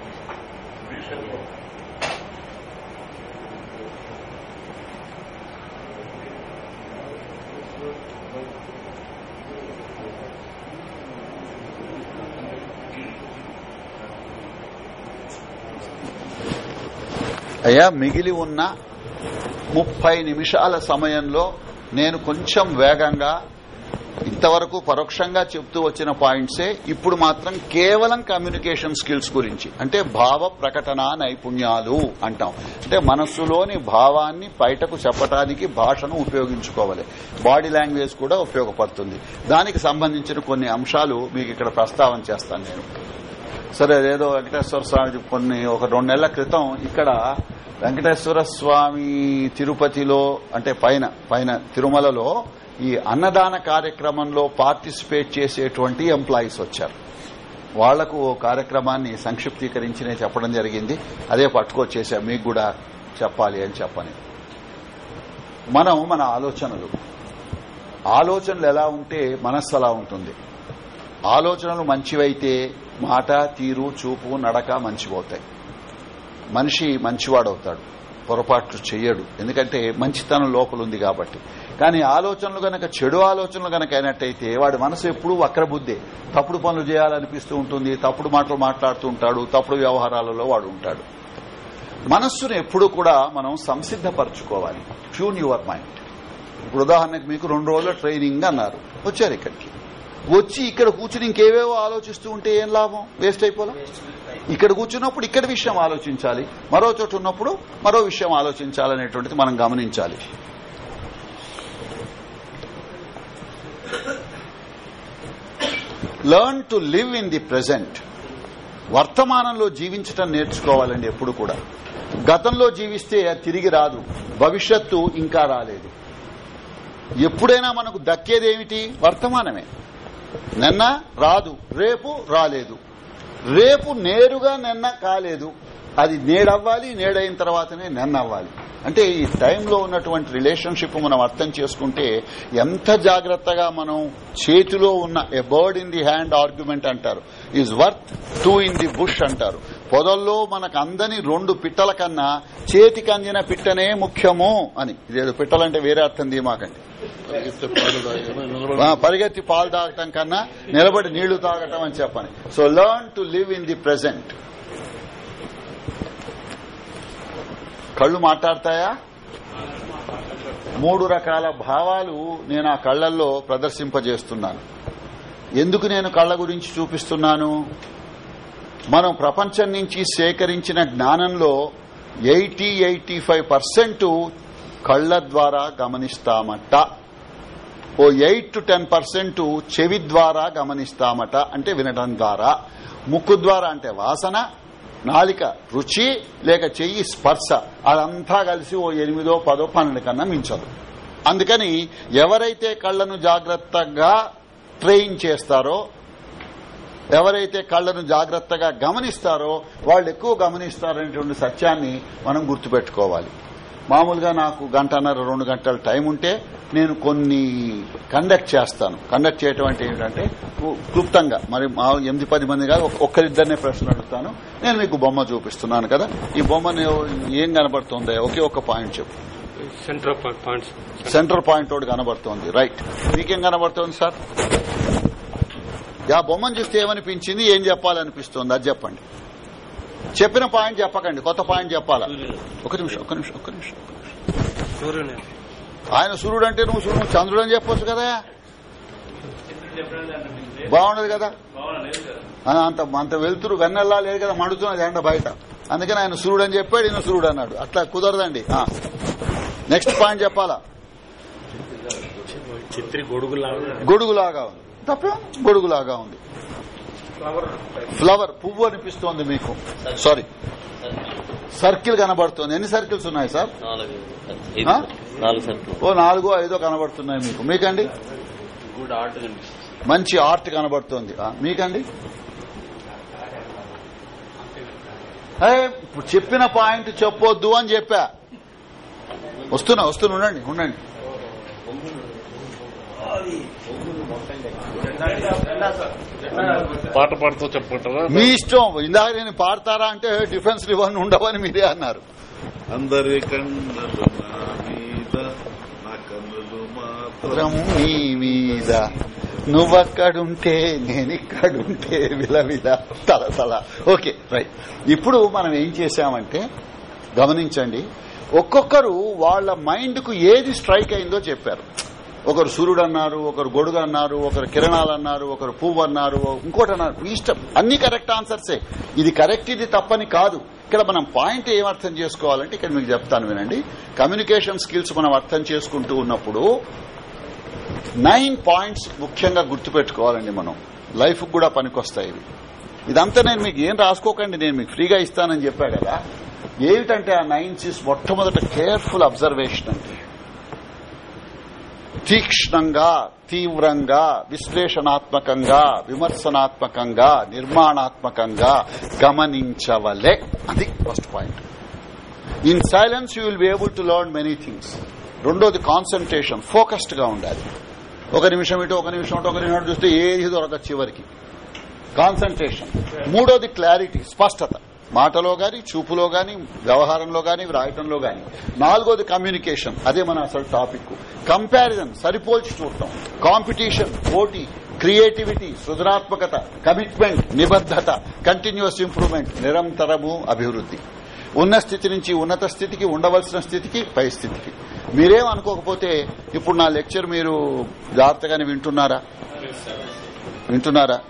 అయ్యా మిగిలి ఉన్న ముప్పై నిమిషాల సమయంలో నేను కొంచెం వేగంగా ఇంతవరకు పరోక్షంగా చెప్తూ వచ్చిన పాయింట్సే ఇప్పుడు మాత్రం కేవలం కమ్యూనికేషన్ స్కిల్స్ గురించి. అంటే భావ ప్రకటన నైపుణ్యాలు అంటాం. అంటే మనస్సులోని భావాన్ని బయటకు చెప్పడానికి భాషను ఉపయోగించుకోవాలి. బాడీ లాంగ్వేజ్ కూడా ఉపయోగపడుతుంది. దానికి సంబంధించిన కొన్ని అంశాలు మీకు ఇక్కడ ప్రస్తావన చేస్తాను నేను. సరే అదేదో వెంకటేశ్వర స్వామి కొన్ని ఒక రెండు నెలల క్రితం ఇక్కడ వెంకటేశ్వర స్వామి తిరుపతిలో అంటే పైన పైన తిరుమలలో ఈ అన్నదాన కార్యక్రమంలో పార్టిసిపేట్ చేసేటువంటి ఎంప్లాయీస్ వచ్చారు. వాళ్ళకు ఓ కార్యక్రమాన్ని సంక్షిప్తీకరించి చెప్పడం జరిగింది. అదే పట్టుకొచ్చేసా మీకు కూడా చెప్పాలి అని చెప్పని. మనం మన ఆలోచనలు. ఆలోచనలు ఎలా ఉంటే మనస్సు అలా ఉంటుంది. ఆలోచనలు మంచివైతే మాట తీరు చూపు నడక మంచిపోతాయి. మనిషి మంచివాడవుతాడు. పొరపాట్లు చెయ్యడు. ఎందుకంటే మంచితనం లోపల ఉంది కాబట్టి. కానీ ఆలోచనలు గనక చెడు ఆలోచనలు గనక అయినట్టయితే వాడి మనసు ఎప్పుడూ వక్రబుద్ధే. తప్పుడు పనులు చేయాలనిపిస్తూ ఉంటుంది. తప్పుడు మాటలు మాట్లాడుతూ ఉంటాడు. తప్పుడు వ్యవహారాలలో వాడు ఉంటాడు. మనస్సును ఎప్పుడూ కూడా మనం సంసిద్ధపరచుకోవాలి. Tune your mind. ఇప్పుడు ఉదాహరణకు మీకు రెండు రోజుల ట్రైనింగ్ అన్నారు. వచ్చారు ఇక్కడికి. వచ్చి ఇక్కడ కూర్చుని ఇంకేవేవో ఆలోచిస్తూ ఉంటే ఏం లాభం? వేస్ట్ అయిపోలా? ఇక్కడ కూర్చున్నప్పుడు ఇక్కడ విషయం ఆలోచించాలి. మరో చోట ఉన్నప్పుడు మరో విషయం ఆలోచించాలనేటువంటిది మనం గమనించాలి. Learn to live in the present వర్తమానంలో జీవించటం నేర్చుకోవాలండి ఎప్పుడు కూడా. గతంలో జీవిస్తే అది తిరిగి రాదు. భవిష్యత్తు ఇంకా రాలేదు. ఎప్పుడైనా మనకు దక్కేదేమిటి? వర్తమానమే. నిన్న రాదు రేపు రాలేదు. రేపు నేరుగా నిన్న కాలేదు. అది నేడవ్వాలి నేడైన తర్వాతనే నిన్న అవ్వాలి అంటే ఈ టైంలో ఉన్నటువంటి రిలేషన్షిప్ మనం అర్థం చేసుకుంటే ఎంత జాగ్రత్తగా మనం చేతిలో ఉన్న a bird in the hand argument అంటారు. Is worth two in the bush అంటారు. పొదల్లో మనకు అందని రెండు పిట్టల కన్నా చేతికి అందిన పిట్టనే ముఖ్యము అని. ఇదేదో పిట్టలంటే వేరే అర్థం దీమాకండి పరిగెత్తే పాలు తాగటం కన్నా నిలబడి నీళ్ళు తాగటం అని చెప్పని. So learn to live in the present కళ్ళు మాట్లాడతాయా? మూడు రకాల భావాలు నేను ఆ కళ్ళల్లో ప్రదర్శింపజేస్తున్నాను. ఎందుకు నేను కళ్ళ గురించి చూపిస్తున్నాను? మనం ప్రపంచం నుంచి సేకరించిన జ్ఞానంలో ఎయిటీ ఎయిటీ ఫైవ్ పర్సెంట్ కళ్ళ ద్వారా గమనిస్తామట. ఓ ఎయిట్ టు టెన్ పర్సెంట్ చెవి ద్వారా గమనిస్తామట అంటే వినడం ద్వారా. ముక్కు ద్వారా అంటే వాసన నాలిక రుచి లేక చెయ్యి స్పర్శ. అదంతా కలిసి ఓ ఎనిమిదో పదో పన్నెండు కన్నా మించదు. అందుకని ఎవరైతే కళ్ళను జాగ్రత్తగా ట్రైన్ చేస్తారో ఎవరైతే కళ్ళను జాగ్రత్తగా గమనిస్తారో వాళ్ళు ఎక్కువ గమనిస్తారనేటువంటి సత్యాన్ని మనం గుర్తుపెట్టుకోవాలి. మామూలుగా నాకు గంటన్నర రెండు గంటల టైం ఉంటే నేను కొన్ని కండక్ట్ చేస్తాను. కండక్ట్ చేయటం అంటే ఏంటంటే క్లుప్తంగా మరి ఎనిమిది పది మంది కాదు ఒక్క- ఒక్కరిద్దరినే ప్రశ్నలు అడుగుతాను. నేను మీకు బొమ్మ చూపిస్తున్నాను కదా. ఈ బొమ్మని ఏం కనబడుతుందో ఒకే ఒక్క పాయింట్ చెప్పు. Centre of points centre point ఒకటి కనబడుతోంది. రైట్ మీకేం కనబడుతోంది సార్? ఆ బొమ్మను చూస్తే ఏమనిపించింది? ఏం చెప్పాలనిపిస్తుంది? అది చెప్పండి. చెప్పిన పాయింట్ చెప్పకండి. కొత్త పాయింట్ చెప్పాలా? ఒక నిమిషం ఒక నిమిషం ఒక నిమిషం. ఆయన సూర్యుడు అంటే నువ్వు సూర్యుడు చంద్రుడు అని చెప్పొచ్చు కదా? బాగుండదు కదా? అంత అంత వెళ్తురు వెన్నెల్లా లేదు కదా? మండుతున్నది ఎండ బయట. అందుకని ఆయన సూర్యుడు అని చెప్పాడు ఈయన సూర్యుడు అన్నాడు. అట్లా కుదరదండి. నెక్స్ట్ పాయింట్ చెప్పాలా? గొడుగులాగా ఉంది. తప్ప గొడుగులాగా ఉంది. ఫ్లవర్ పువ్వు అనిపిస్తోంది మీకు. సారీ సర్కిల్ కనబడుతోంది. ఎన్ని సర్కిల్స్ ఉన్నాయి సార్ ఓ నాలుగో ఐదో కనబడుతున్నాయి మీకు. మీకండి? మంచి ఆర్ట్ కనబడుతోంది. మీకండి? చెప్పిన పాయింట్ చెప్పొద్దు అని చెప్పా. వస్తున్నా వస్తున్నా ఉండండి ఉండండి. పాట పాడుతూ చెప్పమంటారా మీ ఇష్టం. ఇందాక నేను పాడతారా అంటే డిఫెన్స్ ఇవన్నీ ఉండవని మీరే అన్నారు. అందరి కన్నులు నా మీద నా కన్నులు మాత్రం నీ మీద. నువ్వక్కడుంటే నేనిక్కడుంటే విలవిల తల తల ఓకే రైట్. ఇప్పుడు మనం ఏం చేశామంటే గమనించండి. ఒక్కొక్కరు వాళ్ళ మైండ్కు ఏది స్ట్రైక్ అయిందో చెప్పారు. ఒకరు సూర్యుడు అన్నారు ఒకరు గొడుగు అన్నారు ఒకరు కిరణాలు అన్నారు ఒకరు పువ్వు అన్నారు ఇంకోటి అన్నారు ఇష్టం. అన్ని కరెక్ట్ ఆన్సర్సే. ఇది కరెక్ట్ ఇది తప్పని కాదు. ఇక్కడ మనం పాయింట్ ఏం అర్థం చేసుకోవాలంటే ఇక్కడ మీకు చెప్తాను వినండి. కమ్యూనికేషన్ స్కిల్స్ మనం అర్థం చేసుకుంటూ ఉన్నప్పుడు నైన్ పాయింట్స్ ముఖ్యంగా గుర్తుపెట్టుకోవాలండి మనం. లైఫ్ కూడా పనికొస్తాయి ఇవి. ఇదంతా నేను మీకు ఏం రాసుకోకండి నేను మీకు ఫ్రీగా ఇస్తానని చెప్పా కదా. ఏమిటంటే ఆ నైన్ సీస్ మొట్టమొదట కేర్ఫుల్ అబ్జర్వేషన్ అంటే. తీక్ష్ణంగా తీవ్రంగా విశ్లేషణాత్మకంగా విమర్శనాత్మకంగా నిర్మాణాత్మకంగా గమనించవలే. అది first point in silence you will be able to learn many things రెండోది కాన్సన్ట్రేషన్ ఫోకస్డ్గా ఉండాలి. ఒక నిమిషం ఇటు ఒక నిమిషం ఇటు ఒక నిమిషం చూస్తే ఏది దొరకదు చివరికి. కాన్సన్ట్రేషన్ మూడోది క్లారిటీ స్పష్టత. మాటలో గాని చూపులో గాని వ్యవహారంలో గాని వ్రాయటంలో గాని. నాలుగోది కమ్యూనికేషన్ అదే మన అసలు టాపిక్ కంపారిజన్ సరిపోల్చి చూడటం. కాంపిటీషన్ పోటీ. క్రియేటివిటీ సృజనాత్మకత. కమిట్మెంట్ నిబద్దత కంటిన్యూస్ ఇంప్రూవ్మెంట్ నిరంతరము అభివృద్ది ఉన్న స్థితి నుంచి ఉన్నత స్థితికి ఉండవలసిన స్థితికి పై స్థితికి. మీరేం అనుకోకపోతే ఇప్పుడు నా లెక్చర్ మీరు జాగ్రత్తగానే వింటున్నారా? వింటున్నారా?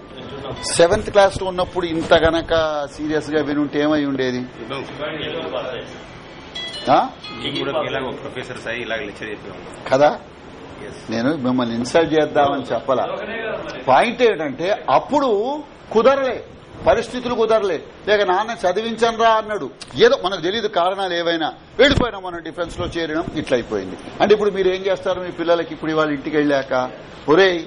సెవెంత్ క్లాస్లో ఉన్నప్పుడు ఇంత గనక సీరియస్గా వినుంటే ఏమై ఉండేది? కదా? నేను మిమ్మల్ని ఇన్సల్ట్ చేద్దామని చెప్పాల? పాయింట్ ఏంటంటే అప్పుడు కుదరలే. పరిస్థితులు కుదరలే. లేక నాన్న చదివించనరా అన్నాడు. ఏదో మనకు తెలియదు కారణాలు ఏవైనా. వెళ్ళిపోయినాం మనం డిఫెన్స్లో చేరడం ఇట్లా అయిపోయింది అంటే ఇప్పుడు మీరు ఏం చేస్తారు మీ పిల్లలకి? ఇప్పుడు వాళ్ళ ఇంటికి వెళ్ళాక ఒరేయ్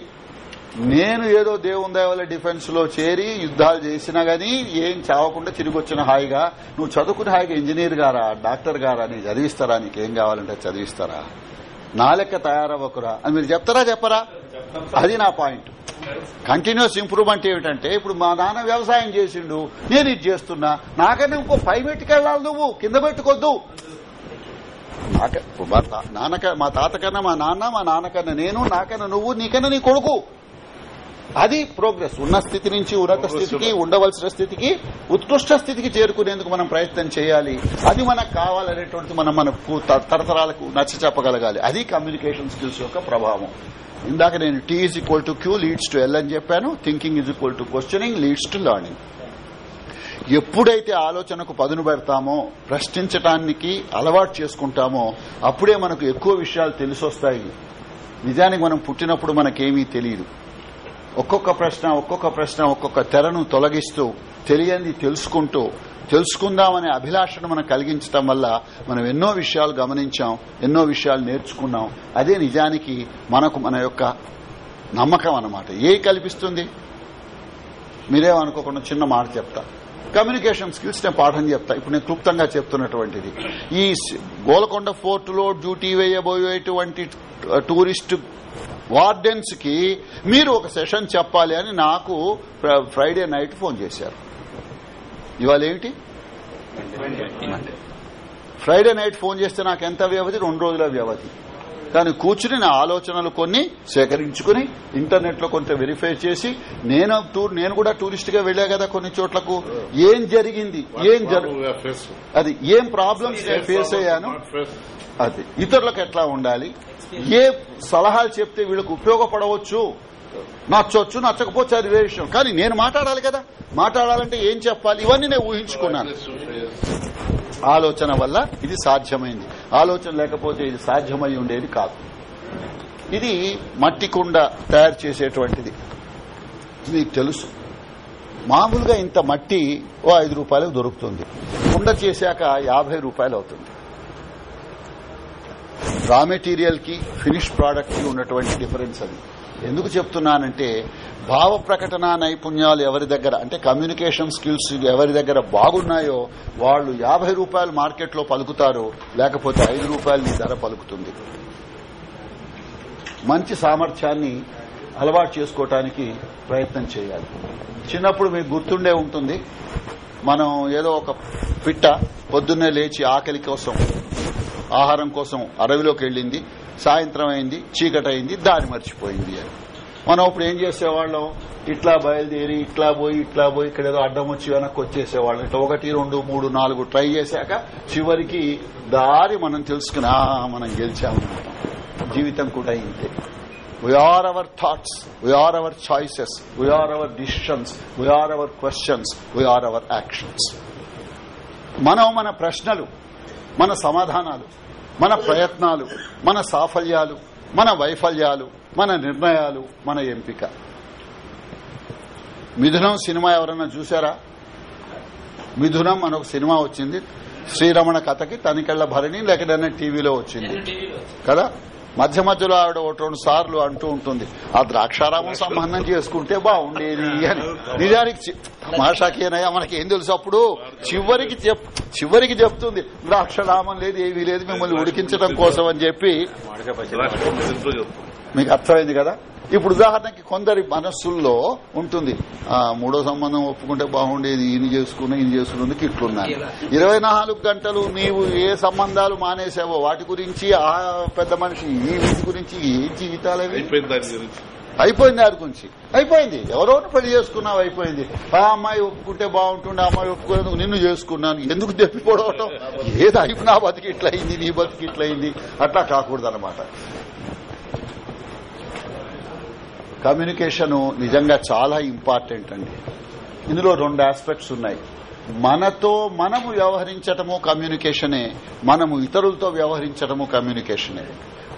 నేను ఏదో దేవుని దయ డిఫెన్స్లో చేరి యుద్ధాలు చేసినా గానీ ఏం చావకుండా తిరిగి వచ్చిన హాయిగా నువ్వు చదువుకుని హాయిగా ఇంజనీర్ గారా డాక్టర్ గారా నీ చదివిస్తారా నీకేం కావాలంటే చదివిస్తారా? నా లెక్క తయారవ్వకురా. అని మీరు చెప్తారా చెప్పరా? అది నా పాయింట్ కంటిన్యూస్ ఇంప్రూవ్మెంట్ ఏమిటంటే ఇప్పుడు మా నాన్న వ్యవసాయం చేసిండు నేను ఇది చేస్తున్నా. నాకన్నా ఇంకో పై పెట్టుకెళ్ళాలి నువ్వు కింద పెట్టుకోద్దు. నాక మా నాన్నక మా తాతకన్నా మా నాన్న మా నాన్నకన్నా నేను నాకన్నా నువ్వు నీకన్నా నీ కొడుకు. అది ప్రోగ్రెస్. ఉన్న స్థితి నుంచి ఉన్నత స్థితికి ఉండవలసిన స్థితికి ఉత్కృష్ట స్థితికి చేరుకునేందుకు మనం ప్రయత్నం చేయాలి. అది మనకు కావాలనేటువంటి మనం మనకు తరతరాలకు నచ్చ చెప్పగలగాలి. అది కమ్యూనికేషన్ స్కిల్స్ యొక్క ప్రభావం. ఇందాక నేను T is equal to Q leads to L అని చెప్పాను. Thinking is equal to questioning leads to learning ఎప్పుడైతే ఆలోచనకు పదును పెడతామో ప్రశ్నించటానికి అలవాటు చేసుకుంటామో అప్పుడే మనకు ఎక్కువ విషయాలు తెలిసొస్తాయి. నిజానికి మనం పుట్టినప్పుడు మనకేమీ తెలియదు ఒక్కొక్క ప్రశ్న ఒక్కొక్క ప్రశ్న ఒక్కొక్క తెరను తొలగిస్తూ తెలియంది తెలుసుకుంటూ తెలుసుకుందామనే అభిలాషను మనం కలిగించడం వల్ల మనం ఎన్నో విషయాలు గమనించాం ఎన్నో విషయాలు నేర్చుకున్నాం. అదే నిజానికి మనకు మన యొక్క నమ్మకం అన్నమాట. ఏ కల్పిస్తుంది? మీరేమనుకోకుండా చిన్న మాట చెప్తా. కమ్యూనికేషన్ స్కిల్స్ నేను పాఠం చెప్తా. ఇప్పుడు నేను క్లుప్తంగా చెప్తున్నటువంటిది. ఈ గోలకొండ ఫోర్టులో డ్యూటీ వేయబోయేటువంటి టూరిస్ట్ వార్డెన్స్కి మీరు ఒక సెషన్ చెప్పాలి అని నాకు ఫ్ర- ఫ్రైడే నైట్ ఫోన్ చేశారు. ఇవాళ ఏమిటి? ఫ్రైడే నైట్ ఫోన్ చేస్తే నాకు ఎంత వ్యవధి? రెండు రోజుల వ్యవధి. కానీ కూర్చుని నా ఆలోచనలు కొన్ని సేకరించుకుని ఇంటర్నెట్లో కొంత వెరిఫై చేసి నేను టూర్ నేను కూడా టూరిస్ట్గా వెళ్ళా కదా కొన్ని చోట్లకు. ఏం జరిగింది? ఏం అది ఏం ప్రాబ్లమ్స్ ఫేస్ అయ్యాను? అది. ఇతరులకు ఎట్లా ఉండాలి? ఏ సలహాలు చెప్తే వీళ్ళకు ఉపయోగపడవచ్చు? నచ్చొచ్చు నచ్చకపోవచ్చు అది వేరే విషయం. కానీ నేను మాట్లాడాలి కదా. మాట్లాడాలంటే ఏం చెప్పాలి? ఇవన్నీ నేను ఊహించుకున్నాను. ఆలోచన వల్ల ఇది సాధ్యమైంది. ఆలోచన లేకపోతే ఇది సాధ్యమై ఉండేది కాదు. ఇది మట్టి కుండ తయారు చేసేటువంటిది. మీకు తెలుసు. మామూలుగా ఇంత మట్టి ఓ ఐదు రూపాయలకు దొరుకుతుంది. కుండ చేశాక యాభై రూపాయలు అవుతుంది. రా మెటీరియల్కి ఫినిష్ ప్రోడక్ట్కి ఉన్నటువంటి డిఫరెన్స్ అది. ఎందుకు చెప్తున్నానంటే భావ ప్రకటన నైపుణ్యాలు ఎవరి దగ్గర అంటే కమ్యూనికేషన్ స్కిల్స్ ఎవరి దగ్గర బాగున్నాయో వాళ్ళు యాభై రూపాయలు మార్కెట్లో పలుకుతారు లేకపోతే ఐదు రూపాయలు నీ ధర పలుకుతుంది. మంచి సామర్థ్యాన్ని అలవాటు చేసుకోవటానికి ప్రయత్నం చేయాలి. చిన్నప్పుడు మీకు గుర్తుండే ఉంటుంది మనం ఏదో ఒక పిట్ట పొద్దున్నే లేచి ఆకలి కోసం ఆహారం కోసం అడవిలోకి వెళ్ళింది సాయంత్రం అయింది చీకటైంది అయింది దారి మర్చిపోయింది అని. మనం ఇప్పుడు ఏం చేసేవాళ్ళం? ఇట్లా బయలుదేరి ఇట్లా పోయి ఇట్లా పోయి ఇక్కడ ఏదో అడ్డం వచ్చి వెనక్కి వచ్చేసేవాళ్ళం. ఇట్లా ఒకటి రెండు మూడు నాలుగు ట్రై చేశాక చివరికి దారి మనం తెలుసుకున్నా మనం గెలిచాము. జీవితం కూడా ఇంతే. We are our thoughts we are our choices we are our decisions we are our questions we are our actions మనం మన ప్రశ్నలు మన సమాధానాలు మన ప్రయత్నాలు మన సాఫల్యాలు మన వైఫల్యాలు మన నిర్ణయాలు మన ఎంపిక. మిథునం సినిమా ఎవరన్నా చూసారా మిథునం అని ఒక సినిమా వచ్చింది. శ్రీరమణ కథకి తనికెళ్ళ భరణి లేకపోతే టీవీలో వచ్చింది? కదా? మధ్య మధ్యలో ఆవిడ ఒకటి రెండు సార్లు అంటూ ఉంటుంది ఆ ద్రాక్షారామం సంబంధం చేసుకుంటే బాగుండేది అని. నిజానికి తమాషాకేనయ్యా మనకి ఏం తెలుసు అప్పుడు? చివరికి చెప్ చివరికి చెప్తుంది ద్రాక్షరామం లేదు ఏమీ లేదు మిమ్మల్ని ఉడికించడం కోసం అని చెప్పి. మీకు అర్థమైంది కదా? ఇప్పుడు ఉదాహరణకి కొందరి మనస్సుల్లో ఉంటుంది. ఆ మూడో సంబంధం ఒప్పుకుంటే బాగుండేది ఈయన చేసుకుని ఈయన చేసుకున్నందుకు ఇట్లున్నాను. ఇరవై నాలుగు గంటలు నీవు ఏ సంబంధాలు మానేసావో వాటి గురించి ఆ పెద్ద మనిషి ఈ వీటి గురించి ఏ జీవితాలు అయిపోయింది దాని గురించి. అయిపోయింది దాని గురించి. అయిపోయింది. ఎవరో పెళ్ళి చేసుకున్నావు అయిపోయింది. ఆ అమ్మాయి ఒప్పుకుంటే బాగుంటుండే అమ్మాయి ఒప్పుకునేందుకు నిన్ను చేసుకున్నాను. ఎందుకు తెప్పిపోవడం ఏది అయిపో నా బతికి ఇట్లయింది నీ బతికి ఇట్లయింది? అట్లా కాకూడదు అనమాట కమ్యూనికేషన్ నిజంగా చాలా ఇంపార్టెంట్ అండి. ఇందులో రెండు ఆస్పెక్ట్స్ ఉన్నాయి. మనతో మనము వ్యవహరించటము కమ్యూనికేషనే మనము ఇతరులతో వ్యవహరించటము కమ్యూనికేషనే.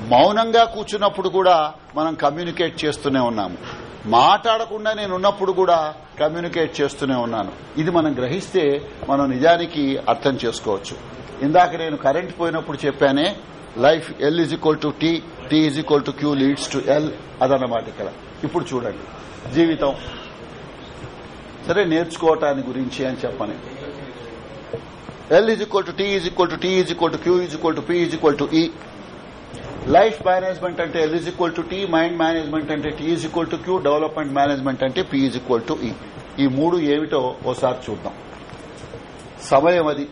మౌనంగా కూర్చున్నప్పుడు కూడా మనం కమ్యూనికేట్ చేస్తూనే ఉన్నాము. మాట్లాడకుండా నేను ఉన్నప్పుడు కూడా కమ్యూనికేట్ చేస్తూనే ఉన్నాను. ఇది మనం గ్రహిస్తే మనం నిజానికి అర్థం చేసుకోవచ్చు. ఇందాక నేను కరెంట్ పోయినప్పుడు చెప్పానే life L is equal to T T is equal to Q leads to L అదన్నమాట ఇక్కడ. ఇప్పుడు చూడండి. జీవితం. సరే నేర్చుకోవటాన్ని గురించి అని చెప్పని. L is equal to T is equal to T is equal to Q is equal to P is equal to E life management అంటే L is equal to T mind management అంటే T is equal to Q development management అంటే P is equal to E E మూడు ఏమిటో ఓసారి చూద్దాం. సమయం అది.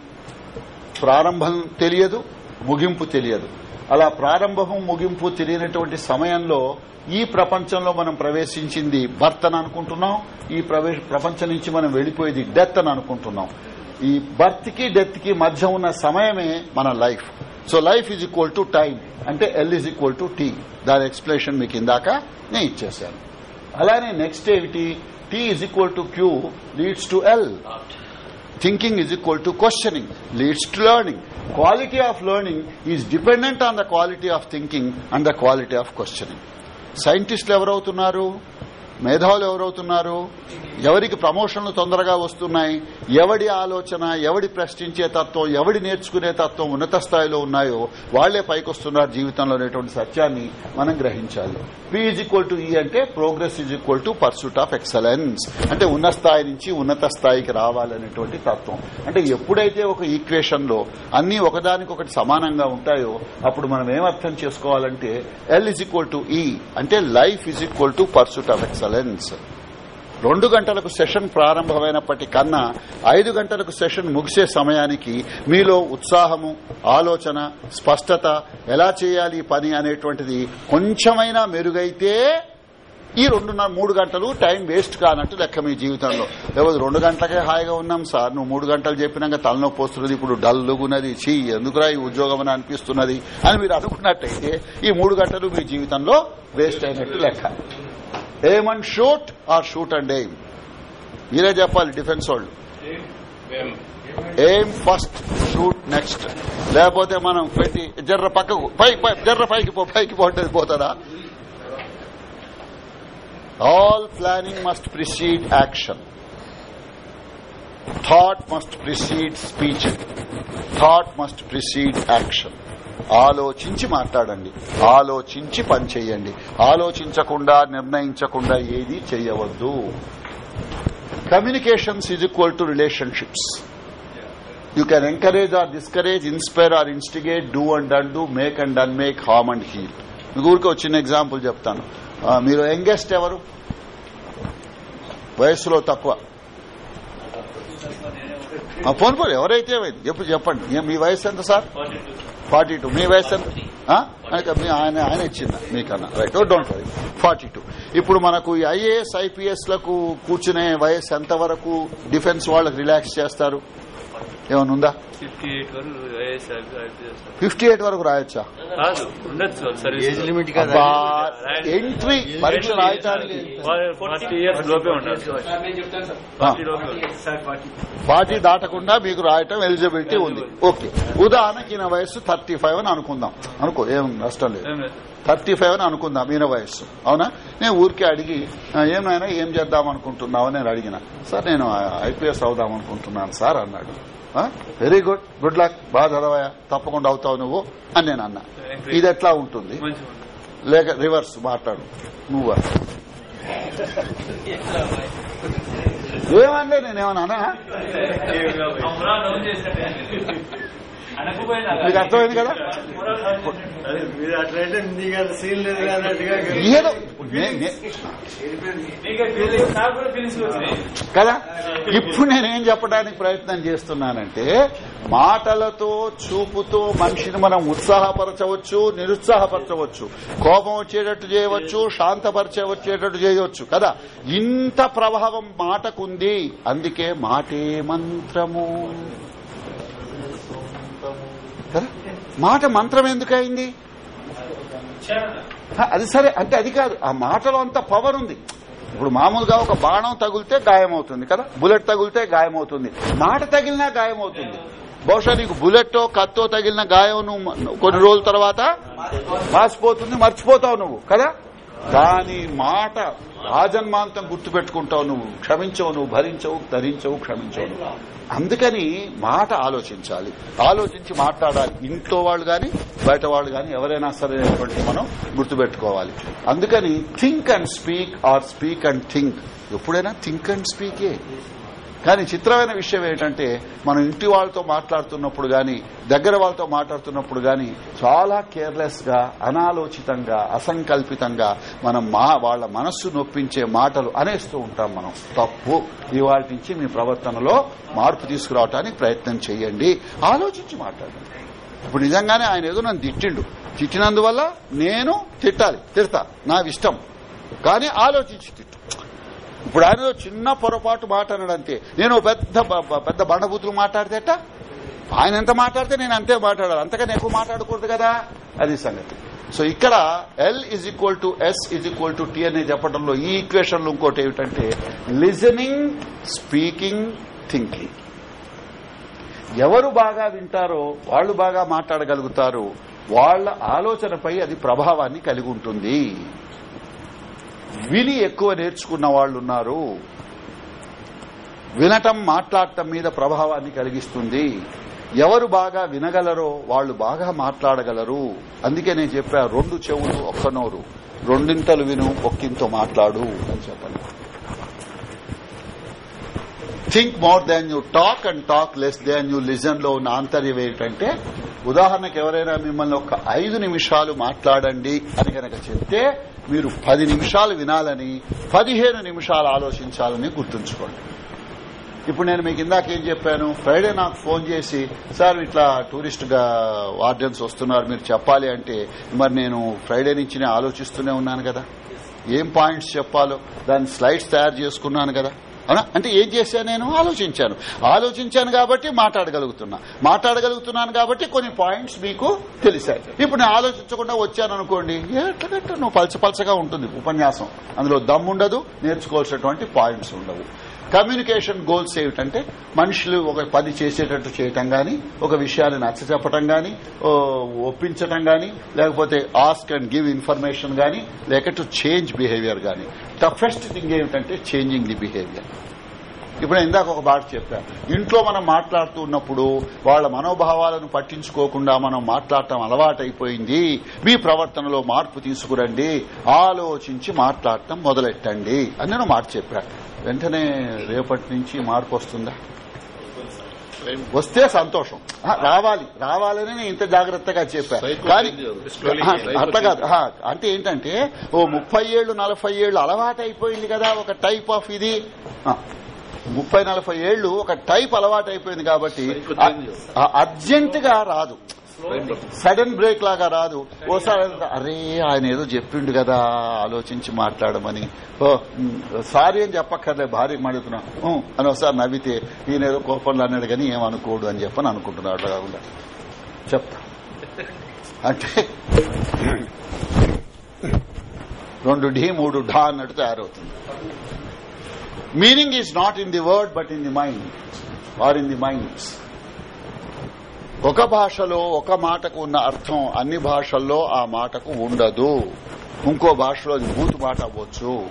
ప్రారంభం తెలియదు ముగింపు తెలియదు. అలా ప్రారంభం ముగింపు తెలియనటువంటి సమయంలో ఈ ప్రపంచంలో మనం ప్రవేశించింది బర్త్ అని అనుకుంటున్నాం ఈ ప్రవేశ ప్రపంచం నుంచి మనం వెళ్ళిపోయేది డెత్ అని అనుకుంటున్నాం. ఈ బర్త్కి డెత్కి మధ్య ఉన్న సమయమే మన life. So life is equal to time అంటే L is equal to T. దాని ఎక్స్ప్లెనేషన్ మీకు ఇందాక నేను ఇచ్చేశాను. అలానే నెక్స్ట్ ఏమిటి? T is equal to Q leads to L. Thinking is equal to questioning leads to learning quality of learning is dependent on the quality of thinking and the quality of questioning సైంటిస్టులు ఎవరవుతున్నారు? మేధావులు ఎవరవుతున్నారు? ఎవరికి ప్రమోషన్లు తొందరగా వస్తున్నాయి? ఎవడి ఆలోచన ఎవడి ప్రశ్నించే తత్వం ఎవడి నేర్చుకునే తత్వం ఉన్నత స్థాయిలో ఉన్నాయో వాళ్ళే పైకొస్తున్నారు జీవితంలో అనేటువంటి సత్యాన్ని మనం గ్రహించాలి. P is equal to E అంటే progress is equal to pursuit of excellence అంటే ఉన్న స్థాయి నుంచి ఉన్నత స్థాయికి రావాలనేటువంటి తత్వం. అంటే ఎప్పుడైతే ఒక ఈక్వేషన్లో అన్ని ఒకదానికొకటి సమానంగా ఉంటాయో అప్పుడు మనం ఏమర్థం చేసుకోవాలంటే L is equal to E అంటే life is equal to pursuit of excellence రెండు గంటలకు సెషన్ ప్రారంభమైనప్పటి కన్నా ఐదు గంటలకు సెషన్ ముగిసే సమయానికి మీలో ఉత్సాహము ఆలోచన స్పష్టత ఎలా చేయాలి పని అనేటువంటిది కొంచెమైనా మెరుగైతే ఈ రెండున్నర మూడు గంటలు టైం వేస్ట్ కానట్టు లెక్క మీ జీవితంలో. లేకపోతే రెండు గంటలకే హాయిగా ఉన్నాం సార్. నువ్వు మూడు గంటలు చెప్పినాక తలనొప్పి వస్తున్నది ఇప్పుడు డల్లుగున్నది చీ ఎందుకురా ఈ ఉద్యోగం అని అనిపిస్తున్నది అని మీరు అనుకున్నట్టయితే ఈ మూడు గంటలు మీ జీవితంలో వేస్ట్ అయినట్టు లెక్క. Aim and shoot or shoot and aim మీరే చెప్పాలి డిఫెన్స్ వాళ్ళు ఎయిమ్ ఫస్ట్ షూట్ నెక్స్ట్ లేకపోతే మనం పెట్టి జర్ర పక్కకు పై పై జర్ర పైకి పో పైకి పోండి పోతారా? All planning must precede action thought must precede speech thought must precede action ఆలోచించి మాట్లాడండి. ఆలోచించి పని చేయండి. ఆలోచించకుండా నిర్ణయించకుండా ఏది చేయవద్దు. Communications is equal to relationships you can encourage or discourage inspire or instigate do and undo make and unmake harm and heal మీకు ఊరికి ఒక చిన్న ఎగ్జాంపుల్ చెప్తాను. మీరు యంగెస్ట్ ఎవరు? వయస్సులో తక్కువ. ఫోన్ పోను ఎవరైతే ఎప్పుడు చెప్పండి మీ వయసు ఎంత సార్? Forty two. మీ వయసు అయితే మీ ఆయన ఆయన ఇచ్చింది మీకన్నా. Right don't worry forty two. ఇప్పుడు మనకు ఈ ఐఏఎస్ ఐపీఎస్లకు కూర్చునే వయసు ఎంత వరకు డిఫెన్స్ వాళ్ళకి రిలాక్స్ చేస్తారు? ఏమైనా ఉందా ఫిఫ్టీ ఎయిట్ వరకు ఐఏఎస్ ఫిఫ్టీ ఎయిట్ వరకు రాయొచ్చా కాదు ఉండొచ్చు సార్ సర్వీస్ ఏజ్ లిమిట్ అబ్బా, ఎంట్రీ పరీక్ష రాయటానికి. ఫార్టీ దాటకుండా మీకు రాయటం ఎలిజిబిలిటీ ఉంది. ఓకే. ఉదాహరణకి ఈయన వయస్సు థర్టీ ఫైవ్ అని అనుకుందాం. అనుకో ఏం నష్టం లేదు. థర్టీ ఫైవ్ అని అనుకుందాం ఈయన వయస్సు. అవునా? నేను ఊరికే అడిగి "ఆ, ఏమైనా ఏం చేద్దాం అనుకుంటున్నావు? అని నేను అడిగిన. సార్ నేను ఐపీఎస్ అవుదాం అనుకుంటున్నాను సార్ అన్నాడు. వెరీ గుడ్ గుడ్ లక్ బాగా చదవయా? తప్పకుండా అవుతావు నువ్వు అని నేను అన్నా. ఇది ఎట్లా ఉంటుంది? లేక రివర్స్ మాట్లాడు. నువ్వు? ఏమంటే నేనేమన్నా మీకు అర్థమైంది కదా ఏదో కదా ఇప్పుడు నేనేం చెప్పడానికి ప్రయత్నం చేస్తున్నానంటే మాటలతో చూపుతో మనిషిని మనం ఉత్సాహపరచవచ్చు నిరుత్సాహపరచవచ్చు కోపం వచ్చేటట్టు చేయవచ్చు శాంతపరిచే వచ్చేటట్టు చేయవచ్చు కదా? ఇంత ప్రభావం మాటకుంది. అందుకే మాటే మంత్రము. కదా? మాట మంత్రం ఎందుకయింది అది సరే అంటే అది కాదు. ఆ మాటలో అంత పవర్ ఉంది. ఇప్పుడు మామూలుగా ఒక బాణం తగిలితే గాయమవుతుంది కదా? బుల్లెట్ తగిలితే గాయమవుతుంది. మాట తగిలినా గాయమవుతుంది. బహుశా నీకు బుల్లెట్టో కత్తో తగిలిన గాయం నువ్వు కొన్ని రోజుల తర్వాత మాసిపోతుంది మర్చిపోతావు నువ్వు కదా? కానీ మాట రాజన్మాంతం గుర్తుపెట్టుకుంటావు నువ్వు క్షమించవు నువ్వు భరించవు ధరించవు క్షమించవు అందుకని మాట ఆలోచించాలి. ఆలోచించి మాట్లాడాలి. ఇంట్లో వాళ్ళు గాని బయట వాళ్ళు గాని ఎవరైనా సరే మనం గుర్తుపెట్టుకోవాలి. అందుకని think and speak or speak and think. ఎప్పుడైనా థింక్ అండ్ స్పీకే. కానీ చిత్రమైన విషయం ఏంటంటే మనం ఇంటి వాళ్ళతో మాట్లాడుతున్నప్పుడు గాని దగ్గర వాళ్ళతో మాట్లాడుతున్నప్పుడు గాని చాలా కేర్లెస్గా అనాలోచితంగా అసంకల్పితంగా మనం మా వాళ్ళ మనస్సు నొప్పించే మాటలు అనేస్తూ ఉంటాం మనం. తప్పు. ఇవాళ నుంచి మీ ప్రవర్తనలో మార్పు తీసుకురావడానికి ప్రయత్నం చేయండి ఆలోచించి మాట్లాడండి. ఇప్పుడు నిజంగానే ఆయన ఏదో నన్ను తిట్టిండు. తిట్టినందువల్ల నేను తిట్టాలి. తిడతా. నా ఇష్టం కానీ ఆలోచించి తిట్టు. ఇప్పుడు ఆయన చిన్న పొరపాటు మాట అంతే నేను పెద్ద బ- పెద్ద బండబూతులు మాట్లాడితేట? ఆయన ఎంత మాట్లాడితే నేను అంతే మాట్లాడాలి. అంతకని ఎక్కువ మాట్లాడకూడదు కదా? అది సంగతి. సో ఇక్కడ L is equal to S is equal to T అనే చెప్పడంలో ఈ ఈక్వేషన్లో ఇంకోటి ఏమిటంటే లిజనింగ్ స్పీకింగ్ థింకింగ్ ఎవరు బాగా వింటారో వాళ్ళు బాగా మాట్లాడగలుగుతారు. వాళ్ళ ఆలోచనపై అది ప్రభావాన్ని కలిగి ఉంటుంది. విని ఎక్కువ నేర్చుకున్న వాళ్ళు ఉన్నారు వినటం మాట్లాడటం మీద ప్రభావాన్ని కలిగిస్తుంది. ఎవరు బాగా వినగలరో వాళ్ళు బాగా మాట్లాడగలరు. అందుకే నేను చెప్పా రెండు చెవులు ఒక్క నోరు. రెండింతలు విను ఒక్కింతో మాట్లాడు అని చెప్పండి think more than you talk and talk less than you లిజన్లో ఉన్న ఆంతర్యం ఏంటంటే ఉదాహరణకు ఎవరైనా మిమ్మల్ని ఒక ఐదు నిమిషాలు మాట్లాడండి అని కనుక చెప్తే మీరు పది నిమిషాలు వినాలని పదిహేను నిమిషాలు ఆలోచించాలని గుర్తుంచుకోండి. ఇప్పుడు నేను మీకు ఇందాకేం చెప్పాను? ఫ్రైడే నాకు ఫోన్ చేసి సార్ ఇట్లా టూరిస్ట్గా వార్డెన్స్ వస్తున్నారు మీరు చెప్పాలి అంటే మరి నేను ఫ్రైడే నుంచి ఆలోచిస్తూనే ఉన్నాను కదా. ఏం పాయింట్స్ చెప్పాలో? దాని స్లైడ్స్ తయారు చేసుకున్నాను కదా. అవునా? అంటే ఏం చేశాను నేను? ఆలోచించాను. ఆలోచించాను కాబట్టి మాట్లాడగలుగుతున్నా. మాట్లాడగలుగుతున్నాను కాబట్టి కొన్ని పాయింట్స్ మీకు తెలిసాయి. ఇప్పుడు నేను ఆలోచించకుండా వచ్చాను అనుకోండి ఎట్లగట్ట నువ్వు పలచపలచగా ఉంటుంది ఉపన్యాసం. అందులో దమ్ముండదు నేర్చుకోవాల్సినటువంటి పాయింట్స్ ఉండవు. కమ్యూనికేషన్ గోల్స్ ఏమిటంటే మనుషులు ఒక పని చేసేటట్టు చేయటం గాని ఒక విషయాన్ని నచ్చ చెప్పటం గాని ఒప్పించటం గాని లేకపోతే ఆస్క్ అండ్ గివ్ ఇన్ఫర్మేషన్ గాని లేక టు చేంజ్ బిహేవియర్ గాని. టఫెస్ట్ థింగ్ ఏమిటంటే చేంజింగ్ ది బిహేవియర్. ఇప్పుడు ఇందాక ఒక మాట చెప్పాను ఇంట్లో మనం మాట్లాడుతూ ఉన్నప్పుడు వాళ్ళ మనోభావాలను పట్టించుకోకుండా మనం మాట్లాడటం అలవాటైపోయింది. మీ ప్రవర్తనలో మార్పు తీసుకురండి. ఆలోచించి మాట్లాడటం మొదలెట్టండి. అని నేను మాట చెప్పాను వెంటనే రేపటి నుంచి మార్పు వస్తుందా? వస్తే సంతోషం. రావాలి. రావాలని నేను ఇంత జాగ్రత్తగా చెప్పాను కానీ cycle అట్లా కాదు. అంటే ఏంటంటే ఓ ముప్పై ఏళ్ళు నలభై ఏళ్ళు అలవాటు అయిపోయింది కదా ఒక టైప్ ఆఫ్ ఇది. ముప్పై నలభై ఏళ్ళు ఒక టైప్ అలవాటు అయిపోయింది కాబట్టి change. అర్జెంట్గా రాదు. సడన్ బ్రేక్ లాగా రాదు. ఓసారి అరే ఆయన ఏదో చెప్పిండు కదా ఆలోచించి మాట్లాడమని. ఓ సారీ అని చెప్పక్కర్లే భార్య మడుతున్నా. అని ఒకసారి నవ్వితే ఈయన ఏదో కోపంలో అన్నాడు కానీ ఏమనుకోడు అని చెప్పని అనుకుంటున్నాడు అట్లా కాకుండా. చెప్తా. అంటే రెండు ఢీ మూడు ఢా అన్నట్టు తయారవుతుంది. Meaning is not in the word but in the mind or in the minds ఒక భాషలో ఒక మాటకు ఉన్న అర్థం అన్ని భాషల్లో ఆ మాటకు ఉండదు. ఇంకో భాషలో బూతు మాట అవ్వచ్చు.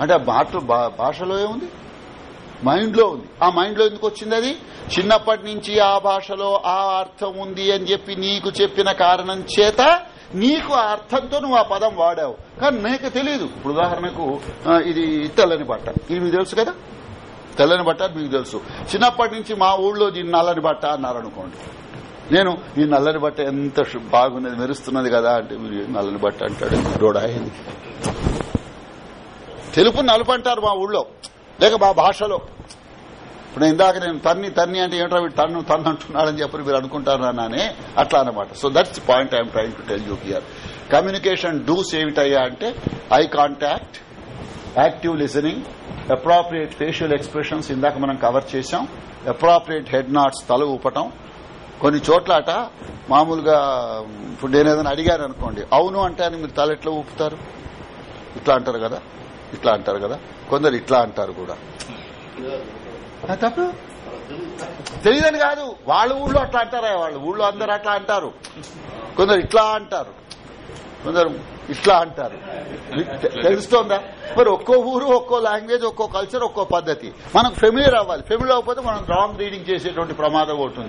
అంటే ఆ మాట భా- భాషలో ఏముంది? మైండ్లో ఉంది. ఆ మైండ్లో ఎందుకు వచ్చింది అది? చిన్నప్పటి నుంచి ఆ భాషలో ఆ అర్థం ఉంది అని చెప్పి నీకు చెప్పిన కారణం చేత నీకు ఆ అర్థంతో నువ్వు ఆ పదం వాడావు. కానీ నీకు తెలియదు ఇప్పుడు ఉదాహరణకు ఇది తెల్లని బట్ట. ఇది మీకు తెలుసు కదా? తెల్లని బట్ట మీకు తెలుసు. చిన్నప్పటి నుంచి మా ఊళ్ళో దీన్ని నల్లని బట్ట అన్నారు అనుకోండి. నేను ఈ నల్లని బట్ట ఎంత బాగున్నది మెరుస్తున్నది కదా అంటే మీరు నల్లని బట్ట అంటాడు. డోడా తెలుపు నలుపు అంటారు మా ఊళ్ళో. లేక మా భాషలో. ఇప్పుడు ఇందాక నేను తన్ని తన్ని అంటే ఏంటో వీడు తన్ను తన్ను అంటున్నాడని చెప్పి మీరు అనుకుంటారు నానే? అట్లా అనమాట so that's point I'm trying to tell you here communication does ఏమిటయ్యా అంటే eye contact active listening appropriate facial expressions ఇందాక మనం కవర్ చేశాం అప్రాప్రియేట్ హెడ్ నాట్స్ తల ఊపటం కొన్ని చోట్లట మామూలుగా ఇప్పుడు నేను ఏదైనా అడిగాను అనుకోండి. అవును అంటే అని మీరు తల ఊపుతారు? ఇట్లా అంటారు కదా? ఇట్లా అంటారు కదా? కొందరు ఇట్లా అంటారు కూడా. తప్పు? తెలియదని కాదు. వాళ్ళ ఊళ్ళో అట్లా అంటారా? వాళ్ళ ఊళ్ళో అందరు అట్లా అంటారు. కొందరు ఇట్లా అంటారు. కొందరు ఇట్లా అంటారు. తెలుస్తోందా? మరి ఒక్కో ఊరు ఒక్కో లాంగ్వేజ్ ఒక్కో కల్చర్ ఒక్కో పద్ధతి. మనకు ఫెమిలియర్ అవ్వాలి. ఫెమిలియర్ అవ్వకపోతే మనం రాంగ్ రీడింగ్ చేసేటువంటి ప్రమాదం ఒకటి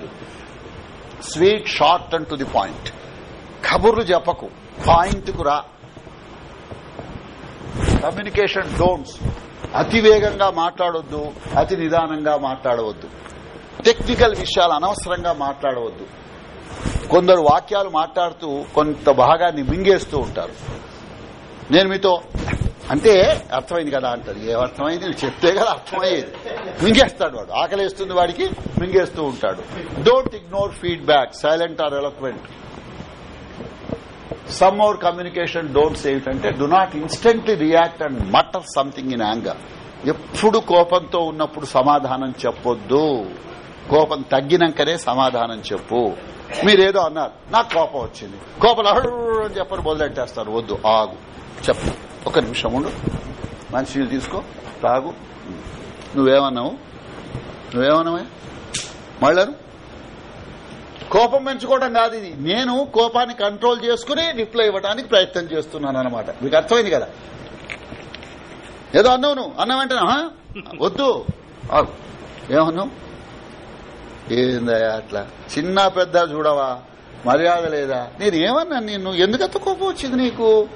sweet short and to the point. కబుర్లు చెప్పకు. పాయింట్కు రా. కమ్యూనికేషన్ డోన్స్ అతి వేగంగా మాట్లాడొద్దు అతి నిదానంగా మాట్లాడవద్దు. టెక్నికల్ విషయాలు అనవసరంగా మాట్లాడవద్దు. కొందరు వాక్యాలు మాట్లాడుతూ కొంత భాగాన్ని మింగేస్తూ ఉంటారు. నేను మీతో అంటే అర్థమైంది కదా అంటాడు ఏ అర్థమైంది? చెప్తే కదా అర్థమయ్యేది. మింగేస్తాడు వాడు. ఆకలేస్తుంది వాడికి మింగేస్తూ ఉంటాడు. Don't ignore feedback silent or eloquent some our communication don'ts ఏమిటంటే do not instantly react and mutter something in anger ఎప్పుడు కోపంతో ఉన్నప్పుడు సమాధానం చెప్పొద్దు. కోపం తగ్గినాకనే సమాధానం చెప్పు. మీరేదో అన్నారు. నాకు కోపం వచ్చింది. కోపం అహడు అని చెప్పని మొదలెట్టేస్తారు వద్దు ఆగు. చెప్పు. ఒక నిమిషం ఉండు. మంచినీళ్ళు తీసుకో. తాగు. నువ్వేమన్నావు? నువ్వేమన్నావే? మళ్ళారు? కోపం పెంచుకోవడం కాదు ఇది. నేను కోపాన్ని కంట్రోల్ చేసుకుని రిప్లై ఇవ్వడానికి ప్రయత్నం చేస్తున్నాను అనమాట మీకు అర్థమైంది కదా? ఏదో అన్నావు నువ్వు. అన్నావు అంటే వద్దు. ఏమన్నావు? ఏందయ్యా అట్లా? చిన్న పెద్ద చూడవా? మర్యాద లేదా? నేను ఏమన్నా నిన్ను? ఎందుకంత కోపం వచ్చింది నీకు?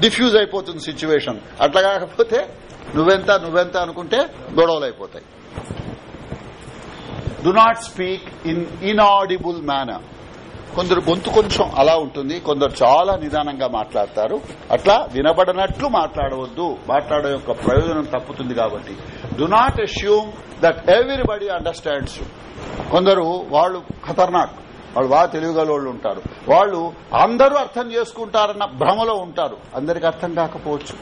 డిఫ్యూజ్ అయిపోతుంది సిచ్యువేషన్. అట్లా కాకపోతే నువ్వెంత నువ్వెంత అనుకుంటే గొడవలు అయిపోతాయి. Do not speak in inaudible manner కొందరు గొంతు కొంచెం అలా ఉంటుంది. కొందరు చాలా నిదానంగా మాట్లాడతారు. అట్లా వినబడనట్లు మాట్లాడవద్దు. మాట్లాడే యొక్క ప్రయోజనం తప్పుతుంది కాబట్టి. Do not assume that everybody understands కొందరు వాళ్ళు ఖతర్నాక్. వాళ్ళు బాగా తెలివిగల ఉంటారు. వాళ్ళు అందరూ అర్థం చేసుకుంటారన్న భ్రమలో ఉంటారు. అందరికి అర్థం కాకపోవచ్చు.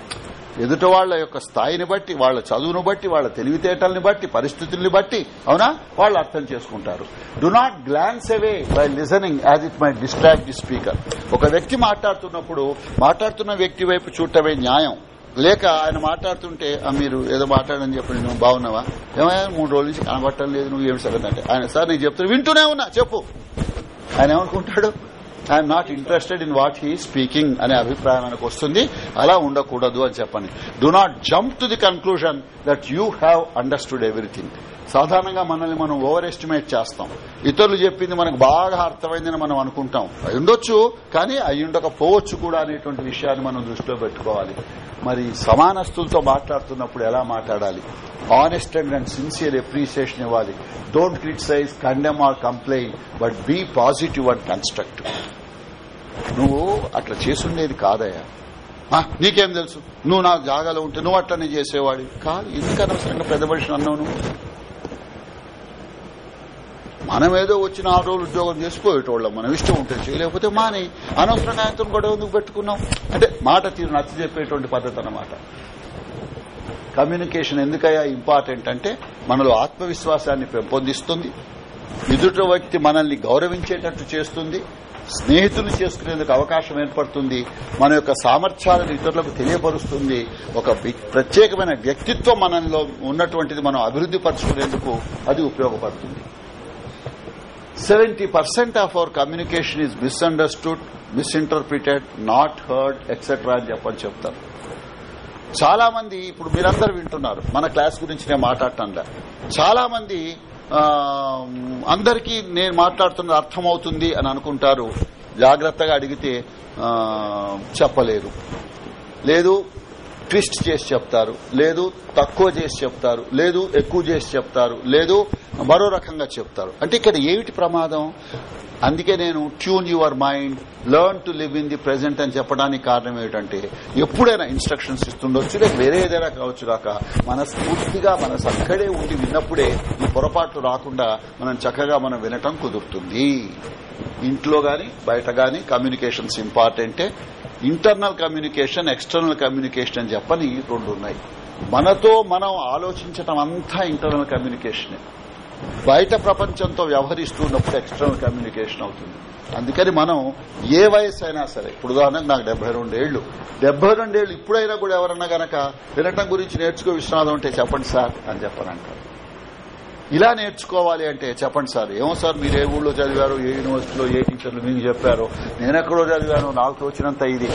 ఎదుట వాళ్ళ యొక్క స్థాయిని బట్టి వాళ్ళ చదువును బట్టి వాళ్ళ తెలివితేటల్ని బట్టి పరిస్థితుల్ని బట్టి అవునా? వాళ్ళు అర్థం చేసుకుంటారు. Do not glance away by listening as it may distract the speaker ఒక వ్యక్తి మాట్లాడుతున్నప్పుడు మాట్లాడుతున్న వ్యక్తి వైపు చూడటమే న్యాయం. లేక ఆయన మాట్లాడుతుంటే మీరు ఏదో మాట్లాడని చెప్పండి నువ్వు బాగున్నావా? ఏమయ్యా మూడు రోజుల నుంచి కనబట్టడం లేదు నువ్వు ఏమి సంగతి అంటే ఆయన సార్ నేను చెప్తున్నా వింటూనే ఉన్నా చెప్పు. ఆయన ఏమనుకుంటాడు? I'm not interested in what he speaking అనే అభిప్రాయం ఆయనకు వస్తుంది. అలా ఉండకూడదు అని చెప్పండి. Do not jump to the conclusion that you have understood everything సాధారణంగా మనల్ని మనం ఓవర్ ఎస్టిమేట్ చేస్తాం. ఇతరులు చెప్పింది మనకు బాగా అర్థమైందని మనం అనుకుంటాం. అయి ఉండొచ్చు కానీ అయ్యుండకపోవచ్చు ఉండకపోవచ్చు కూడా అనేటువంటి విషయాన్ని మనం దృష్టిలో పెట్టుకోవాలి. మరి సమానస్తులతో మాట్లాడుతున్నప్పుడు ఎలా మాట్లాడాలి? Honest and and sincere appreciation ఇవ్వాలి. Don't criticise condemn or complain but be positive and constructive నువ్వు అట్లా చేసుండేది కాదయ్యా. ఆ, నీకేం తెలుసు? నువ్వు నా జాగాలో ఉంటే నువ్వు అట్లనే చేసేవాడి కాదు ఎందుకు అనవసరంగా పెద్ద మనిషిని అన్నావు నువ్వు? మనమేదో వచ్చిన ఆరు రోజులు ఉద్యోగం చేసిపోయేటోళ్ళం మనం ఇష్టం ఉంటే చేయలేకపోతే మాని అనవసరంగా ఆయనతో గొడవ ఎందుకు పెట్టుకున్నాం? అంటే మాట తీరు నచ్చ చెప్పేటువంటి పద్ధతి అన్నమాట. కమ్యూనికేషన్ ఎందుకయ్యా ఇంపార్టెంట్ అంటే మనలో ఆత్మవిశ్వాసాన్ని పెంపొందిస్తుంది. ఎదుటి వ్యక్తి మనల్ని గౌరవించేటట్టు చేస్తుంది. స్నేహితులు చేసుకునేందుకు అవకాశం ఏర్పడుతుంది. మన యొక్క సామర్థ్యాలను ఇతరులకు తెలియపరుస్తుంది. ఒక ప్రత్యేకమైన వ్యక్తిత్వం మనలో ఉన్నటువంటిది మనం అభివృద్ది పరచుకునేందుకు అది ఉపయోగపడుతుంది. Seventy percent of our communication is misunderstood misinterpreted not heard etcetera అని చెప్పని చెప్తారు. చాలా మంది ఇప్పుడు మీరందరూ వింటున్నారు మన క్లాస్ గురించి నేను మాట్లాడటంలా చాలా మంది అందరికీ నేను మాట్లాడుతున్నది అర్థమవుతుంది అని అనుకుంటారు జాగ్రత్తగా అడిగితే చెప్పలేరు. లేదు ట్విస్ట్ చేసి చెప్తారు లేదు తక్కువ చేసి చెప్తారు లేదు ఎక్కువ చేసి చెప్తారు లేదు మరో రకంగా చెప్తారు. అంటే ఇక్కడ ఏమిటి ప్రమాదం? అందుకే నేను tune your mind learn to live in the present అని చెప్పడానికి కారణం ఏమిటంటే ఎప్పుడైనా ఇన్స్ట్రక్షన్స్ ఇస్తుండొచ్చు లేదా వేరే ఏదైనా కావచ్చు కాక మనస్ఫూర్తిగా మన అక్కడే ఉండి విన్నప్పుడే ఈ పొరపాట్లు రాకుండా మనం చక్కగా మనం వినటం కుదురుతుంది. ఇంట్లో గాని బయట గాని కమ్యూనికేషన్స్ ఇంపార్టెంటే ఇంటర్నల్ కమ్యూనికేషన్ ఎక్స్టర్నల్ కమ్యూనికేషన్ అని చెప్పని రెండు ఉన్నాయి. మనతో మనం ఆలోచించటం అంతా ఇంటర్నల్ కమ్యూనికేషనే బయట ప్రపంచంతో వ్యవహరిస్తున్నప్పుడు ఎక్స్టర్నల్ కమ్యూనికేషన్ అవుతుంది. అందుకని మనం ఏ వయసు అయినా సరే ఇప్పుడు ఉదాహరణకు నాకు డెబ్బై రెండేళ్ళు డెబ్బై రెండేళ్ళు ఇప్పుడైనా కూడా ఎవరన్నా గనక వినటం గురించి నేర్చుకో విశ్వనాథం అంటే చెప్పండి సార్ అని చెప్పనంటారు. ఇలా నేర్చుకోవాలి అంటే చెప్పండి సార్ ఏమో సార్ మీరు ఏ ఊళ్ళో చదివారు ఏ యూనివర్సిటీలో ఏ టీచర్లు మీకు చెప్పారు నేను ఎక్కడో చదివాను నాకు తోచినంత ఇది.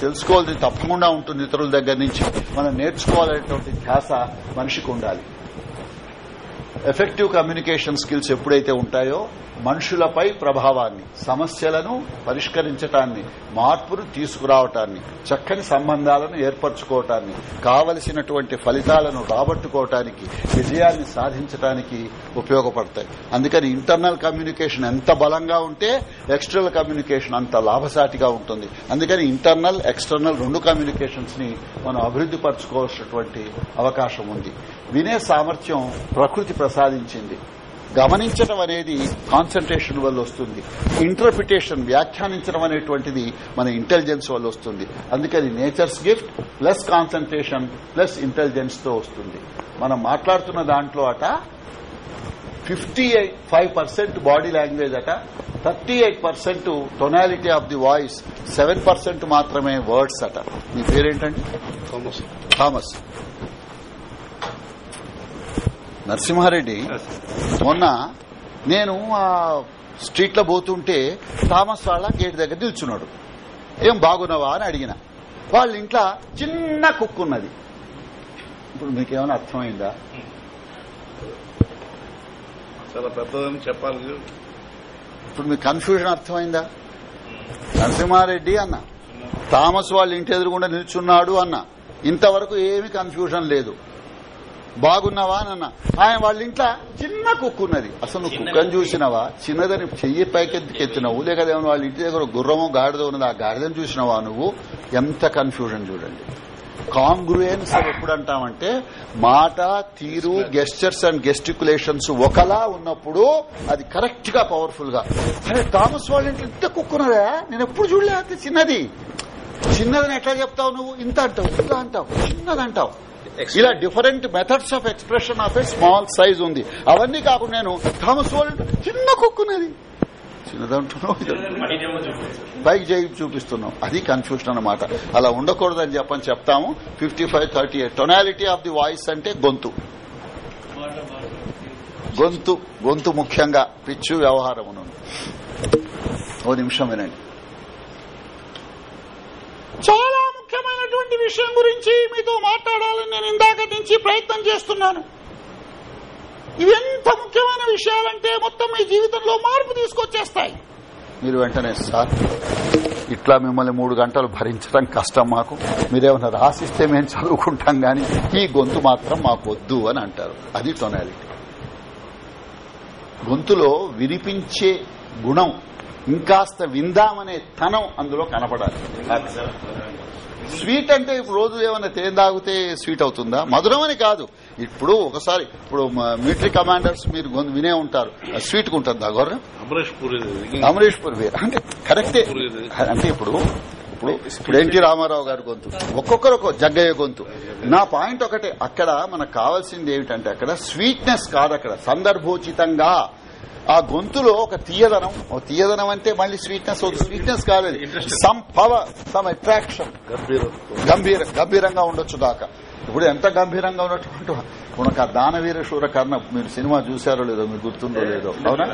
తెలుసుకోవాల్సి తప్పకుండా ఉంటుంది ఇతరుల దగ్గర నుంచి. మనం నేర్చుకోవాలనేటువంటి ధ్యాస మనిషికి ఉండాలి. ఎఫెక్టివ్ కమ్యూనికేషన్ స్కిల్స్ ఎప్పుడైతే ఉంటాయో మనుషులపై ప్రభావాన్ని సమస్యలను పరిష్కరించటాన్ని మార్పును తీసుకురావటాన్ని చక్కని సంబంధాలను ఏర్పరచుకోవటాన్ని కావలసినటువంటి ఫలితాలను రాబట్టుకోవటానికి విజయాన్ని సాధించటానికి ఉపయోగపడతాయి. అందుకని ఇంటర్నల్ కమ్యూనికేషన్ ఎంత బలంగా ఉంటే ఎక్స్టర్నల్ కమ్యూనికేషన్ అంత లాభసాటిగా ఉంటుంది. అందుకని ఇంటర్నల్ ఎక్స్టర్నల్ రెండు కమ్యూనికేషన్స్ని మనం అభివృద్ది పరచుకోవాల్సినటువంటి అవకాశం ఉంది. వినే సామర్థ్యం ప్రకృతి ప్రసాదించింది. గమనించడం అనేది కాన్సన్ట్రేషన్ వల్ల వస్తుంది. ఇంటర్ప్రిటేషన్ వ్యాఖ్యానించడం అనేటువంటిది మన ఇంటెలిజెన్స్ వల్ల వస్తుంది. అందుకని nature's gift plus concentration plus ఇంటెలిజెన్స్తో వస్తుంది. మనం మాట్లాడుతున్న దాంట్లో అట fifty eight five percent body language అట thirty eight percent tonality of the voice seven percent మాత్రమే వర్డ్స్ అట. మీ పేరేంటండి? థామస్ నరసింహారెడ్డి మొన్న నేను ఆ స్ట్రీట్లో పోతుంటే థామస్ వాళ్ళ గేట్ దగ్గర నిల్చున్నాడు. ఏం బాగున్నావా అని అడిగిన. వాళ్ళ ఇంట్లో చిన్న కుక్కు ఉన్నది. ఇప్పుడు మీకేమైనా అర్థమైందా? చాలా పెద్దదని చెప్పాలి. ఇప్పుడు మీకు కన్ఫ్యూజన్ అర్థమైందా? నరసింహారెడ్డి అన్న. థామస్ వాళ్ళ ఇంటి ఎదురుగుండా నిల్చున్నాడు అన్న. ఇంతవరకు ఏమి కన్ఫ్యూజన్ లేదు. బాగున్నావా అని అన్న. ఆయన వాళ్ళ ఇంట్లో చిన్న కుక్కు ఉన్నది. అసలు నువ్వు కుక్కని చూసినావా? చిన్నదని చెయ్యి పైకెత్తికెత్తినావు లేక ఏమైనా వాళ్ళ ఇంటి దగ్గర గుర్రమో గాడిద ఉన్నది ఆ గాడిదని చూసినావా నువ్వు? ఎంత కన్ఫ్యూజన్ చూడండి. కాంగ్రుయన్స్ ఎప్పుడు అంటామంటే మాట తీరు గెస్చర్స్ అండ్ గెస్టికులేషన్స్ ఒకలా ఉన్నప్పుడు అది కరెక్ట్గా పవర్ఫుల్గా అరే థామస్ వాళ్ళ ఇంట్లో ఇంత కుక్కున్నదా నేను ఎప్పుడు చూడలే అంత చిన్నది. చిన్నదని ఎట్లా చెప్తావు నువ్వు? ఇంత అంటావు ఇంత అంటావు చిన్నది అంటావు. ఇలా different methods of expression of a small size ఉంది. అవన్నీ కాకుండా నేను థామస్ ఇంట్లో చిన్న కుక్కున్నది చిన్నదంటున్నావు పైకి చేయి చూపిస్తున్నాం అది కన్ఫ్యూషన్ అన్నమాట. అలా ఉండకూడదని చెప్పని చెప్తాము. Fifty five thirty eight tonality of the voice అంటే గొంతు. గొంతు గొంతు ముఖ్యంగా పిచ్చు వ్యవహారమును. ఓ నిమిషం వినండి. చాలా ముఖ్యమైనటువంటి విషయం గురించి మీతో మాట్లాడాలని నేను ఇందాక నుంచి ప్రయత్నం చేస్తున్నాను. ఇవి ఎంత ముఖ్యమైన విషయాలంటే మొత్తం మీ జీవితంలో మార్పు తీసుకొచ్చేస్తాయి. మీరు వెంటనే సార్ ఇట్లా మిమ్మల్ని మూడు గంటలు భరించడం కష్టం మాకు. మీరేమన్నా రాసిస్తే మేము చదువుకుంటాం గాని ఈ గొంతు మాత్రం మాకు వద్దు అని అంటారు. అది టొనాలిటీ గొంతులో వినిపించే గుణం ఇంకాస్త విందామనే తనం అందులో కనపడాలి. స్వీట్ అంటే ఇప్పుడు రోజు ఏమైనా తేనె తాగితే స్వీట్ అవుతుందా? మధురం అని కాదు. ఇప్పుడు ఒకసారి ఇప్పుడు మిలిటరీ కమాండర్స్ మీరు గొంతు వినే ఉంటారు. స్వీట్ ఉంటుందా గొర్రె? అమరేష్ పూరి అమరీష్ పురి అంటే కరెక్టే. అంటే ఇప్పుడు ఇప్పుడు ఇప్పుడు ఎన్టీ రామారావు గారి గొంతు. ఒక్కొక్కరు ఒక జగ్గయ్య గొంతు. నా పాయింట్ ఒకటే. అక్కడ మనకు కావాల్సింది ఏమిటంటే అక్కడ స్వీట్నెస్ కాదు అక్కడ సందర్భోచితంగా. ఆ గొంతులో ఒక తీయదనం. ఓ తీయదనం అంటే మళ్ళీ స్వీట్నెస్ స్వీట్నెస్ కాలేదు సమ్ పవర్ సమ్ అట్రాక్షన్ గంభీర. గంభీరంగా ఉండొచ్చు దాకా. ఇప్పుడు ఎంత గంభీరంగా ఉన్నటువంటి ఇప్పుడు ఒక దానవీర శూర కర్ణ మీరు సినిమా చూశారో లేదో మీకు గుర్తుందో లేదో. అవునా?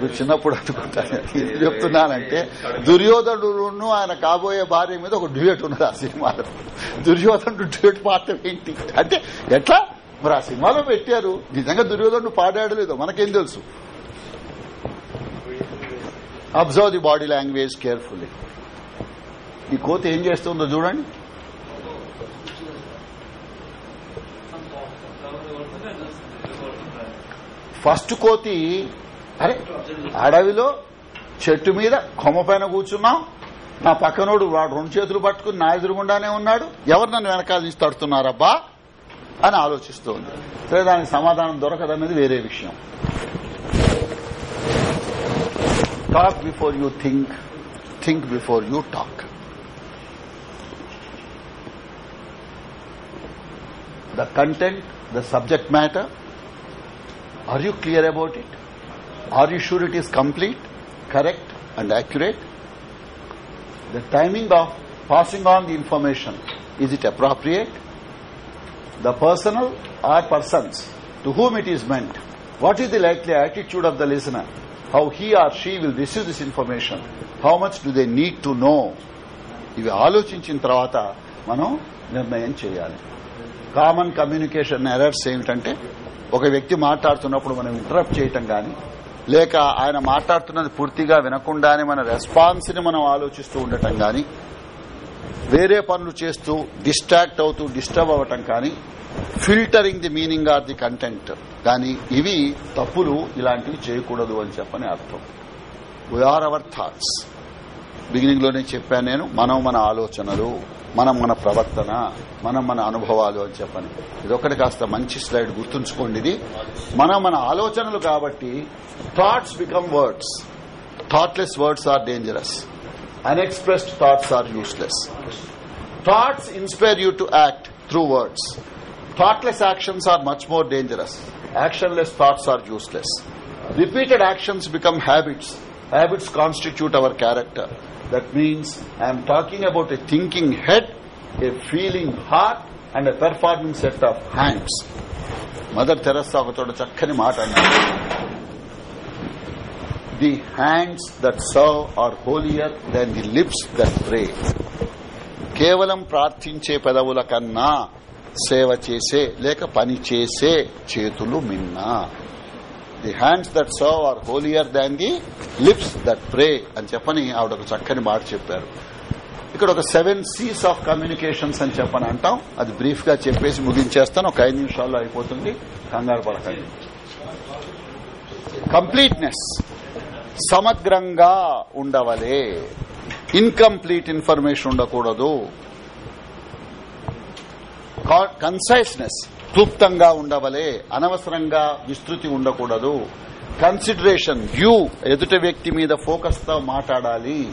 మీరు చిన్నప్పుడు అనుకుంటాను చెప్తున్నానంటే దుర్యోధనుడును ఆయన కాబోయే భార్య మీద ఒక డ్యూయట్ ఉన్నది ఆ సినిమాలో. దుర్యోధనుడు డ్యూయట్ పాడటం ఏంటి? అంటే ఎట్లా? మరి ఆ సినిమాలో పెట్టారు. నిజంగా దుర్యోధనుడు పాడాడలేదు. మనకేం తెలుసు? Observe the body language carefully. ఈ కోతి ఏం చేస్తుందో చూడండి. ఫస్ట్ కోతి అరే అడవిలో చెట్టు మీద కొమ్మ పైన కూర్చున్నాం. నా పక్కనోడు వాడు రెండు చేతులు పట్టుకుని నా ఎదురుగుండానే ఉన్నాడు. ఎవరు నన్ను వెనకాల నుంచి తడుతున్నారబ్బా? అని ఆలోచిస్తూ ఉంది. సరే దానికి సమాధానం దొరకదు అనేది వేరే విషయం. Talk before you think think before you talk the content the subject matter are you clear about it are you sure it is complete correct and accurate the timing of passing on the information is it appropriate The personal or persons to whom it is meant. What is the likely attitude of the listener? How he or she will receive this information? How much do they need to know? ఇవి ఆలోచించిన తర్వాత మనం నిర్ణయం చేయాలి common communication errors ఏమిటంటే ఒక వ్యక్తి మాట్లాడుతున్నప్పుడు మనం ఇంటరప్ట్ చేయటం గాని లేక ఆయన మాట్లాడుతున్నది పూర్తిగా వినకుండానే మన రెస్పాన్స్ని మనం ఆలోచిస్తూ ఉండటం గాని వేరే పనులు చేస్తూ డిస్ట్రాక్ట్ అవుతూ డిస్టర్బ్ అవ్వటం కానీ filtering the meaning or the content. కానీ ఇవి తప్పులు ఇలాంటివి చేయకూడదు అని చెప్పని అర్థం. వీఆర్ అవర్ థాట్స్ బిగినింగ్లోనే చెప్పాను నేను మనం మన ఆలోచనలు మనం మన ప్రవర్తన మనం మన అనుభవాలు అని చెప్పని. ఇదొక్కటి కాస్త మంచి స్లైడ్ గుర్తుంచుకోండి ఇది. మనం మన ఆలోచనలు కాబట్టి thoughts become words thoughtless words are dangerous unexpressed thoughts are useless thoughts inspire you to act through words thoughtless actions are much more dangerous actionless thoughts are useless repeated actions become habits habits constitute our character that means i am talking about a thinking head a feeling heart and a performing set of hands Mother Teresa ఒక చోట చక్కని మాట అన్నారు the hands that serve are holier than the lips that pray కేవలం ప్రార్థించే పెదవుల కన్నా సేవ చేసే లేక పని చేసే చేతులు మిన్నా. The hands that serve are holier than the lips that pray అని చెప్పని ఆవిడ ఒక చక్కని మాట చెప్పారు. ఇక్కడ ఒక సెవెన్ సీస్ ఆఫ్ కమ్యూనికేషన్స్ అని చెప్పని అంటాం. అది బ్రీఫ్గా చెప్పేసి ముగించేస్తాను. ఒక ఐదు నిమిషాల్లో అయిపోతుంది. కంగారు పడకండి. కంప్లీట్నెస్ సమగ్రంగా ఉండవలే. ఇన్కంప్లీట్ ఇన్ఫర్మేషన్ ఉండకూడదు. కన్సైస్నెస్ క్లుప్తంగా ఉండవలే. అనవసరంగా విస్తృతి ఉండకూడదు. కన్సిడరేషన్ వ్యూ ఎదుట వ్యక్తి మీద ఫోకస్తో మాట్లాడాలి.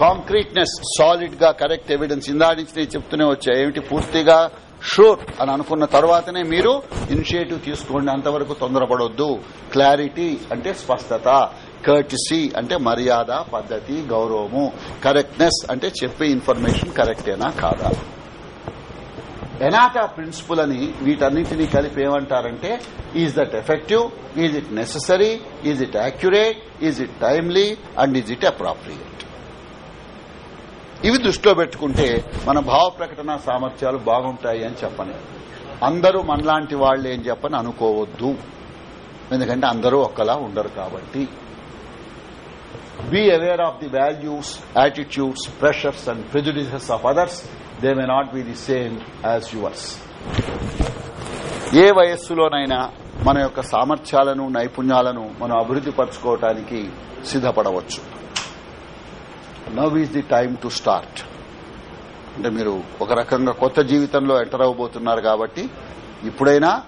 కాంక్రీట్నెస్ సాలిడ్గా కరెక్ట్ ఎవిడెన్స్ ఇందా నుంచి నేను చెప్తూనే వచ్చా. ఏమిటి? పూర్తిగా షూర్ అని అనుకున్న తర్వాతనే మీరు ఇనిషియేటివ్ తీసుకోండి. అంతవరకు తొందరపడొద్దు. క్లారిటీ అంటే స్పష్టత. కర్టిసీ అంటే మర్యాద పద్ధతి గౌరవము. కరెక్ట్నెస్ అంటే చెప్పే ఇన్ఫర్మేషన్ కరెక్టేనా కాదా? ఎనాటా ప్రిన్సిపల్ అని వీటన్నింటినీ కలిపి ఏమంటారంటే is that effective is it necessary is it accurate is it timely and is it appropriate ఇవి దృష్టిలో పెట్టుకుంటే మన భావ ప్రకటన సామర్థ్యాలు బాగుంటాయి అని చెప్పని అందరూ మనలాంటి వాళ్ళే అని చెప్పని అనుకోవద్దు. ఎందుకంటే అందరూ ఒక్కలా ఉండరు కాబట్టి. Be aware of the values, attitudes pressures and prejudices of others they may not be the same as yours ఏ వయస్సులోనైనా మన యొక్క సామర్థ్యాలను నైపుణ్యాలను మనం అభివృద్ది పరచుకోవటానికి సిద్ధపడవచ్చు. Now is the time to start అంటే మీరు ఒక రకంగా కొత్త జీవితంలో ఎంటర్ అవ్వబోతున్నారు కాబట్టి ఇప్పుడైనా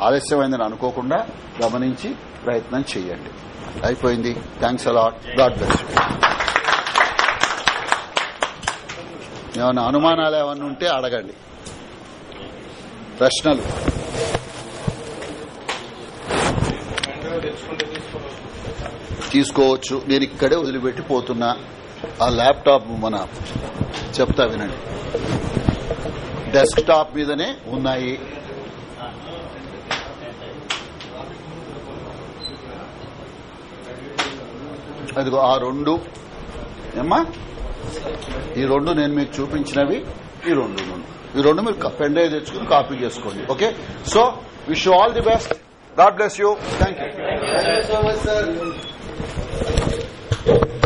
ఆలస్యమైందని అనుకోకుండా గమనించి ప్రయత్నం చేయండి. అయిపోయింది. థ్యాంక్స్ అలాట్ గాడ్ బ్లెస్ ఏమైనా అనుమానాలు ఏమన్నా ఉంటే అడగండి. ప్రశ్నలు. తీసుకోవచ్చు. నేను ఇక్కడే వదిలిపెట్టి పోతున్నా. ఆ ల్యాప్టాప్ మన చెప్తా వినండి. డెస్క్ టాప్ మీదనే ఉన్నాయి. అదిగో ఆ రెండు. ఏమ్మా? ఈ రెండు నేను మీకు చూపించినవి ఈ రెండు ఈ రెండు మీరు పెన్ డ్రైవ్ తెచ్చుకుని కాపీ చేసుకోండి okay? So wish all the best. God bless you. Thank you